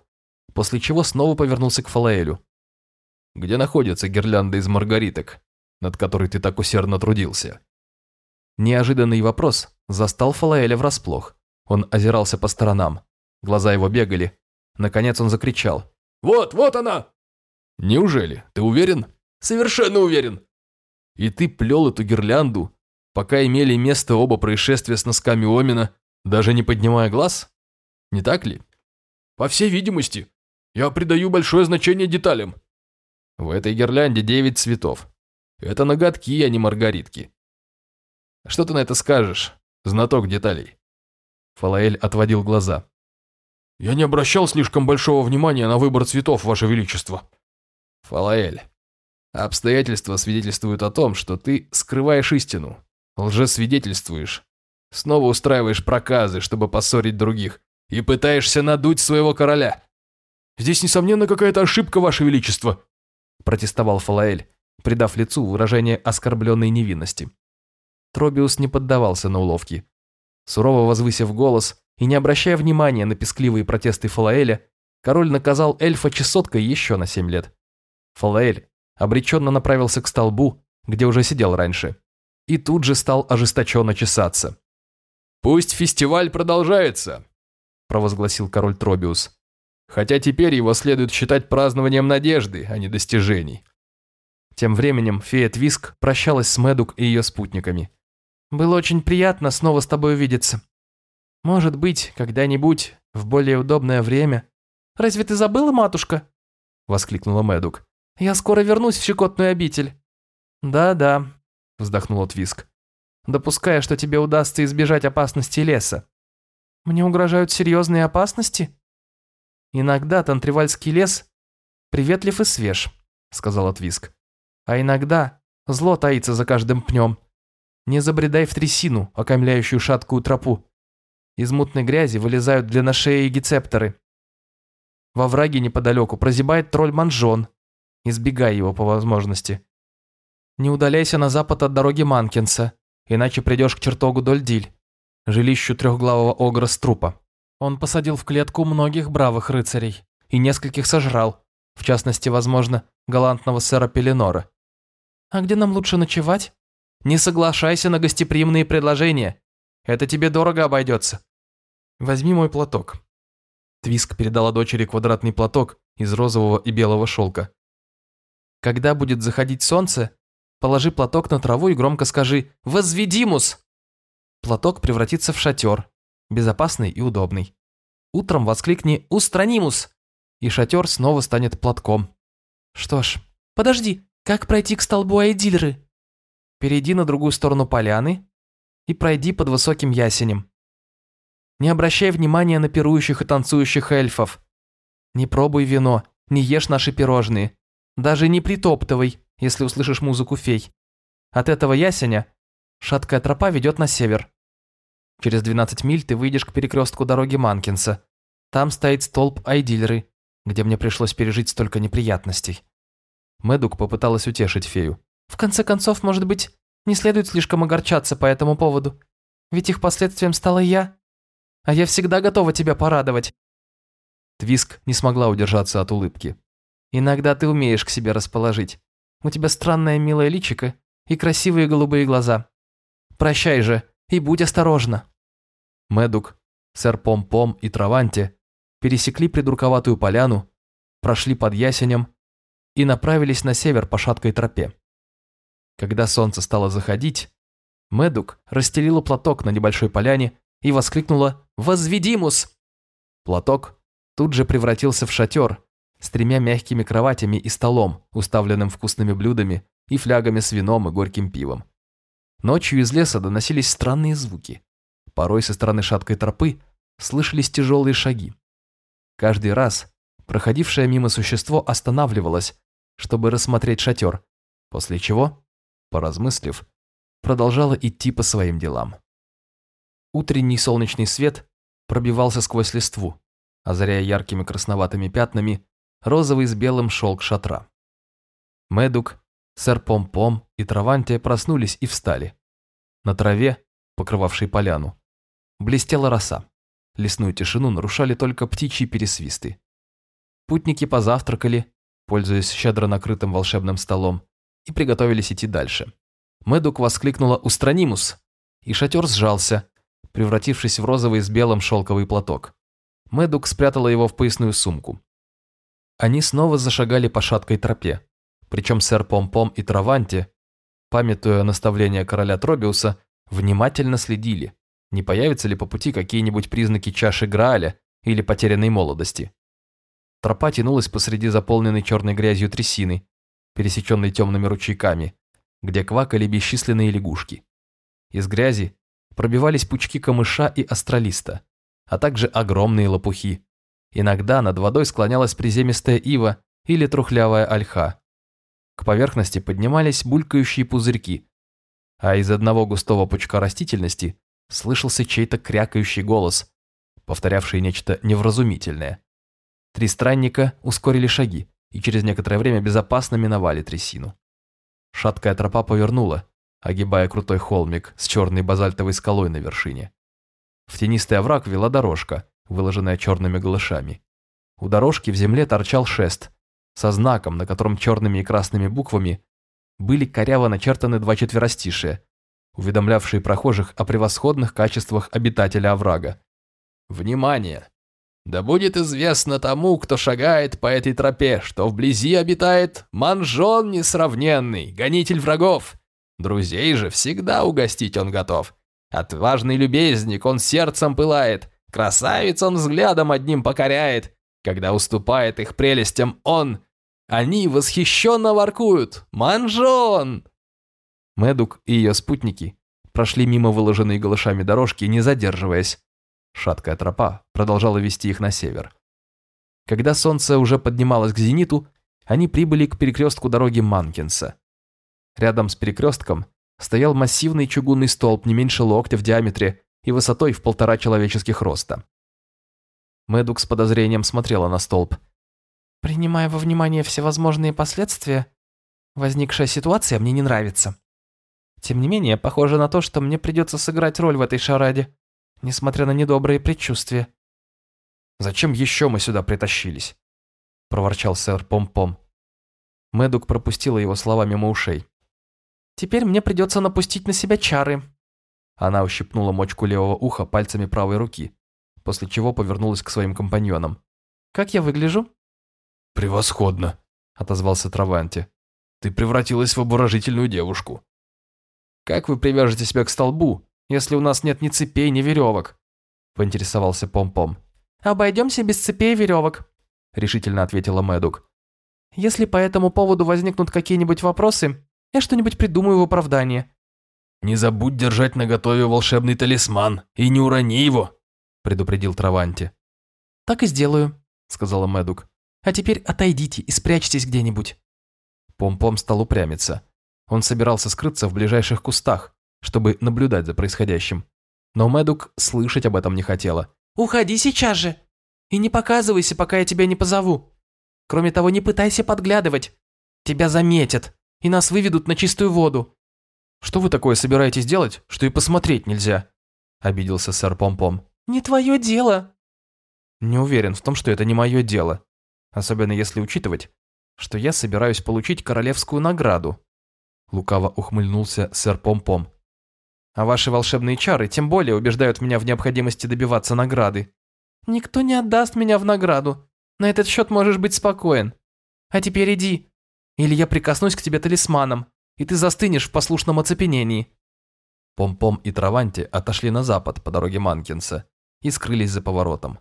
после чего снова повернулся к Фалаэлю. «Где находится гирлянда из маргариток, над которой ты так усердно трудился?» Неожиданный вопрос застал Фалаэля врасплох. Он озирался по сторонам. Глаза его бегали. Наконец он закричал. «Вот, вот она!» «Неужели? Ты уверен?» «Совершенно уверен!» И ты плел эту гирлянду, пока имели место оба происшествия с носками Омина, даже не поднимая глаз? Не так ли? По всей видимости, я придаю большое значение деталям. В этой гирлянде девять цветов. Это ноготки, а не маргаритки. Что ты на это скажешь, знаток деталей? Фалаэль отводил глаза. Я не обращал слишком большого внимания на выбор цветов, Ваше Величество. Фалаэль, Обстоятельства свидетельствуют о том, что ты скрываешь истину, лжесвидетельствуешь, снова устраиваешь проказы, чтобы поссорить других, и пытаешься надуть своего короля. Здесь, несомненно, какая-то ошибка, Ваше Величество, протестовал Фалаэль, придав лицу выражение оскорбленной невинности. Тробиус не поддавался на уловки. Сурово возвысив голос и не обращая внимания на пескливые протесты Фалаэля, король наказал эльфа чесоткой еще на семь лет. Фалаэль обреченно направился к столбу, где уже сидел раньше, и тут же стал ожесточенно чесаться. «Пусть фестиваль продолжается», – провозгласил король Тробиус. «Хотя теперь его следует считать празднованием надежды, а не достижений». Тем временем фея Твиск прощалась с Мэдук и ее спутниками. «Было очень приятно снова с тобой увидеться. Может быть, когда-нибудь, в более удобное время...» «Разве ты забыла, матушка?» – воскликнула Мэдук. Я скоро вернусь в щекотную обитель». «Да-да», – вздохнула Твиск. «Допуская, что тебе удастся избежать опасности леса». «Мне угрожают серьезные опасности?» «Иногда Тантривальский лес приветлив и свеж», – сказала Твиск. «А иногда зло таится за каждым пнем. Не забредай в трясину, окаймляющую шаткую тропу. Из мутной грязи вылезают длинношеи гицепторы. Во враге неподалеку прозябает тролль Манжон. Избегай его по возможности. Не удаляйся на запад от дороги Манкинса, иначе придешь к чертогу Дольдиль, жилищу трехглавого огра с трупа. Он посадил в клетку многих бравых рыцарей и нескольких сожрал, в частности, возможно, галантного сэра Пеленора. А где нам лучше ночевать? Не соглашайся на гостеприимные предложения. Это тебе дорого обойдется. Возьми мой платок. Твиск передала дочери квадратный платок из розового и белого шелка. Когда будет заходить солнце, положи платок на траву и громко скажи «Возведимус!». Платок превратится в шатер, безопасный и удобный. Утром воскликни «Устранимус!» и шатер снова станет платком. Что ж, подожди, как пройти к столбу Айдильры? Перейди на другую сторону поляны и пройди под высоким ясенем. Не обращай внимания на пирующих и танцующих эльфов. Не пробуй вино, не ешь наши пирожные. Даже не притоптывай, если услышишь музыку фей. От этого ясеня шаткая тропа ведет на север. Через 12 миль ты выйдешь к перекрестку дороги Манкинса. Там стоит столб Айдильры, где мне пришлось пережить столько неприятностей. Мэдук попыталась утешить фею. «В конце концов, может быть, не следует слишком огорчаться по этому поводу. Ведь их последствием стала я. А я всегда готова тебя порадовать». Твиск не смогла удержаться от улыбки. «Иногда ты умеешь к себе расположить. У тебя странное милое личико и красивые голубые глаза. Прощай же и будь осторожна». Мэдук, сэр Пом-Пом и Траванте пересекли придурковатую поляну, прошли под ясенем и направились на север по шаткой тропе. Когда солнце стало заходить, Мэдук расстелила платок на небольшой поляне и воскликнула «Возведимус!». Платок тут же превратился в шатер с тремя мягкими кроватями и столом, уставленным вкусными блюдами и флягами с вином и горьким пивом. Ночью из леса доносились странные звуки. Порой со стороны шаткой тропы слышались тяжелые шаги. Каждый раз проходившее мимо существо останавливалось, чтобы рассмотреть шатер, после чего, поразмыслив, продолжало идти по своим делам. Утренний солнечный свет пробивался сквозь листву, озаряя яркими красноватыми пятнами розовый с белым шелк шатра. Медук, сэр Пом-Пом и Траванте проснулись и встали. На траве, покрывавшей поляну, блестела роса. Лесную тишину нарушали только птичьи пересвисты. Путники позавтракали, пользуясь щедро накрытым волшебным столом, и приготовились идти дальше. Мэдук воскликнула «Устранимус!» и шатер сжался, превратившись в розовый с белым шелковый платок. Мэдук спрятала его в поясную сумку. Они снова зашагали по шаткой тропе, причем сэр Пом-Пом и Траванти, памятуя наставления короля Тробиуса, внимательно следили, не появятся ли по пути какие-нибудь признаки чаши Грааля или потерянной молодости. Тропа тянулась посреди заполненной черной грязью трясины, пересеченной темными ручейками, где квакали бесчисленные лягушки. Из грязи пробивались пучки камыша и астролиста, а также огромные лопухи. Иногда над водой склонялась приземистая ива или трухлявая ольха. К поверхности поднимались булькающие пузырьки, а из одного густого пучка растительности слышался чей-то крякающий голос, повторявший нечто невразумительное. Три странника ускорили шаги и через некоторое время безопасно миновали трясину. Шаткая тропа повернула, огибая крутой холмик с черной базальтовой скалой на вершине. В тенистый овраг вела дорожка, выложенная черными галышами. У дорожки в земле торчал шест, со знаком, на котором черными и красными буквами были коряво начертаны два четверостишия, уведомлявшие прохожих о превосходных качествах обитателя оврага. «Внимание! Да будет известно тому, кто шагает по этой тропе, что вблизи обитает манжон несравненный, гонитель врагов. Друзей же всегда угостить он готов. Отважный любезник, он сердцем пылает, красавиц он взглядом одним покоряет. Когда уступает их прелестям он, они восхищенно воркуют. Манжон!» Медук и ее спутники прошли мимо выложенной галышами дорожки, не задерживаясь. Шаткая тропа продолжала вести их на север. Когда солнце уже поднималось к зениту, они прибыли к перекрестку дороги Манкинса. Рядом с перекрестком стоял массивный чугунный столб не меньше локтя в диаметре и высотой в полтора человеческих роста. Мэдук с подозрением смотрела на столб. Принимая во внимание всевозможные последствия, возникшая ситуация мне не нравится. Тем не менее, похоже на то, что мне придется сыграть роль в этой шараде, несмотря на недобрые предчувствия. «Зачем еще мы сюда притащились?» – проворчал сэр Пом-Пом. Мэдук пропустила его слова мимо ушей. «Теперь мне придется напустить на себя чары». Она ущипнула мочку левого уха пальцами правой руки, после чего повернулась к своим компаньонам. «Как я выгляжу?» «Превосходно», – отозвался Траванти. «Ты превратилась в обворожительную девушку». «Как вы привяжете себя к столбу, если у нас нет ни цепей, ни веревок?» – поинтересовался Пом-Пом. «Обойдемся без цепей и веревок», – решительно ответила Мэдук. «Если по этому поводу возникнут какие-нибудь вопросы, я что-нибудь придумаю в оправдание». «Не забудь держать наготове волшебный талисман и не урони его», – предупредил Траванти. «Так и сделаю», – сказала Мэдук. «А теперь отойдите и спрячьтесь где-нибудь». Пом-Пом стал упрямиться. Он собирался скрыться в ближайших кустах, чтобы наблюдать за происходящим. Но Мэдук слышать об этом не хотела. «Уходи сейчас же! И не показывайся, пока я тебя не позову. Кроме того, не пытайся подглядывать. Тебя заметят, и нас выведут на чистую воду». «Что вы такое собираетесь делать, что и посмотреть нельзя?» – обиделся сэр Пом-Пом. «Не твое дело». «Не уверен в том, что это не мое дело. Особенно если учитывать, что я собираюсь получить королевскую награду». Лукаво ухмыльнулся сэр Пом-Пом. А ваши волшебные чары тем более убеждают меня в необходимости добиваться награды. Никто не отдаст меня в награду. На этот счет можешь быть спокоен. А теперь иди. Или я прикоснусь к тебе талисманом, и ты застынешь в послушном оцепенении. Пом-Пом и Траванти отошли на запад по дороге Манкинса и скрылись за поворотом.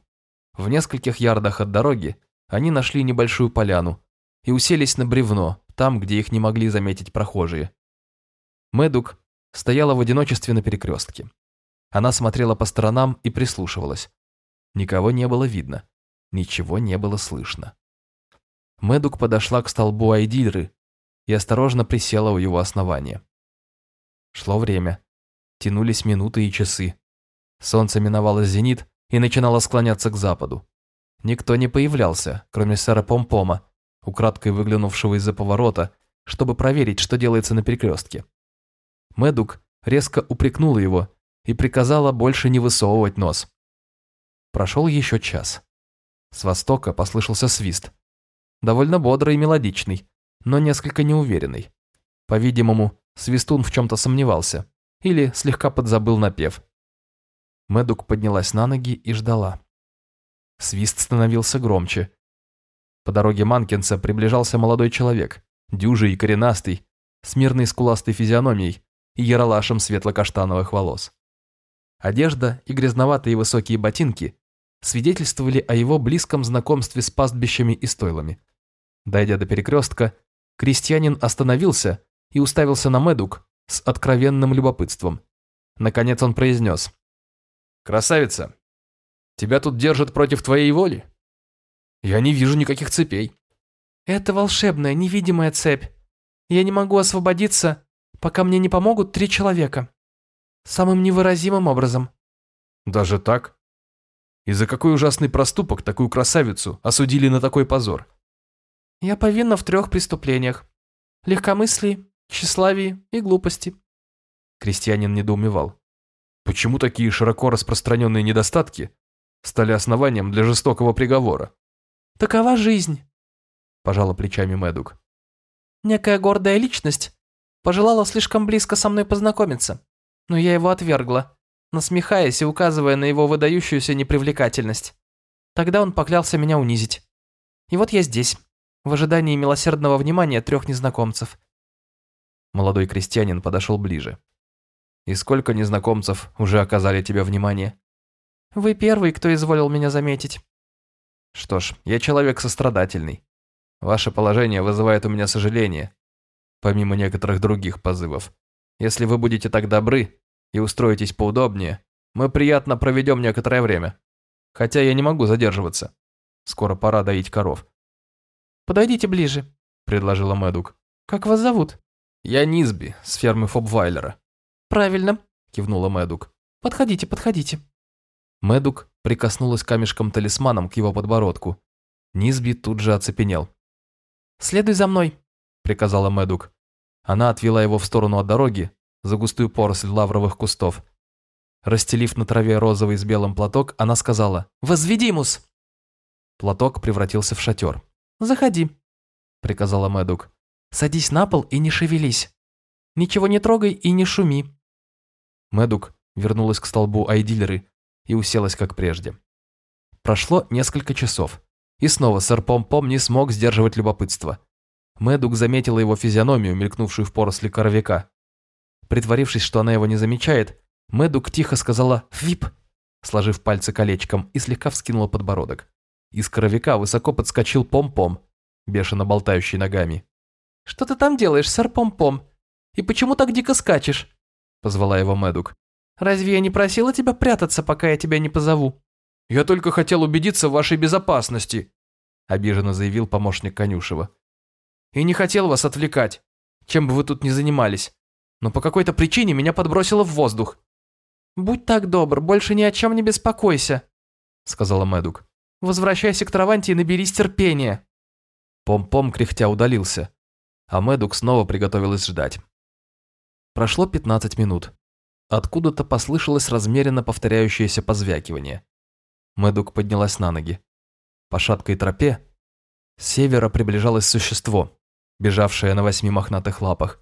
В нескольких ярдах от дороги они нашли небольшую поляну и уселись на бревно, там, где их не могли заметить прохожие. Мэдук стояла в одиночестве на перекрестке. Она смотрела по сторонам и прислушивалась. Никого не было видно, ничего не было слышно. Мэдук подошла к столбу Айдиры и осторожно присела у его основания. Шло время. Тянулись минуты и часы. Солнце миновало зенит и начинало склоняться к западу. Никто не появлялся, кроме сэра Помпома, украдкой выглянувшего из-за поворота, чтобы проверить, что делается на перекрестке. Мэдук резко упрекнула его и приказала больше не высовывать нос. Прошел еще час. С востока послышался свист. Довольно бодрый и мелодичный, но несколько неуверенный. По-видимому, свистун в чем-то сомневался или слегка подзабыл напев. Мэдук поднялась на ноги и ждала. Свист становился громче. По дороге Манкинса приближался молодой человек, дюжий и коренастый, с мирной скуластой физиономией и яролашем светло-каштановых волос. Одежда и грязноватые высокие ботинки свидетельствовали о его близком знакомстве с пастбищами и стойлами. Дойдя до перекрестка, крестьянин остановился и уставился на Медук с откровенным любопытством. Наконец он произнес. «Красавица, тебя тут держат против твоей воли? Я не вижу никаких цепей». «Это волшебная, невидимая цепь. Я не могу освободиться, пока мне не помогут три человека. Самым невыразимым образом. Даже так? И за какой ужасный проступок такую красавицу осудили на такой позор? Я повинна в трех преступлениях. Легкомыслии, тщеславии и глупости. Крестьянин недоумевал. Почему такие широко распространенные недостатки стали основанием для жестокого приговора? Такова жизнь, пожала плечами Мэдук. Некая гордая личность Пожелала слишком близко со мной познакомиться, но я его отвергла, насмехаясь и указывая на его выдающуюся непривлекательность. Тогда он поклялся меня унизить. И вот я здесь, в ожидании милосердного внимания трех незнакомцев. Молодой крестьянин подошел ближе. «И сколько незнакомцев уже оказали тебе внимание?» «Вы первый, кто изволил меня заметить». «Что ж, я человек сострадательный. Ваше положение вызывает у меня сожаление, помимо некоторых других позывов. Если вы будете так добры и устроитесь поудобнее, мы приятно проведем некоторое время. Хотя я не могу задерживаться. Скоро пора доить коров. «Подойдите ближе», – предложила Мэдук. «Как вас зовут?» «Я Низби, с фермы Фобвайлера». «Правильно», – кивнула Мэдук. Подходите, подходите». Мэдук прикоснулась камешком-талисманом к его подбородку. Низби тут же оцепенел. «Следуй за мной», — приказала Мэдук. Она отвела его в сторону от дороги, за густую поросль лавровых кустов. Расстелив на траве розовый с белым платок, она сказала «Возведимус!» Платок превратился в шатер. «Заходи», — приказала Мэдук. «Садись на пол и не шевелись. Ничего не трогай и не шуми». Мэдук вернулась к столбу Айдиллеры и уселась как прежде. Прошло несколько часов, и снова сэр Пом-Пом не смог сдерживать любопытство. Мэдук заметила его физиономию, мелькнувшую в поросли коровика. Притворившись, что она его не замечает, Мэдук тихо сказала «Вип», сложив пальцы колечком и слегка вскинула подбородок. Из коровика высоко подскочил Пом-Пом, бешено болтающий ногами. «Что ты там делаешь, сэр Пом-Пом? И почему так дико скачешь?» Позвала его Мэдук. «Разве я не просила тебя прятаться, пока я тебя не позову?» «Я только хотел убедиться в вашей безопасности», обиженно заявил помощник Конюшева. «И не хотел вас отвлекать, чем бы вы тут ни занимались. Но по какой-то причине меня подбросило в воздух». «Будь так добр, больше ни о чем не беспокойся», сказала Мэдук. «Возвращайся к Траванте и наберись терпения». Пом-пом кряхтя удалился, а Мэдук снова приготовилась ждать. Прошло 15 минут. Откуда-то послышалось размеренно повторяющееся позвякивание. Мэдук поднялась на ноги. По шаткой тропе с севера приближалось существо, бежавшее на восьми мохнатых лапах.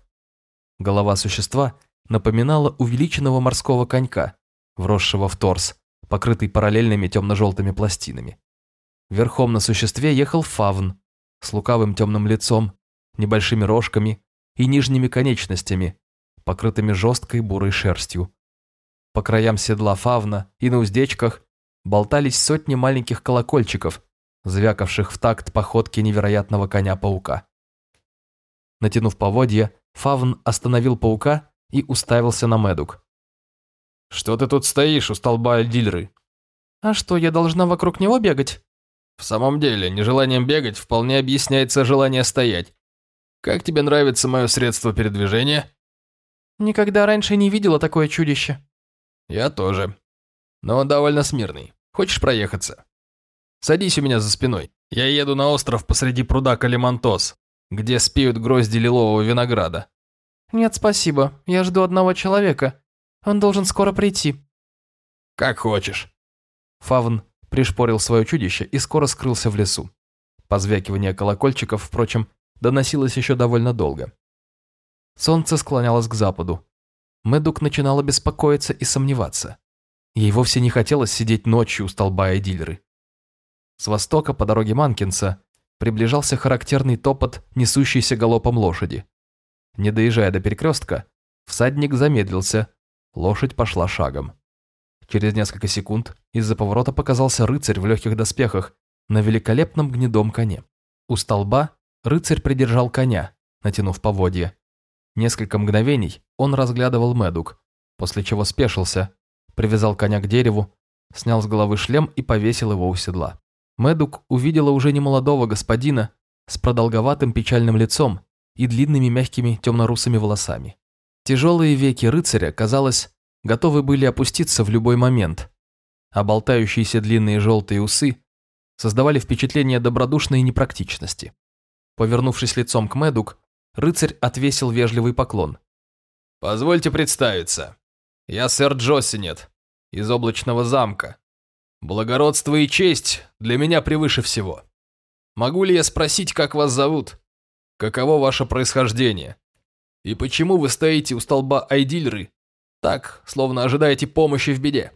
Голова существа напоминала увеличенного морского конька, вросшего в торс, покрытый параллельными темно-желтыми пластинами. Верхом на существе ехал фавн с лукавым темным лицом, небольшими рожками и нижними конечностями, покрытыми жесткой бурой шерстью. По краям седла фавна и на уздечках болтались сотни маленьких колокольчиков, звякавших в такт походки невероятного коня-паука. Натянув поводья, фавн остановил паука и уставился на Медук. «Что ты тут стоишь у столба Альдильры?» «А что, я должна вокруг него бегать?» «В самом деле, нежеланием бегать вполне объясняется желание стоять. Как тебе нравится мое средство передвижения?» Никогда раньше не видела такое чудище. Я тоже. Но он довольно смирный. Хочешь проехаться? Садись у меня за спиной. Я еду на остров посреди пруда Калимантос, где спеют грозди лилового винограда. Нет, спасибо. Я жду одного человека. Он должен скоро прийти. Как хочешь. Фавн пришпорил свое чудище и скоро скрылся в лесу. Позвякивание колокольчиков, впрочем, доносилось еще довольно долго. Солнце склонялось к западу. Мэдук начинала беспокоиться и сомневаться. Ей вовсе не хотелось сидеть ночью у столба Эдильры. С востока по дороге Манкинса приближался характерный топот несущейся галопом лошади. Не доезжая до перекрестка, всадник замедлился, лошадь пошла шагом. Через несколько секунд из-за поворота показался рыцарь в легких доспехах на великолепном гнедом коне. У столба рыцарь придержал коня, натянув поводья. Несколько мгновений он разглядывал Мэдук, после чего спешился, привязал коня к дереву, снял с головы шлем и повесил его у седла. Мэдук увидела уже немолодого господина с продолговатым печальным лицом и длинными мягкими темно-русыми волосами. Тяжелые веки рыцаря, казалось, готовы были опуститься в любой момент, а болтающиеся длинные желтые усы создавали впечатление добродушной непрактичности. Повернувшись лицом к Мэдук, Рыцарь отвесил вежливый поклон. «Позвольте представиться. Я сэр Джосинет, из облачного замка. Благородство и честь для меня превыше всего. Могу ли я спросить, как вас зовут? Каково ваше происхождение? И почему вы стоите у столба Айдильры, так, словно ожидаете помощи в беде?»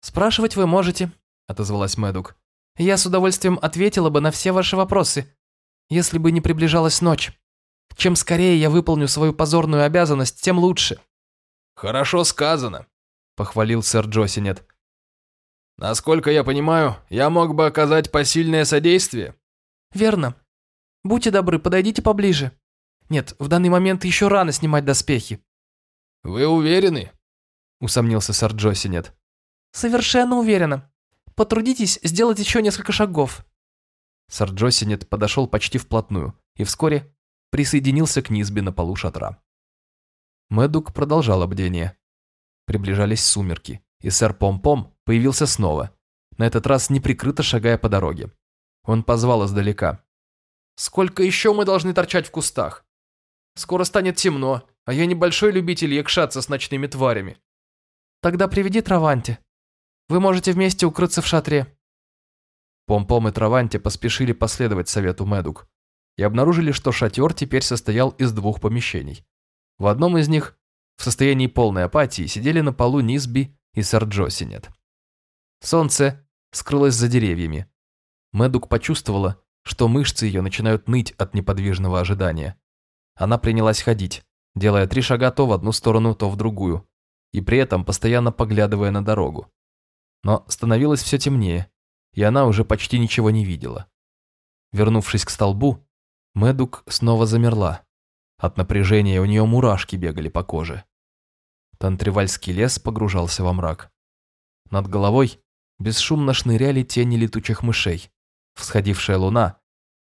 «Спрашивать вы можете», — отозвалась Мэдук. «Я с удовольствием ответила бы на все ваши вопросы, если бы не приближалась ночь. Чем скорее я выполню свою позорную обязанность, тем лучше». «Хорошо сказано», – похвалил сэр Джосинет. «Насколько я понимаю, я мог бы оказать посильное содействие?» «Верно. Будьте добры, подойдите поближе. Нет, в данный момент еще рано снимать доспехи». «Вы уверены?» – усомнился сэр Джосинет. «Совершенно уверена. Потрудитесь сделать еще несколько шагов». Сэр Джосинет подошел почти вплотную и вскоре присоединился к Низби на полу шатра. Мэдук продолжал бдение. Приближались сумерки, и сэр Пом-Пом появился снова, на этот раз неприкрыто шагая по дороге. Он позвал издалека. «Сколько еще мы должны торчать в кустах? Скоро станет темно, а я небольшой любитель якшаться с ночными тварями». «Тогда приведи Траванти. Вы можете вместе укрыться в шатре». Пом-Пом и Траванти поспешили последовать совету Мэдук и обнаружили, что шатер теперь состоял из двух помещений. В одном из них в состоянии полной апатии сидели на полу Низби и сэр Джосинет. Солнце скрылось за деревьями. Мэдук почувствовала, что мышцы ее начинают ныть от неподвижного ожидания. Она принялась ходить, делая три шага то в одну сторону, то в другую, и при этом постоянно поглядывая на дорогу. Но становилось все темнее, и она уже почти ничего не видела. Вернувшись к столбу, Мэдук снова замерла. От напряжения у нее мурашки бегали по коже. Тантривальский лес погружался во мрак. Над головой бесшумно шныряли тени летучих мышей. Всходившая луна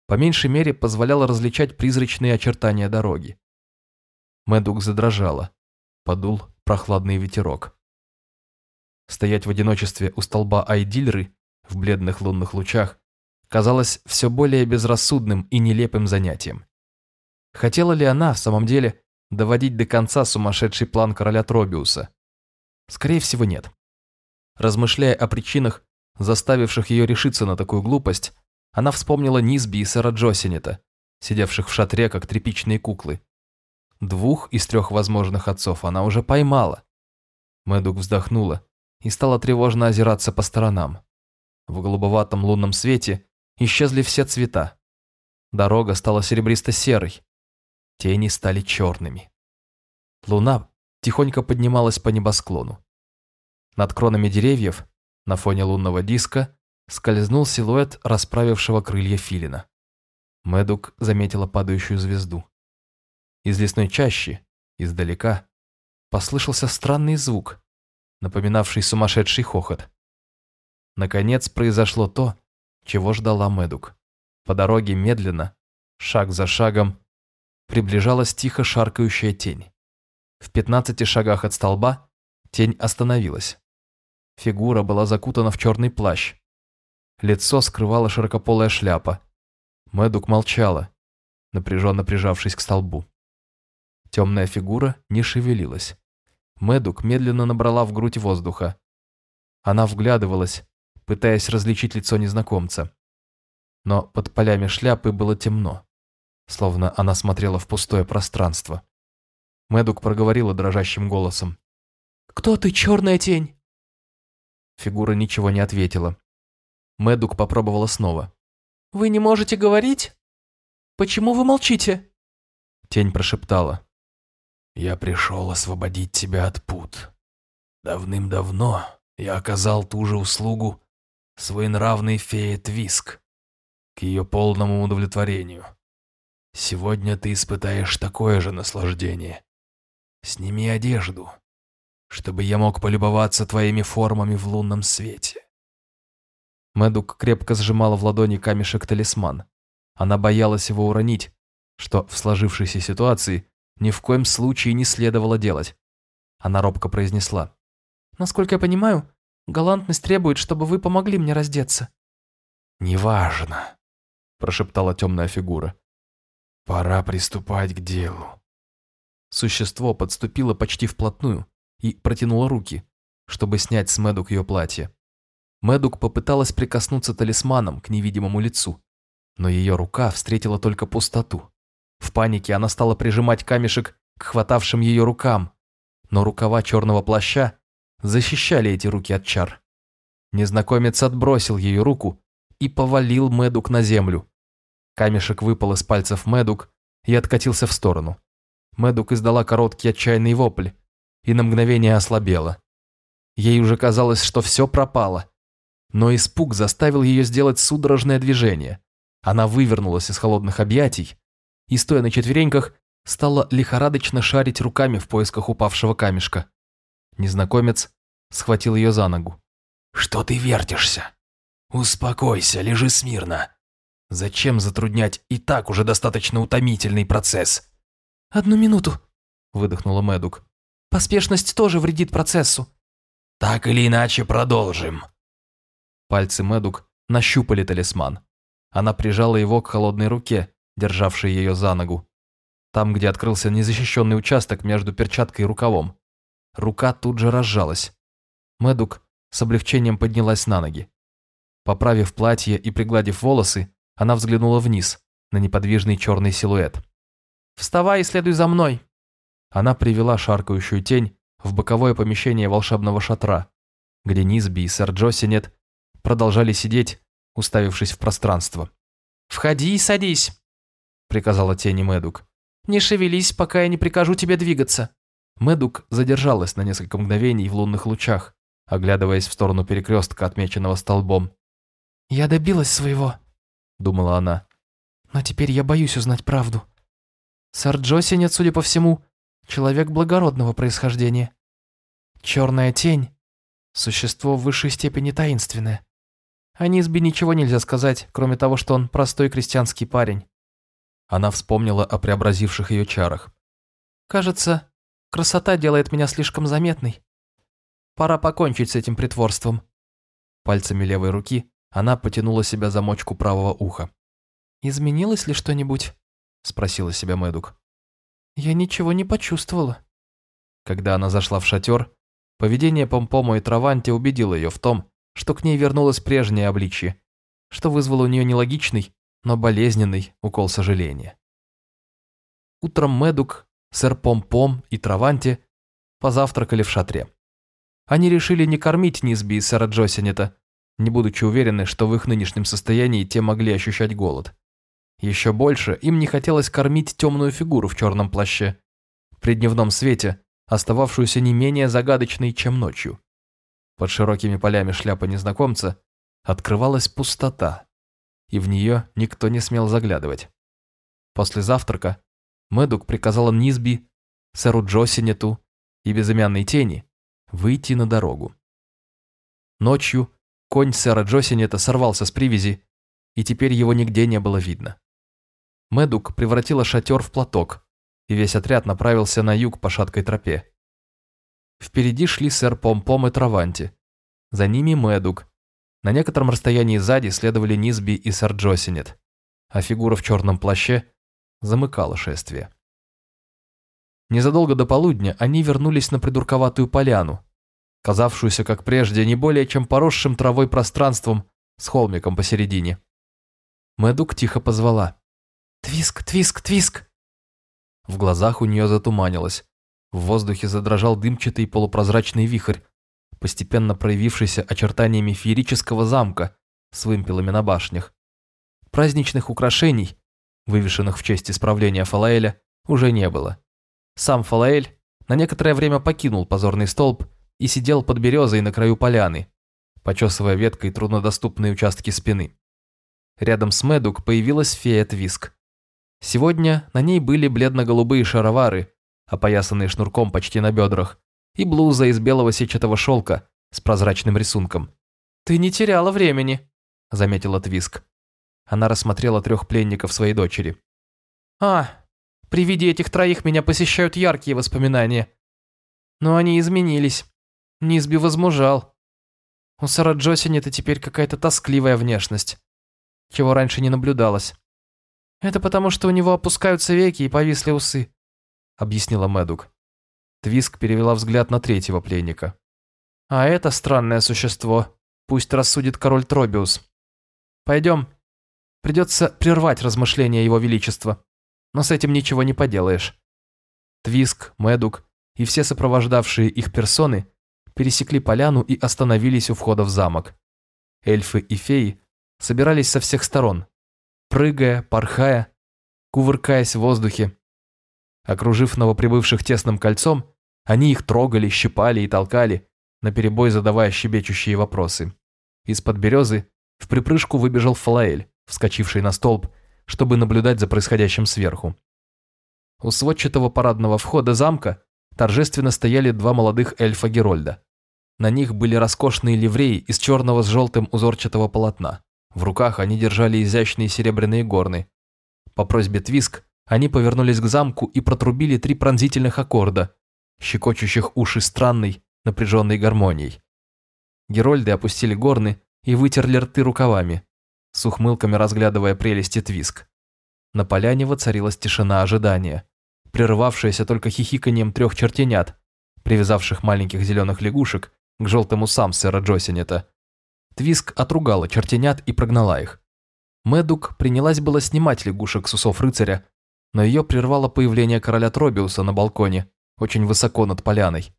по меньшей мере позволяла различать призрачные очертания дороги. Мэдук задрожала. Подул прохладный ветерок. Стоять в одиночестве у столба Айдильры в бледных лунных лучах казалось все более безрассудным и нелепым занятием. Хотела ли она в самом деле доводить до конца сумасшедший план короля Тробиуса? Скорее всего, нет. Размышляя о причинах, заставивших ее решиться на такую глупость, она вспомнила Низби и сэра Джосинета, сидевших в шатре, как тряпичные куклы. Двух из трех возможных отцов она уже поймала. Мэдук вздохнула и стала тревожно озираться по сторонам. В голубоватом лунном свете исчезли все цвета. Дорога стала серебристо-серой, Тени стали черными. Луна тихонько поднималась по небосклону. Над кронами деревьев, на фоне лунного диска, скользнул силуэт расправившего крылья филина. Мэдук заметила падающую звезду. Из лесной чащи, издалека, послышался странный звук, напоминавший сумасшедший хохот. Наконец произошло то, чего ждала Мэдук. По дороге медленно, шаг за шагом, приближалась тихо шаркающая тень. В пятнадцати шагах от столба тень остановилась. Фигура была закутана в черный плащ. Лицо скрывала широкополая шляпа. Мэдук молчала, напряженно прижавшись к столбу. Темная фигура не шевелилась. Мэдук медленно набрала в грудь воздуха. Она вглядывалась, пытаясь различить лицо незнакомца. Но под полями шляпы было темно словно она смотрела в пустое пространство. Мэдук проговорила дрожащим голосом. «Кто ты, черная тень?» Фигура ничего не ответила. Мэдук попробовала снова. «Вы не можете говорить? Почему вы молчите?» Тень прошептала. «Я пришел освободить тебя от пут. Давным-давно я оказал ту же услугу своенравной фее Твиск к ее полному удовлетворению. Сегодня ты испытаешь такое же наслаждение. Сними одежду, чтобы я мог полюбоваться твоими формами в лунном свете. Мэдук крепко сжимала в ладони камешек-талисман. Она боялась его уронить, что в сложившейся ситуации ни в коем случае не следовало делать. Она робко произнесла. «Насколько я понимаю, галантность требует, чтобы вы помогли мне раздеться». «Неважно», – прошептала темная фигура. Пора приступать к делу. Существо подступило почти вплотную и протянуло руки, чтобы снять с Мэдук ее платье. Мэдук попыталась прикоснуться талисманом к невидимому лицу, но ее рука встретила только пустоту. В панике она стала прижимать камешек к хватавшим ее рукам, но рукава черного плаща защищали эти руки от чар. Незнакомец отбросил ее руку и повалил Мэдук на землю, Камешек выпал из пальцев Мэдук и откатился в сторону. Мэдук издала короткий отчаянный вопль и на мгновение ослабела. Ей уже казалось, что все пропало. Но испуг заставил ее сделать судорожное движение. Она вывернулась из холодных объятий и, стоя на четвереньках, стала лихорадочно шарить руками в поисках упавшего камешка. Незнакомец схватил ее за ногу. «Что ты вертишься? Успокойся, лежи смирно. Зачем затруднять и так уже достаточно утомительный процесс? «Одну минуту», – выдохнула Мэдук. Поспешность тоже вредит процессу. Так или иначе продолжим. Пальцы Медук нащупали талисман. Она прижала его к холодной руке, державшей ее за ногу. Там, где открылся незащищенный участок между перчаткой и рукавом. Рука тут же разжалась. Медук с облегчением поднялась на ноги. Поправив платье и пригладив волосы, она взглянула вниз, на неподвижный черный силуэт. «Вставай и следуй за мной!» Она привела шаркающую тень в боковое помещение волшебного шатра, где Низби и сэр Джосинет продолжали сидеть, уставившись в пространство. «Входи и садись», — приказала тени Мэдук. «Не шевелись, пока я не прикажу тебе двигаться». Мэдук задержалась на несколько мгновений в лунных лучах, оглядываясь в сторону перекрестка, отмеченного столбом. «Я добилась своего», — думала она. «Но теперь я боюсь узнать правду. Сэр Джосинет, судя по всему, человек благородного происхождения. Черная тень — существо в высшей степени таинственное. О Низби ничего нельзя сказать, кроме того, что он простой крестьянский парень. Она вспомнила о преобразивших ее чарах. «Кажется, красота делает меня слишком заметной. Пора покончить с этим притворством». Пальцами левой руки она потянула себя за мочку правого уха. «Изменилось ли что-нибудь?» – спросила себя Мэдук. «Я ничего не почувствовала». Когда она зашла в шатер, поведение Помпомо и Траванти убедило ее в том, что к ней вернулось прежнее обличье, что вызвало у нее нелогичный, но болезненный укол сожаления. Утром Медук, сэр Пом-Пом и Траванти позавтракали в шатре. Они решили не кормить Низби и сэра Джосинета, не будучи уверены, что в их нынешнем состоянии те могли ощущать голод. Еще больше им не хотелось кормить темную фигуру в черном плаще, при дневном свете, остававшуюся не менее загадочной, чем ночью. Под широкими полями шляпы незнакомца открывалась пустота, и в нее никто не смел заглядывать. После завтрака Мэдук приказала Низби, сэру Джосинету и безымянной тени выйти на дорогу. Ночью конь сэра Джосинета сорвался с привязи, и теперь его нигде не было видно. Мэдук превратила шатер в платок, и весь отряд направился на юг по шаткой тропе. Впереди шли сэр Пом-Пом и Траванти. За ними Мэдук. На некотором расстоянии сзади следовали Низби и сэр Джосинет, а фигура в черном плаще замыкала шествие. Незадолго до полудня они вернулись на придурковатую поляну, казавшуюся, как прежде, не более чем поросшим травой пространством с холмиком посередине. Мэдук тихо позвала. «Твиск, твиск, твиск!» В глазах у нее затуманилось. В воздухе задрожал дымчатый полупрозрачный вихрь, постепенно проявившийся очертаниями феерического замка с вымпелами на башнях. Праздничных украшений, вывешенных в честь исправления Фалаэля, уже не было. Сам Фалаэль на некоторое время покинул позорный столб и сидел под березой на краю поляны, почесывая веткой труднодоступные участки спины. Рядом с Медук появилась фея Твиск. Сегодня на ней были бледно-голубые шаровары опоясанные шнурком почти на бедрах, и блуза из белого сетчатого шелка с прозрачным рисунком. «Ты не теряла времени», – заметила Твиск. Она рассмотрела трех пленников своей дочери. «А, при виде этих троих меня посещают яркие воспоминания. Но они изменились. Низби возмужал. У Сара Джосини это теперь какая-то тоскливая внешность, чего раньше не наблюдалось. Это потому, что у него опускаются веки и повисли усы. – объяснила Мэдук. Твиск перевела взгляд на третьего пленника. «А это странное существо. Пусть рассудит король Тробиус. Пойдем. Придется прервать размышления его величества. Но с этим ничего не поделаешь». Твиск, Мэдук и все сопровождавшие их персоны пересекли поляну и остановились у входа в замок. Эльфы и феи собирались со всех сторон, прыгая, порхая, кувыркаясь в воздухе, Окружив новоприбывших тесным кольцом, они их трогали, щипали и толкали, наперебой задавая щебечущие вопросы. Из-под березы в припрыжку выбежал Фалаэль, вскочивший на столб, чтобы наблюдать за происходящим сверху. У сводчатого парадного входа замка торжественно стояли два молодых эльфа Герольда. На них были роскошные ливреи из черного с желтым узорчатого полотна. В руках они держали изящные серебряные горны. По просьбе Твиск они повернулись к замку и протрубили три пронзительных аккорда, щекочущих уши странной, напряженной гармонией. Герольды опустили горны и вытерли рты рукавами, с ухмылками разглядывая прелести твиск. На поляне воцарилась тишина ожидания, прерывавшаяся только хихиканием трех чертенят, привязавших маленьких зеленых лягушек к желтым усам сэра Джосинета. Твиск отругала чертенят и прогнала их. Мэдук принялась было снимать лягушек с усов рыцаря, но ее прервало появление короля Тробиуса на балконе, очень высоко над поляной.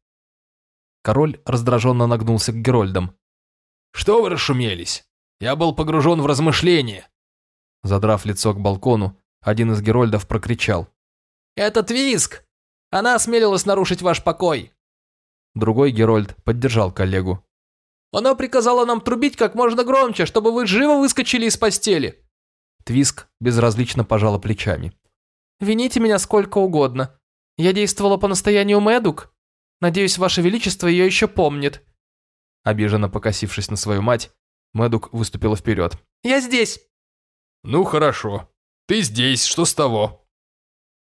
Король раздраженно нагнулся к Герольдам. «Что вы расшумелись? Я был погружен в размышления». Задрав лицо к балкону, один из Герольдов прокричал. «Это Твиск! Она осмелилась нарушить ваш покой!» Другой Герольд поддержал коллегу. Она приказала нам трубить как можно громче, чтобы вы живо выскочили из постели. Твиск безразлично пожала плечами. Вините меня сколько угодно. Я действовала по настоянию Мэдук. Надеюсь, Ваше Величество ее еще помнит. Обиженно покосившись на свою мать, Мэдук выступила вперед. «Я здесь!» «Ну хорошо. Ты здесь, что с того?»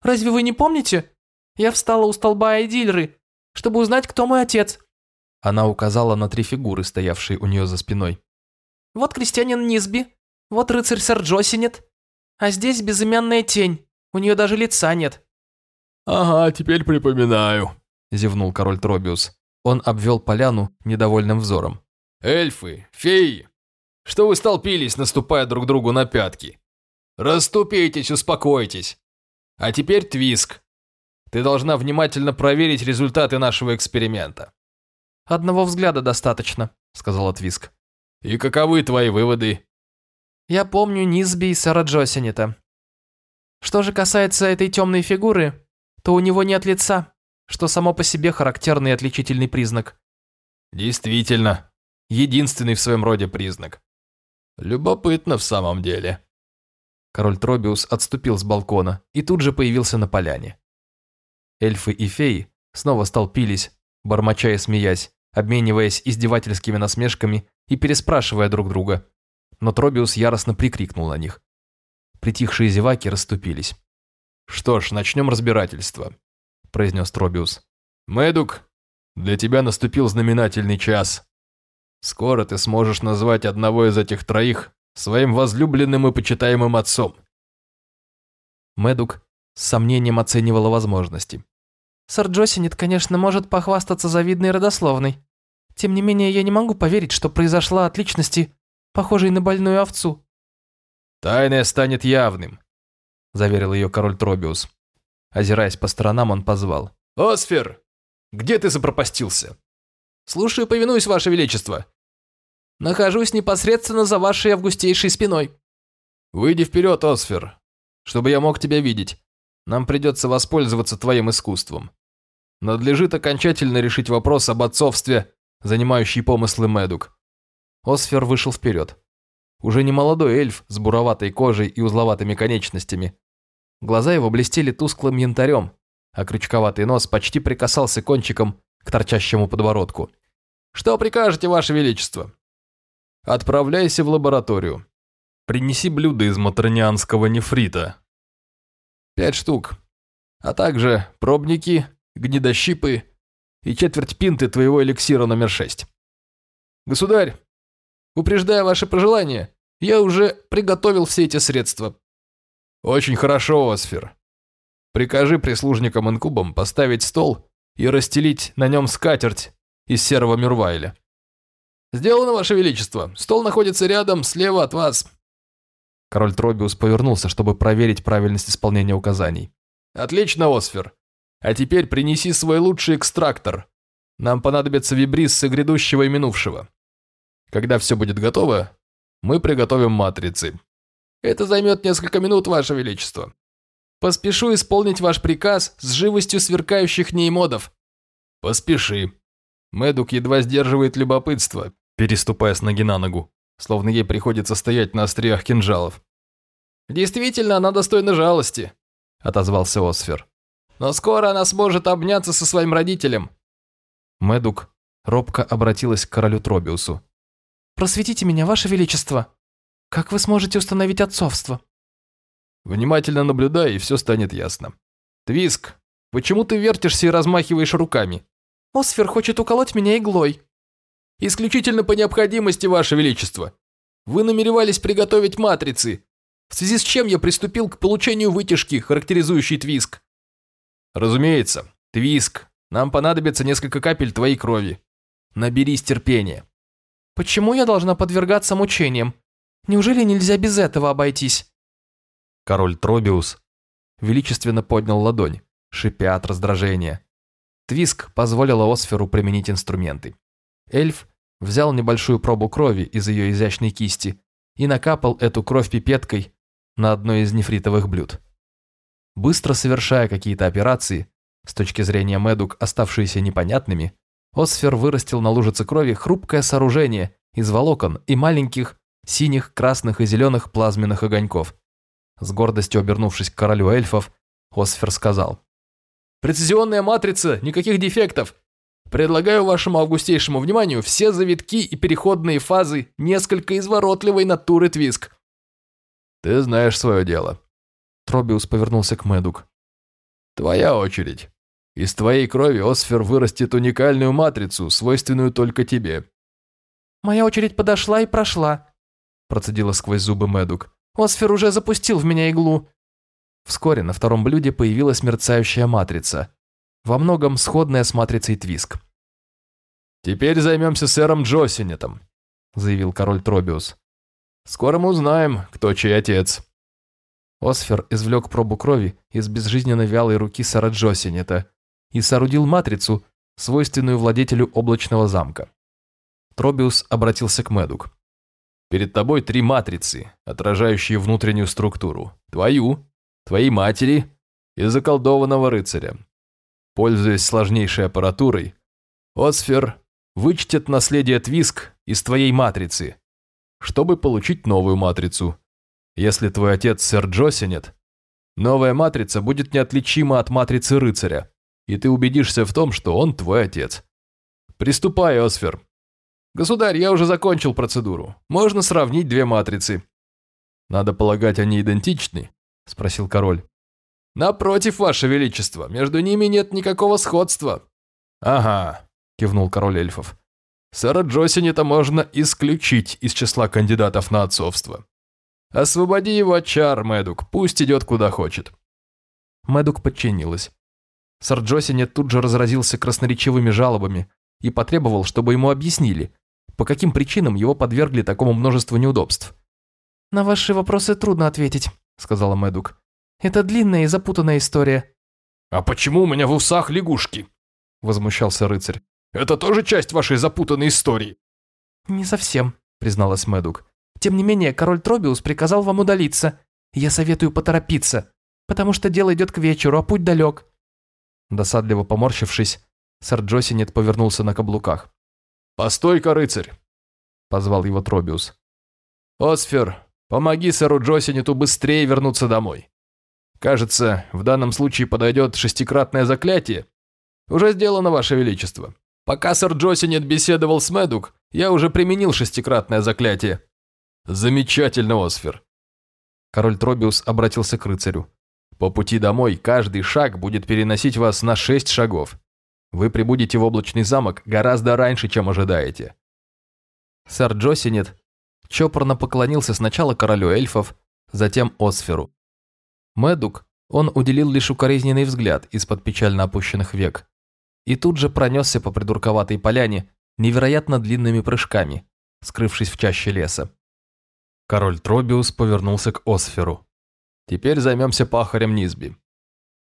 «Разве вы не помните? Я встала у столба Айдильры, чтобы узнать, кто мой отец. Она указала на три фигуры, стоявшие у нее за спиной. «Вот крестьянин Низби, вот рыцарь сэр Джосинет, а здесь безымянная тень, у нее даже лица нет». «Ага, теперь припоминаю», – зевнул король Тробиус. Он обвел поляну недовольным взором. «Эльфы, феи, что вы столпились, наступая друг другу на пятки? Раступитесь, успокойтесь. А теперь Твиск. Ты должна внимательно проверить результаты нашего эксперимента. «Одного взгляда достаточно», — сказала Твиск. «И каковы твои выводы?» «Я помню Низби и Сара Джосинета. Что же касается этой темной фигуры, то у него нет лица, что само по себе характерный отличительный признак». «Действительно, единственный в своем роде признак. Любопытно в самом деле». Король Тробиус отступил с балкона и тут же появился на поляне. Эльфы и феи снова столпились, бормоча и смеясь, обмениваясь издевательскими насмешками и переспрашивая друг друга. Но Тробиус яростно прикрикнул на них. Притихшие зеваки расступились. «Что ж, начнем разбирательство», – произнес Тробиус. «Мэдук, для тебя наступил знаменательный час. Скоро ты сможешь назвать одного из этих троих своим возлюбленным и почитаемым отцом». Мэдук с сомнением оценивала возможности. Сэр Джосинет, конечно, может похвастаться завидной родословной. Тем не менее, я не могу поверить, что произошла от личности, похожей на больную овцу». «Тайное станет явным», – заверил ее король Тробиус. Озираясь по сторонам, он позвал. «Осфер, где ты запропастился?» «Слушаю, повинуюсь, Ваше Величество». «Нахожусь непосредственно за вашей августейшей спиной». «Выйди вперед, Осфер, чтобы я мог тебя видеть. Нам придется воспользоваться твоим искусством надлежит окончательно решить вопрос об отцовстве, занимающий помыслы Мэдук. Осфер вышел вперед. Уже не молодой эльф с буроватой кожей и узловатыми конечностями. Глаза его блестели тусклым янтарем, а крючковатый нос почти прикасался кончиком к торчащему подбородку. «Что прикажете, Ваше Величество?» «Отправляйся в лабораторию. Принеси блюдо из матронианского нефрита. Пять штук. А также пробники, гнедощипы и четверть пинты твоего эликсира номер шесть. Государь, упреждая ваше пожелание, я уже приготовил все эти средства. Очень хорошо, Осфер. Прикажи прислужникам-инкубам поставить стол и расстелить на нем скатерть из серого мюрвайля. Сделано, Ваше Величество. Стол находится рядом, слева от вас. Король Тробиус повернулся, чтобы проверить правильность исполнения указаний. Отлично, Осфер. А теперь принеси свой лучший экстрактор. Нам понадобятся вибриссы грядущего и минувшего. Когда все будет готово, мы приготовим матрицы. Это займет несколько минут, Ваше Величество. Поспешу исполнить ваш приказ с живостью сверкающих неймодов. Поспеши. Мэдук едва сдерживает любопытство, переступая с ноги на ногу, словно ей приходится стоять на остриях кинжалов. «Действительно, она достойна жалости», — отозвался Осфер. Но скоро она сможет обняться со своим родителем». Мэдук робко обратилась к королю Тробиусу. «Просветите меня, ваше величество. Как вы сможете установить отцовство?» «Внимательно наблюдай, и все станет ясно. Твиск, Почему ты вертишься и размахиваешь руками? Осфер хочет уколоть меня иглой. Исключительно по необходимости, Ваше Величество. Вы намеревались приготовить матрицы, в связи с чем я приступил к получению вытяжки, характеризующей твиск. Разумеется, твиск. Нам понадобится несколько капель твоей крови. Наберись терпения. Почему я должна подвергаться мучениям? Неужели нельзя без этого обойтись? Король Тробиус величественно поднял ладонь, шипя от раздражения. Твиск позволила Осферу применить инструменты. Эльф взял небольшую пробу крови из ее изящной кисти и накапал эту кровь пипеткой на одно из нефритовых блюд. Быстро совершая какие-то операции, с точки зрения Медук, оставшиеся непонятными, Осфер вырастил на лужице крови хрупкое сооружение из волокон и маленьких синих, красных и зеленых плазменных огоньков. С гордостью обернувшись к королю эльфов, Осфер сказал. «Прецизионная матрица, никаких дефектов. Предлагаю вашему августейшему вниманию все завитки и переходные фазы несколько изворотливой натуры Твиск». «Ты знаешь свое дело». Тробиус повернулся к Медук. «Твоя очередь. Из твоей крови Осфер вырастет уникальную матрицу, свойственную только тебе». «Моя очередь подошла и прошла», процедила сквозь зубы Медук. «Осфер уже запустил в меня иглу». Вскоре на втором блюде появилась мерцающая матрица, во многом сходная с матрицей Твиск. «Теперь займемся сэром Джосинетом», – заявил король Тробиус. «Скоро мы узнаем, кто чей отец». Осфер извлек пробу крови из безжизненно вялой руки сэра Джосинета и соорудил матрицу, свойственную владетелю облачного замка. Тробиус обратился к Медук. Перед тобой три матрицы, отражающие внутреннюю структуру. Твою, твоей матери и заколдованного рыцаря. Пользуясь сложнейшей аппаратурой, Осфер вычтет наследие Твиск из твоей матрицы, чтобы получить новую матрицу. Если твой отец сэр Джосинет, новая матрица будет неотличима от матрицы рыцаря, и ты убедишься в том, что он твой отец. Приступай, Осфер. «Государь, я уже закончил процедуру. Можно сравнить две матрицы». «Надо полагать, они идентичны?» – спросил король. «Напротив, ваше величество, между ними нет никакого сходства». «Ага», – кивнул король эльфов. «Сэра Джосинета можно исключить из числа кандидатов на отцовство. Освободи его от чар, Мэдук, пусть идет куда хочет». Мэдук подчинилась. Сэр Джосинет тут же разразился красноречивыми жалобами и потребовал, чтобы ему объяснили, по каким причинам его подвергли такому множеству неудобств. «На ваши вопросы трудно ответить», — сказала Мэдук. «Это длинная и запутанная история». «А почему у меня в усах лягушки?» — возмущался рыцарь. «Это тоже часть вашей запутанной истории?» «Не совсем», — призналась Мэдук. «Тем не менее, король Тробиус приказал вам удалиться. Я советую поторопиться, потому что дело идет к вечеру, а путь далек». Досадливо поморщившись, сэр Джосинет повернулся на каблуках. «Постой-ка, рыцарь!» – позвал его Тробиус. «Осфер, помоги сэру Джосинету быстрее вернуться домой. Кажется, в данном случае подойдет шестикратное заклятие. Уже сделано, Ваше Величество. Пока сэр Джосинет беседовал с Медук, я уже применил шестикратное заклятие». «Замечательно, Осфер!» Король Тробиус обратился к рыцарю. «По пути домой каждый шаг будет переносить вас на шесть шагов. Вы прибудете в облачный замок гораздо раньше, чем ожидаете. Сэр Джосинет чопорно поклонился сначала королю эльфов, затем Осферу. Мэдук он уделил лишь укоризненный взгляд из-под печально опущенных век и тут же пронесся по придурковатой поляне невероятно длинными прыжками, скрывшись в чаще леса. Король Тробиус повернулся к Осферу. «Теперь займемся пахарем Низби.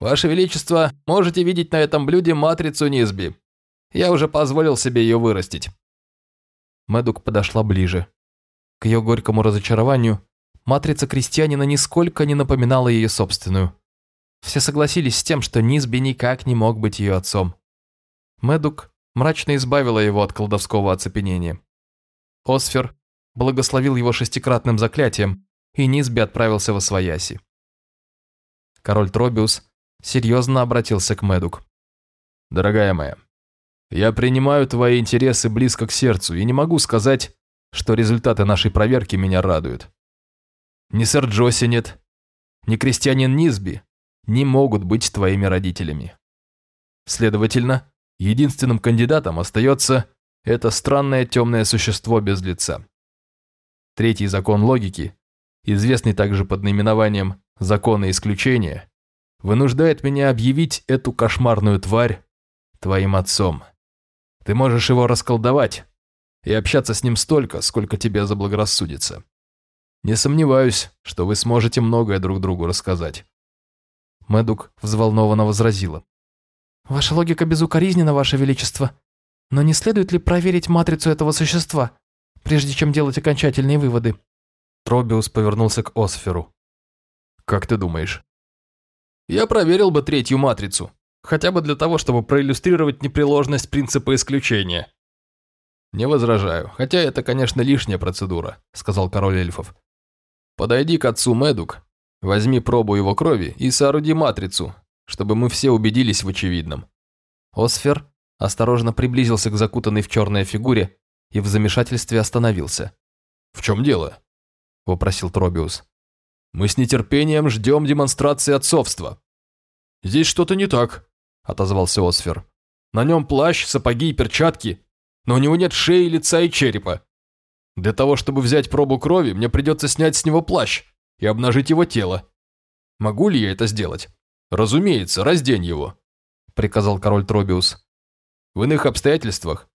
Ваше Величество, можете видеть на этом блюде матрицу Низби. Я уже позволил себе ее вырастить». Мэдук подошла ближе. К ее горькому разочарованию, матрица крестьянина нисколько не напоминала ее собственную. Все согласились с тем, что Низби никак не мог быть ее отцом. Мэдук мрачно избавила его от колдовского оцепенения. Осфер благословил его шестикратным заклятием, и Низби отправился во свояси. Король Тробиус серьезно обратился к Мэдук. «Дорогая моя, я принимаю твои интересы близко к сердцу и не могу сказать, что результаты нашей проверки меня радуют. Ни сэр Джосинет, ни крестьянин Низби не могут быть твоими родителями. Следовательно, единственным кандидатом остается это странное темное существо без лица. Третий закон логики, известный также под наименованием «закона исключения», вынуждает меня объявить эту кошмарную тварь твоим отцом. Ты можешь его расколдовать и общаться с ним столько, сколько тебе заблагорассудится. Не сомневаюсь, что вы сможете многое друг другу рассказать. Мэдук взволнованно возразила. «Ваша логика безукоризнена, Ваше Величество. Но не следует ли проверить матрицу этого существа, прежде чем делать окончательные выводы?» Тробиус повернулся к Осферу. «Как ты думаешь?» «Я проверил бы третью матрицу, хотя бы для того, чтобы проиллюстрировать непреложность принципа исключения». «Не возражаю, хотя это, конечно, лишняя процедура», — сказал король эльфов. «Подойди к отцу Медук, возьми пробу его крови и сооруди матрицу, чтобы мы все убедились в очевидном». Осфер осторожно приблизился к закутанной в черной фигуре и в замешательстве остановился. «В чем дело?» – вопросил Тробиус. «Мы с нетерпением ждем демонстрации отцовства». «Здесь что-то не так», – отозвался Осфер. «На нем плащ, сапоги и перчатки, но у него нет шеи, лица и черепа. Для того, чтобы взять пробу крови, мне придется снять с него плащ и обнажить его тело. Могу ли я это сделать? Разумеется, раздень его», – приказал король Тробиус. В иных обстоятельствах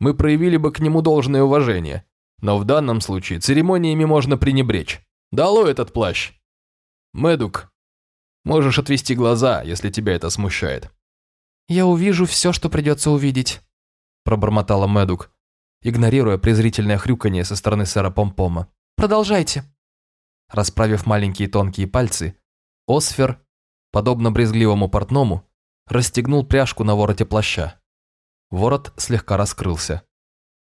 мы проявили бы к нему должное уважение, но в данном случае церемониями можно пренебречь. Дало этот плащ. Медук, можешь отвести глаза, если тебя это смущает. «Я увижу все, что придется увидеть», – пробормотала Медук, игнорируя презрительное хрюканье со стороны сэра Помпома. «Продолжайте». Расправив маленькие тонкие пальцы, Осфер, подобно брезгливому портному, расстегнул пряжку на вороте плаща. Ворот слегка раскрылся.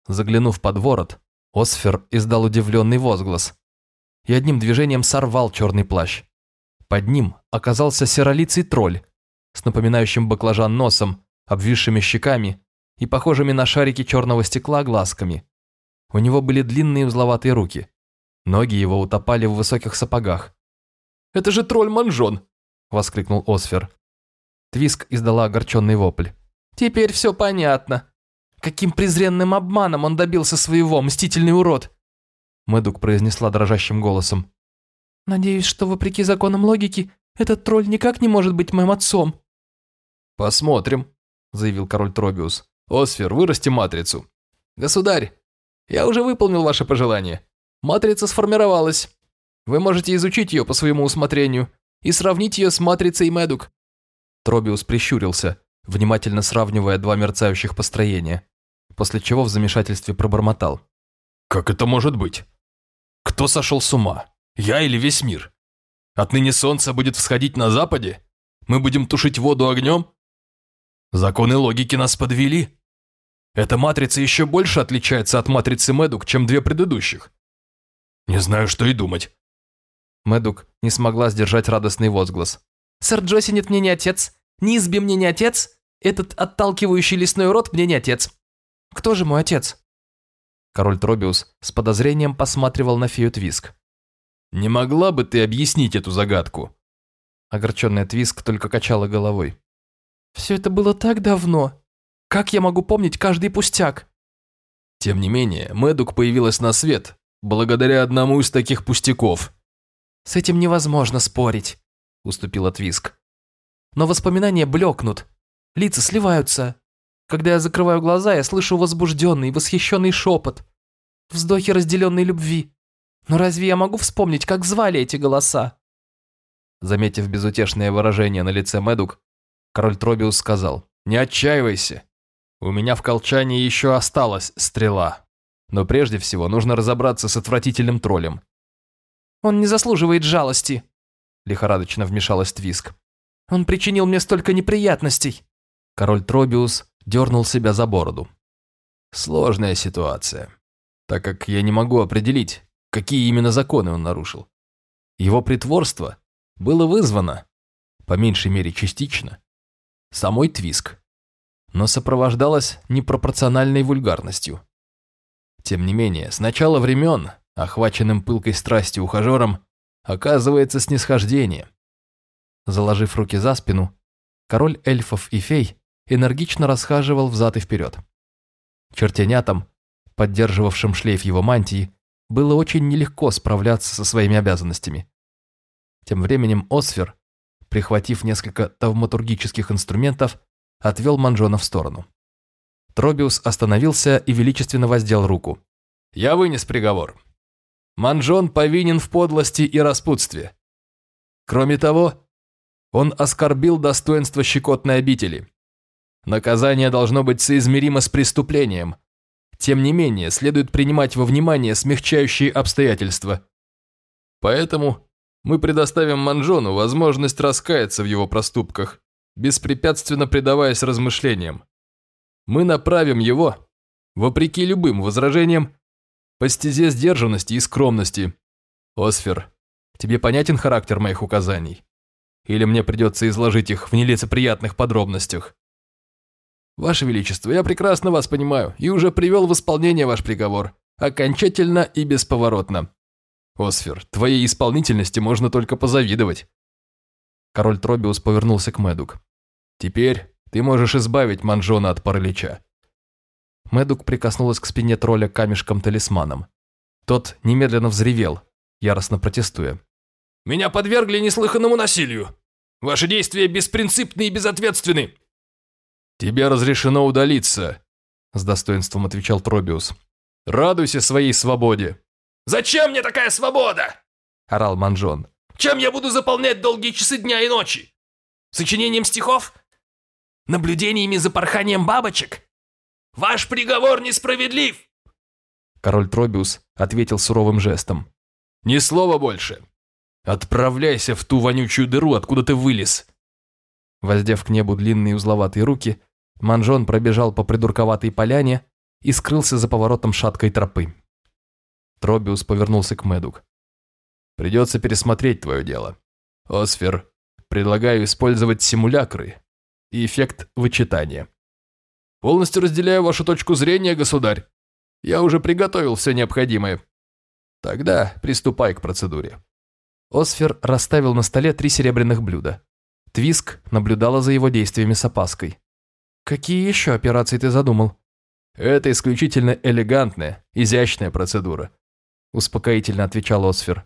Заглянув под ворот, Осфер издал удивленный возглас и одним движением сорвал черный плащ. Под ним оказался серолицый тролль с напоминающим баклажан носом, обвисшими щеками и похожими на шарики черного стекла глазками. У него были длинные узловатые руки. Ноги его утопали в высоких сапогах. «Это же тролль-манжон!» – воскликнул Осфер. Твиск издала огорченный вопль. Теперь все понятно. Каким презренным обманом он добился своего, мстительный урод!» Мэдук произнесла дрожащим голосом. «Надеюсь, что, вопреки законам логики, этот тролль никак не может быть моим отцом». «Посмотрим», — заявил король Тробиус. «Осфер, вырасти матрицу». «Государь, я уже выполнил ваше пожелание. Матрица сформировалась. Вы можете изучить ее по своему усмотрению и сравнить ее с матрицей Мэдук». Тробиус прищурился, внимательно сравнивая два мерцающих построения, после чего в замешательстве пробормотал. «Как это может быть? Кто сошел с ума? Я или весь мир? Отныне солнце будет всходить на западе? Мы будем тушить воду огнем? Законы логики нас подвели. Эта матрица еще больше отличается от матрицы Медук, чем две предыдущих. Не знаю, что и думать». Медук не смогла сдержать радостный возглас. «Сэр Джосинет мне не отец, Низби мне не отец, этот отталкивающий лесной урод мне не отец. Кто же мой отец?» Король Тробиус с подозрением посматривал на фею Твиск. «Не могла бы ты объяснить эту загадку?» Огорченная Твиск только качала головой. «Все это было так давно. Как я могу помнить каждый пустяк?» Тем не менее, Мэдук появилась на свет благодаря одному из таких пустяков. «С этим невозможно спорить», – уступила Твиск. «Но воспоминания блекнут, Лица сливаются. Когда я закрываю глаза, я слышу возбужденный, восхищенный шепот. Вздохи разделенной любви. Но разве я могу вспомнить, как звали эти голоса? Заметив безутешное выражение на лице Медук, король Тробиус сказал, «Не отчаивайся. У меня в колчане еще осталась стрела. Но прежде всего нужно разобраться с отвратительным троллем». «Он не заслуживает жалости», – лихорадочно вмешалась Твиск. «Он причинил мне столько неприятностей». Король Тробиус дернул себя за бороду. Сложная ситуация, так как я не могу определить, какие именно законы он нарушил. Его притворство было вызвано, по меньшей мере частично, самой Твиск, но сопровождалось непропорциональной вульгарностью. Тем не менее, с начала времен, охваченным пылкой страсти ухажером, оказывается снисхождение. Заложив руки за спину, король эльфов и фей энергично расхаживал взад и вперед. Чертенятам, поддерживавшим шлейф его мантии, было очень нелегко справляться со своими обязанностями. Тем временем Осфер, прихватив несколько тавматургических инструментов, отвел Манжона в сторону. Тробиус остановился и величественно воздел руку. «Я вынес приговор. Манжон повинен в подлости и распутстве. Кроме того, он оскорбил достоинство щекотной обители. Наказание должно быть соизмеримо с преступлением. Тем не менее, следует принимать во внимание смягчающие обстоятельства. Поэтому мы предоставим Манжону возможность раскаяться в его проступках, беспрепятственно предаваясь размышлениям. Мы направим его, вопреки любым возражениям, по стезе сдержанности и скромности. Осфер, тебе понятен характер моих указаний? Или мне придется изложить их в нелицеприятных подробностях? Ваше Величество, я прекрасно вас понимаю и уже привел в исполнение ваш приговор. Окончательно и бесповоротно. Осфер, твоей исполнительности можно только позавидовать. Король Тробиус повернулся к Медук. Теперь ты можешь избавить Манжона от паралича. Медук прикоснулась к спине тролля камешком-талисманом. Тот немедленно взревел, яростно протестуя. «Меня подвергли неслыханному насилию! Ваши действия беспринципны и безответственны!» «Тебе разрешено удалиться», – с достоинством отвечал Тробиус. «Радуйся своей свободе». «Зачем мне такая свобода?» – орал Манжон. «Чем я буду заполнять долгие часы дня и ночи? Сочинением стихов? Наблюдениями за порханием бабочек? Ваш приговор несправедлив!» Король Тробиус ответил суровым жестом. «Ни слова больше. Отправляйся в ту вонючую дыру, откуда ты вылез». Воздев к небу длинные узловатые руки, Манжон пробежал по придурковатой поляне и скрылся за поворотом шаткой тропы. Тробиус повернулся к Медук. «Придется пересмотреть твое дело. Осфер, предлагаю использовать симулякры и эффект вычитания. Полностью разделяю вашу точку зрения, государь. Я уже приготовил все необходимое. Тогда приступай к процедуре». Осфер расставил на столе три серебряных блюда. Твиск наблюдала за его действиями с опаской. «Какие еще операции ты задумал?» «Это исключительно элегантная, изящная процедура», успокоительно отвечал Осфер.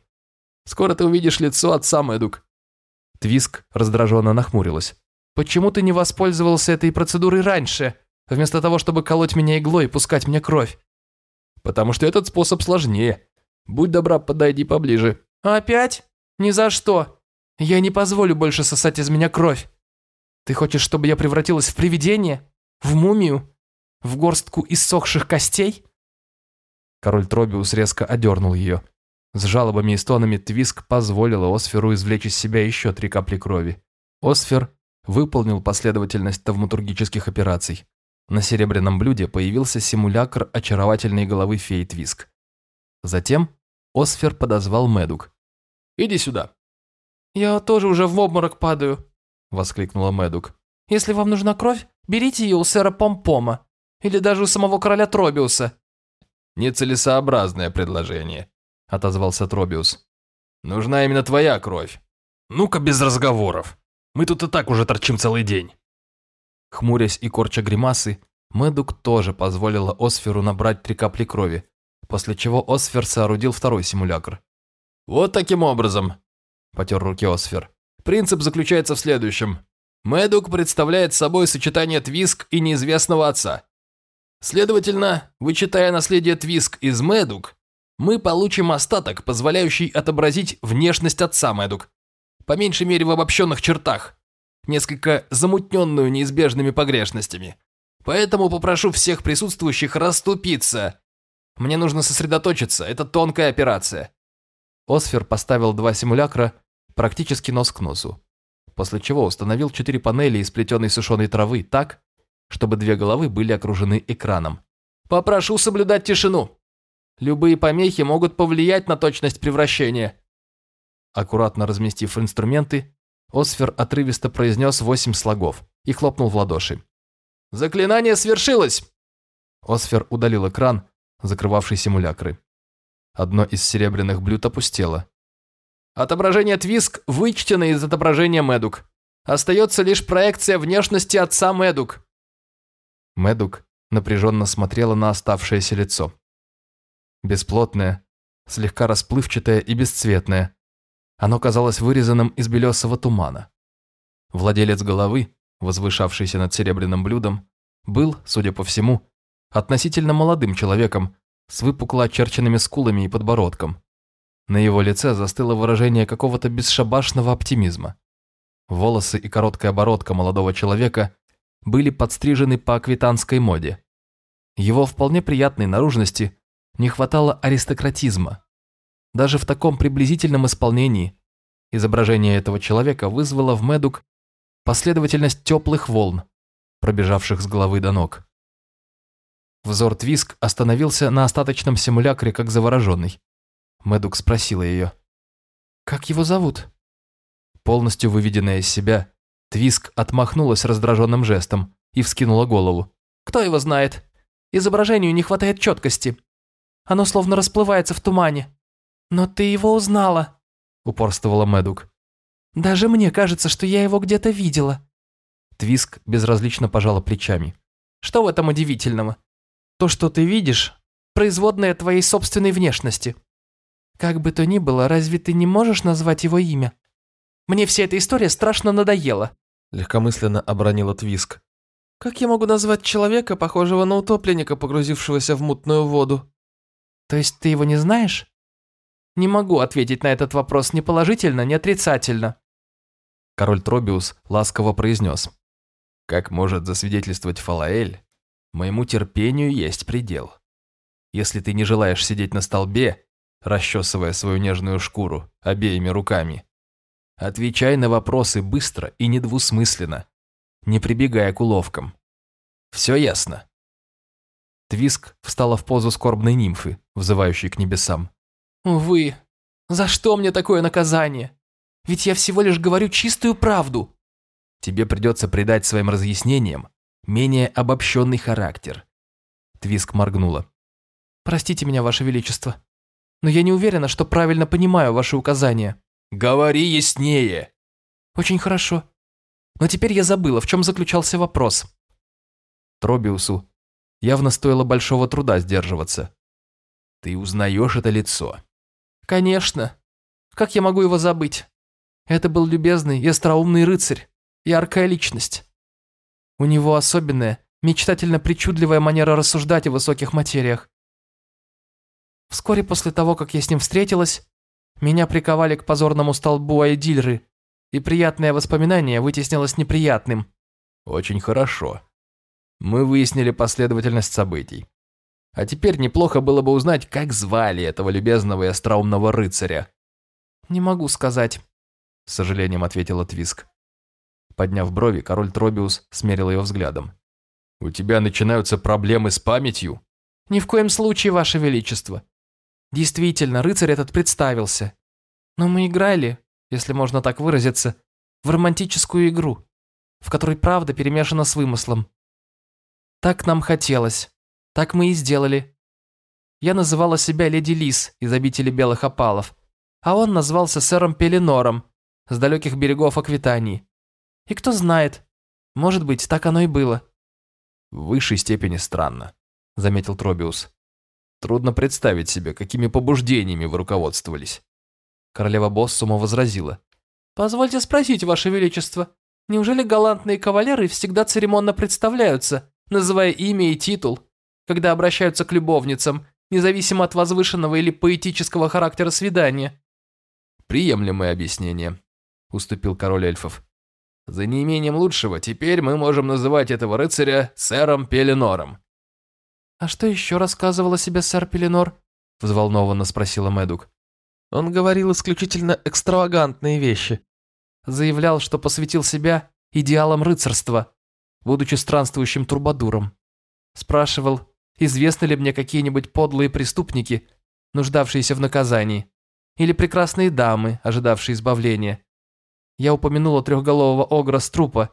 «Скоро ты увидишь лицо отца Мэдук». Твиск раздраженно нахмурилась. «Почему ты не воспользовался этой процедурой раньше, вместо того, чтобы колоть меня иглой и пускать мне кровь?» «Потому что этот способ сложнее. Будь добра, подойди поближе». «Опять? Ни за что. Я не позволю больше сосать из меня кровь. Ты хочешь, чтобы я превратилась в привидение? В мумию? В горстку иссохших костей?» Король Тробиус резко одернул ее. С жалобами и стонами Твиск позволила Осферу извлечь из себя еще три капли крови. Осфер выполнил последовательность тавматургических операций. На серебряном блюде появился симулякр очаровательной головы феи Твиск. Затем Осфер подозвал Медук. «Иди сюда». «Я тоже уже в обморок падаю», – воскликнула Медук. «Если вам нужна кровь, берите ее у сэра Помпома. Или даже у самого короля Тробиуса». «Нецелесообразное предложение», – отозвался Тробиус. «Нужна именно твоя кровь. Ну-ка без разговоров. Мы тут и так уже торчим целый день». Хмурясь и корча гримасы, Мэдук тоже позволила Осферу набрать три капли крови, после чего Осфер соорудил второй симулякр. «Вот таким образом», – потер руки Осфер. «Принцип заключается в следующем. Мэдук представляет собой сочетание Твиск и неизвестного отца. Следовательно, вычитая наследие Твиск из Мэдук, мы получим остаток, позволяющий отобразить внешность отца Мэдук. По меньшей мере в обобщенных чертах, несколько замутненную неизбежными погрешностями. Поэтому попрошу всех присутствующих расступиться. Мне нужно сосредоточиться, это тонкая операция. Осфер поставил два симулякра практически нос к носу, после чего установил четыре панели из плетеной сушеной травы так, чтобы две головы были окружены экраном. «Попрошу соблюдать тишину. Любые помехи могут повлиять на точность превращения». Аккуратно разместив инструменты, Осфер отрывисто произнес восемь слогов и хлопнул в ладоши. «Заклинание свершилось!» Осфер удалил экран, закрывавший симулякры. Одно из серебряных блюд опустело. «Отображение Твиск вычтено из отображения Медук. Остается лишь проекция внешности отца Медук. Медук напряженно смотрела на оставшееся лицо. Бесплотное, слегка расплывчатое и бесцветное. Оно казалось вырезанным из белесого тумана. Владелец головы, возвышавшийся над серебряным блюдом, был, судя по всему, относительно молодым человеком с выпукло очерченными скулами и подбородком. На его лице застыло выражение какого-то бесшабашного оптимизма. Волосы и короткая бородка молодого человека были подстрижены по аквитанской моде. Его вполне приятной наружности не хватало аристократизма. Даже в таком приблизительном исполнении изображение этого человека вызвало в Медук последовательность теплых волн, пробежавших с головы до ног. Взор Твиск остановился на остаточном симулякре, как завороженный. Медук спросила ее. «Как его зовут?» Полностью выведенная из себя, Твиск отмахнулась раздраженным жестом и вскинула голову. «Кто его знает? Изображению не хватает четкости. Оно словно расплывается в тумане. Но ты его узнала», – упорствовала Медук. «Даже мне кажется, что я его где-то видела». Твиск безразлично пожала плечами. «Что в этом удивительного? То, что ты видишь, производное твоей собственной внешности. Как бы то ни было, разве ты не можешь назвать его имя? Мне вся эта история страшно надоела. Легкомысленно обронила Твиск. Как я могу назвать человека, похожего на утопленника, погрузившегося в мутную воду? То есть ты его не знаешь? Не могу ответить на этот вопрос ни положительно, ни отрицательно. Король Тробиус ласково произнес. Как может засвидетельствовать Фалаэль, моему терпению есть предел. Если ты не желаешь сидеть на столбе, расчесывая свою нежную шкуру обеими руками, Отвечай на вопросы быстро и недвусмысленно, не прибегая к уловкам. Все ясно. Твиск встала в позу скорбной нимфы, взывающей к небесам. «Увы, за что мне такое наказание? Ведь я всего лишь говорю чистую правду». Тебе придется придать своим разъяснениям менее обобщенный характер. Твиск моргнула. «Простите меня, Ваше Величество, но я не уверена, что правильно понимаю ваши указания». «Говори яснее!» «Очень хорошо. Но теперь я забыла, в чем заключался вопрос». Тробиусу явно стоило большого труда сдерживаться. «Ты узнаешь это лицо?» «Конечно. Как я могу его забыть? Это был любезный и остроумный рыцарь, яркая личность. У него особенная, мечтательно-причудливая манера рассуждать о высоких материях. Вскоре после того, как я с ним встретилась, меня приковали к позорному столбу Айдильры, и приятное воспоминание вытеснилось неприятным. Очень хорошо. Мы выяснили последовательность событий. А теперь неплохо было бы узнать, как звали этого любезного и остроумного рыцаря. «Не могу сказать», — с сожалением ответила Твиск. Подняв брови, король Тробиус смерил ее взглядом. «У тебя начинаются проблемы с памятью?» «Ни в коем случае, Ваше Величество. Действительно, рыцарь этот представился. Но мы играли, если можно так выразиться, в романтическую игру, в которой правда перемешана с вымыслом. Так нам хотелось. Так мы и сделали. Я называла себя Леди Лис из обители Белых Опалов, а он назвался сэром Пеленором с далеких берегов Аквитании. И кто знает, может быть, так оно и было. В высшей степени странно, заметил Тробиус. Трудно представить себе, какими побуждениями вы руководствовались. Королева Боссума возразила. «Позвольте спросить, Ваше Величество, неужели галантные кавалеры всегда церемонно представляются, называя имя и титул, когда обращаются к любовницам, независимо от возвышенного или поэтического характера свидания?» «Приемлемое объяснение», – уступил король эльфов. «За неимением лучшего теперь мы можем называть этого рыцаря сэром Пеленором. «А что еще рассказывал о себе сэр Пеленор?» – взволнованно спросила Мэдук. «Он говорил исключительно экстравагантные вещи. Заявлял, что посвятил себя идеалам рыцарства, будучи странствующим турбадуром. Спрашивал, известны ли мне какие-нибудь подлые преступники, нуждавшиеся в наказании, или прекрасные дамы, ожидавшие избавления. Я упомянула трехголового огра с трупа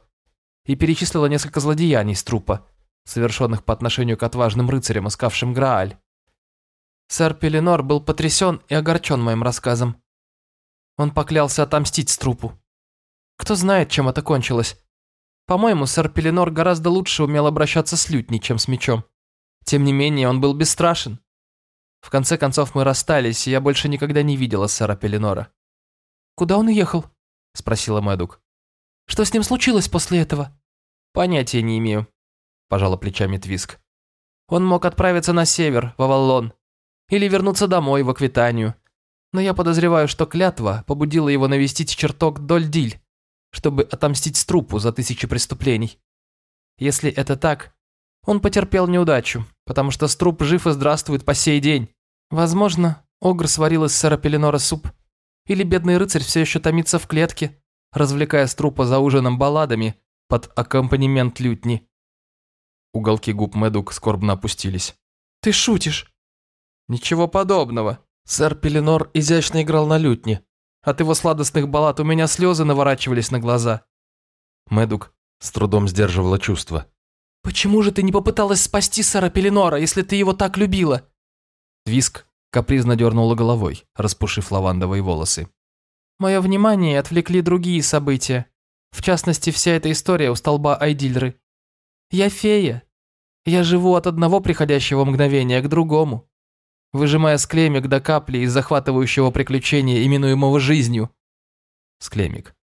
и перечислила несколько злодеяний с трупа, совершенных по отношению к отважным рыцарям, искавшим Грааль. Сэр Пеленор был потрясен и огорчен моим рассказом. Он поклялся отомстить Струпу. Кто знает, чем это кончилось. По-моему, сэр Пеленор гораздо лучше умел обращаться с лютней, чем с мечом. Тем не менее, он был бесстрашен. В конце концов, мы расстались, и я больше никогда не видела сэра Пеленора. «Куда он уехал?» – спросила Мэдук. «Что с ним случилось после этого?» «Понятия не имею», – пожала плечами Твиск. «Он мог отправиться на север, в Аваллон, или вернуться домой, в Аквитанию. Но я подозреваю, что клятва побудила его навестить чертог Дольдиль, чтобы отомстить Струпу за тысячи преступлений. Если это так, он потерпел неудачу, потому что Струп жив и здравствует по сей день. Возможно, Огр сварил из сэра Пеленора суп. Или бедный рыцарь все еще томится в клетке, развлекая Струпа за ужином балладами под аккомпанемент лютни. Уголки губ Мэдук скорбно опустились. «Ты шутишь?» «Ничего подобного. Сэр Пеленор изящно играл на лютне. От его сладостных баллад у меня слезы наворачивались на глаза». Мэдук с трудом сдерживала чувства. «Почему же ты не попыталась спасти сэра Пеленора, если ты его так любила?» Твиск капризно дернула головой, распушив лавандовые волосы. «Мое внимание отвлекли другие события. В частности, вся эта история у столба Айдильры. Я фея. Я живу от одного приходящего мгновения к другому, выжимая склемик до капли из захватывающего приключения, именуемого жизнью». Склемик.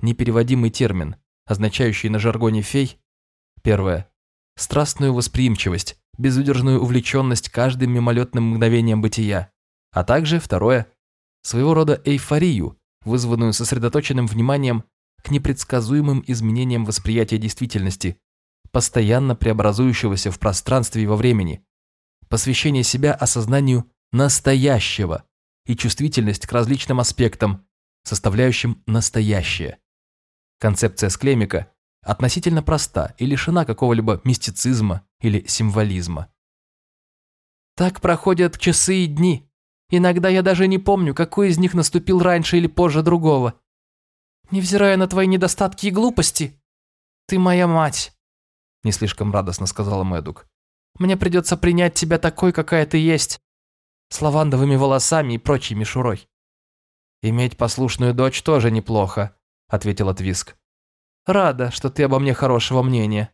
Непереводимый термин, означающий на жаргоне фей. Первое страстную восприимчивость, безудержную увлеченность каждым мимолетным мгновением бытия, а также, второе, своего рода эйфорию, вызванную сосредоточенным вниманием к непредсказуемым изменениям восприятия действительности, постоянно преобразующегося в пространстве и во времени, посвящение себя осознанию настоящего и чувствительность к различным аспектам, составляющим настоящее. Концепция склемика относительно проста и лишена какого-либо мистицизма или символизма. Так проходят часы и дни. Иногда я даже не помню, какой из них наступил раньше или позже другого. Невзирая на твои недостатки и глупости, ты моя мать, не слишком радостно сказала Мэдук. Мне придется принять тебя такой, какая ты есть, с лавандовыми волосами и прочей мишурой. Иметь послушную дочь тоже неплохо, ответила Твиск. Рада, что ты обо мне хорошего мнения.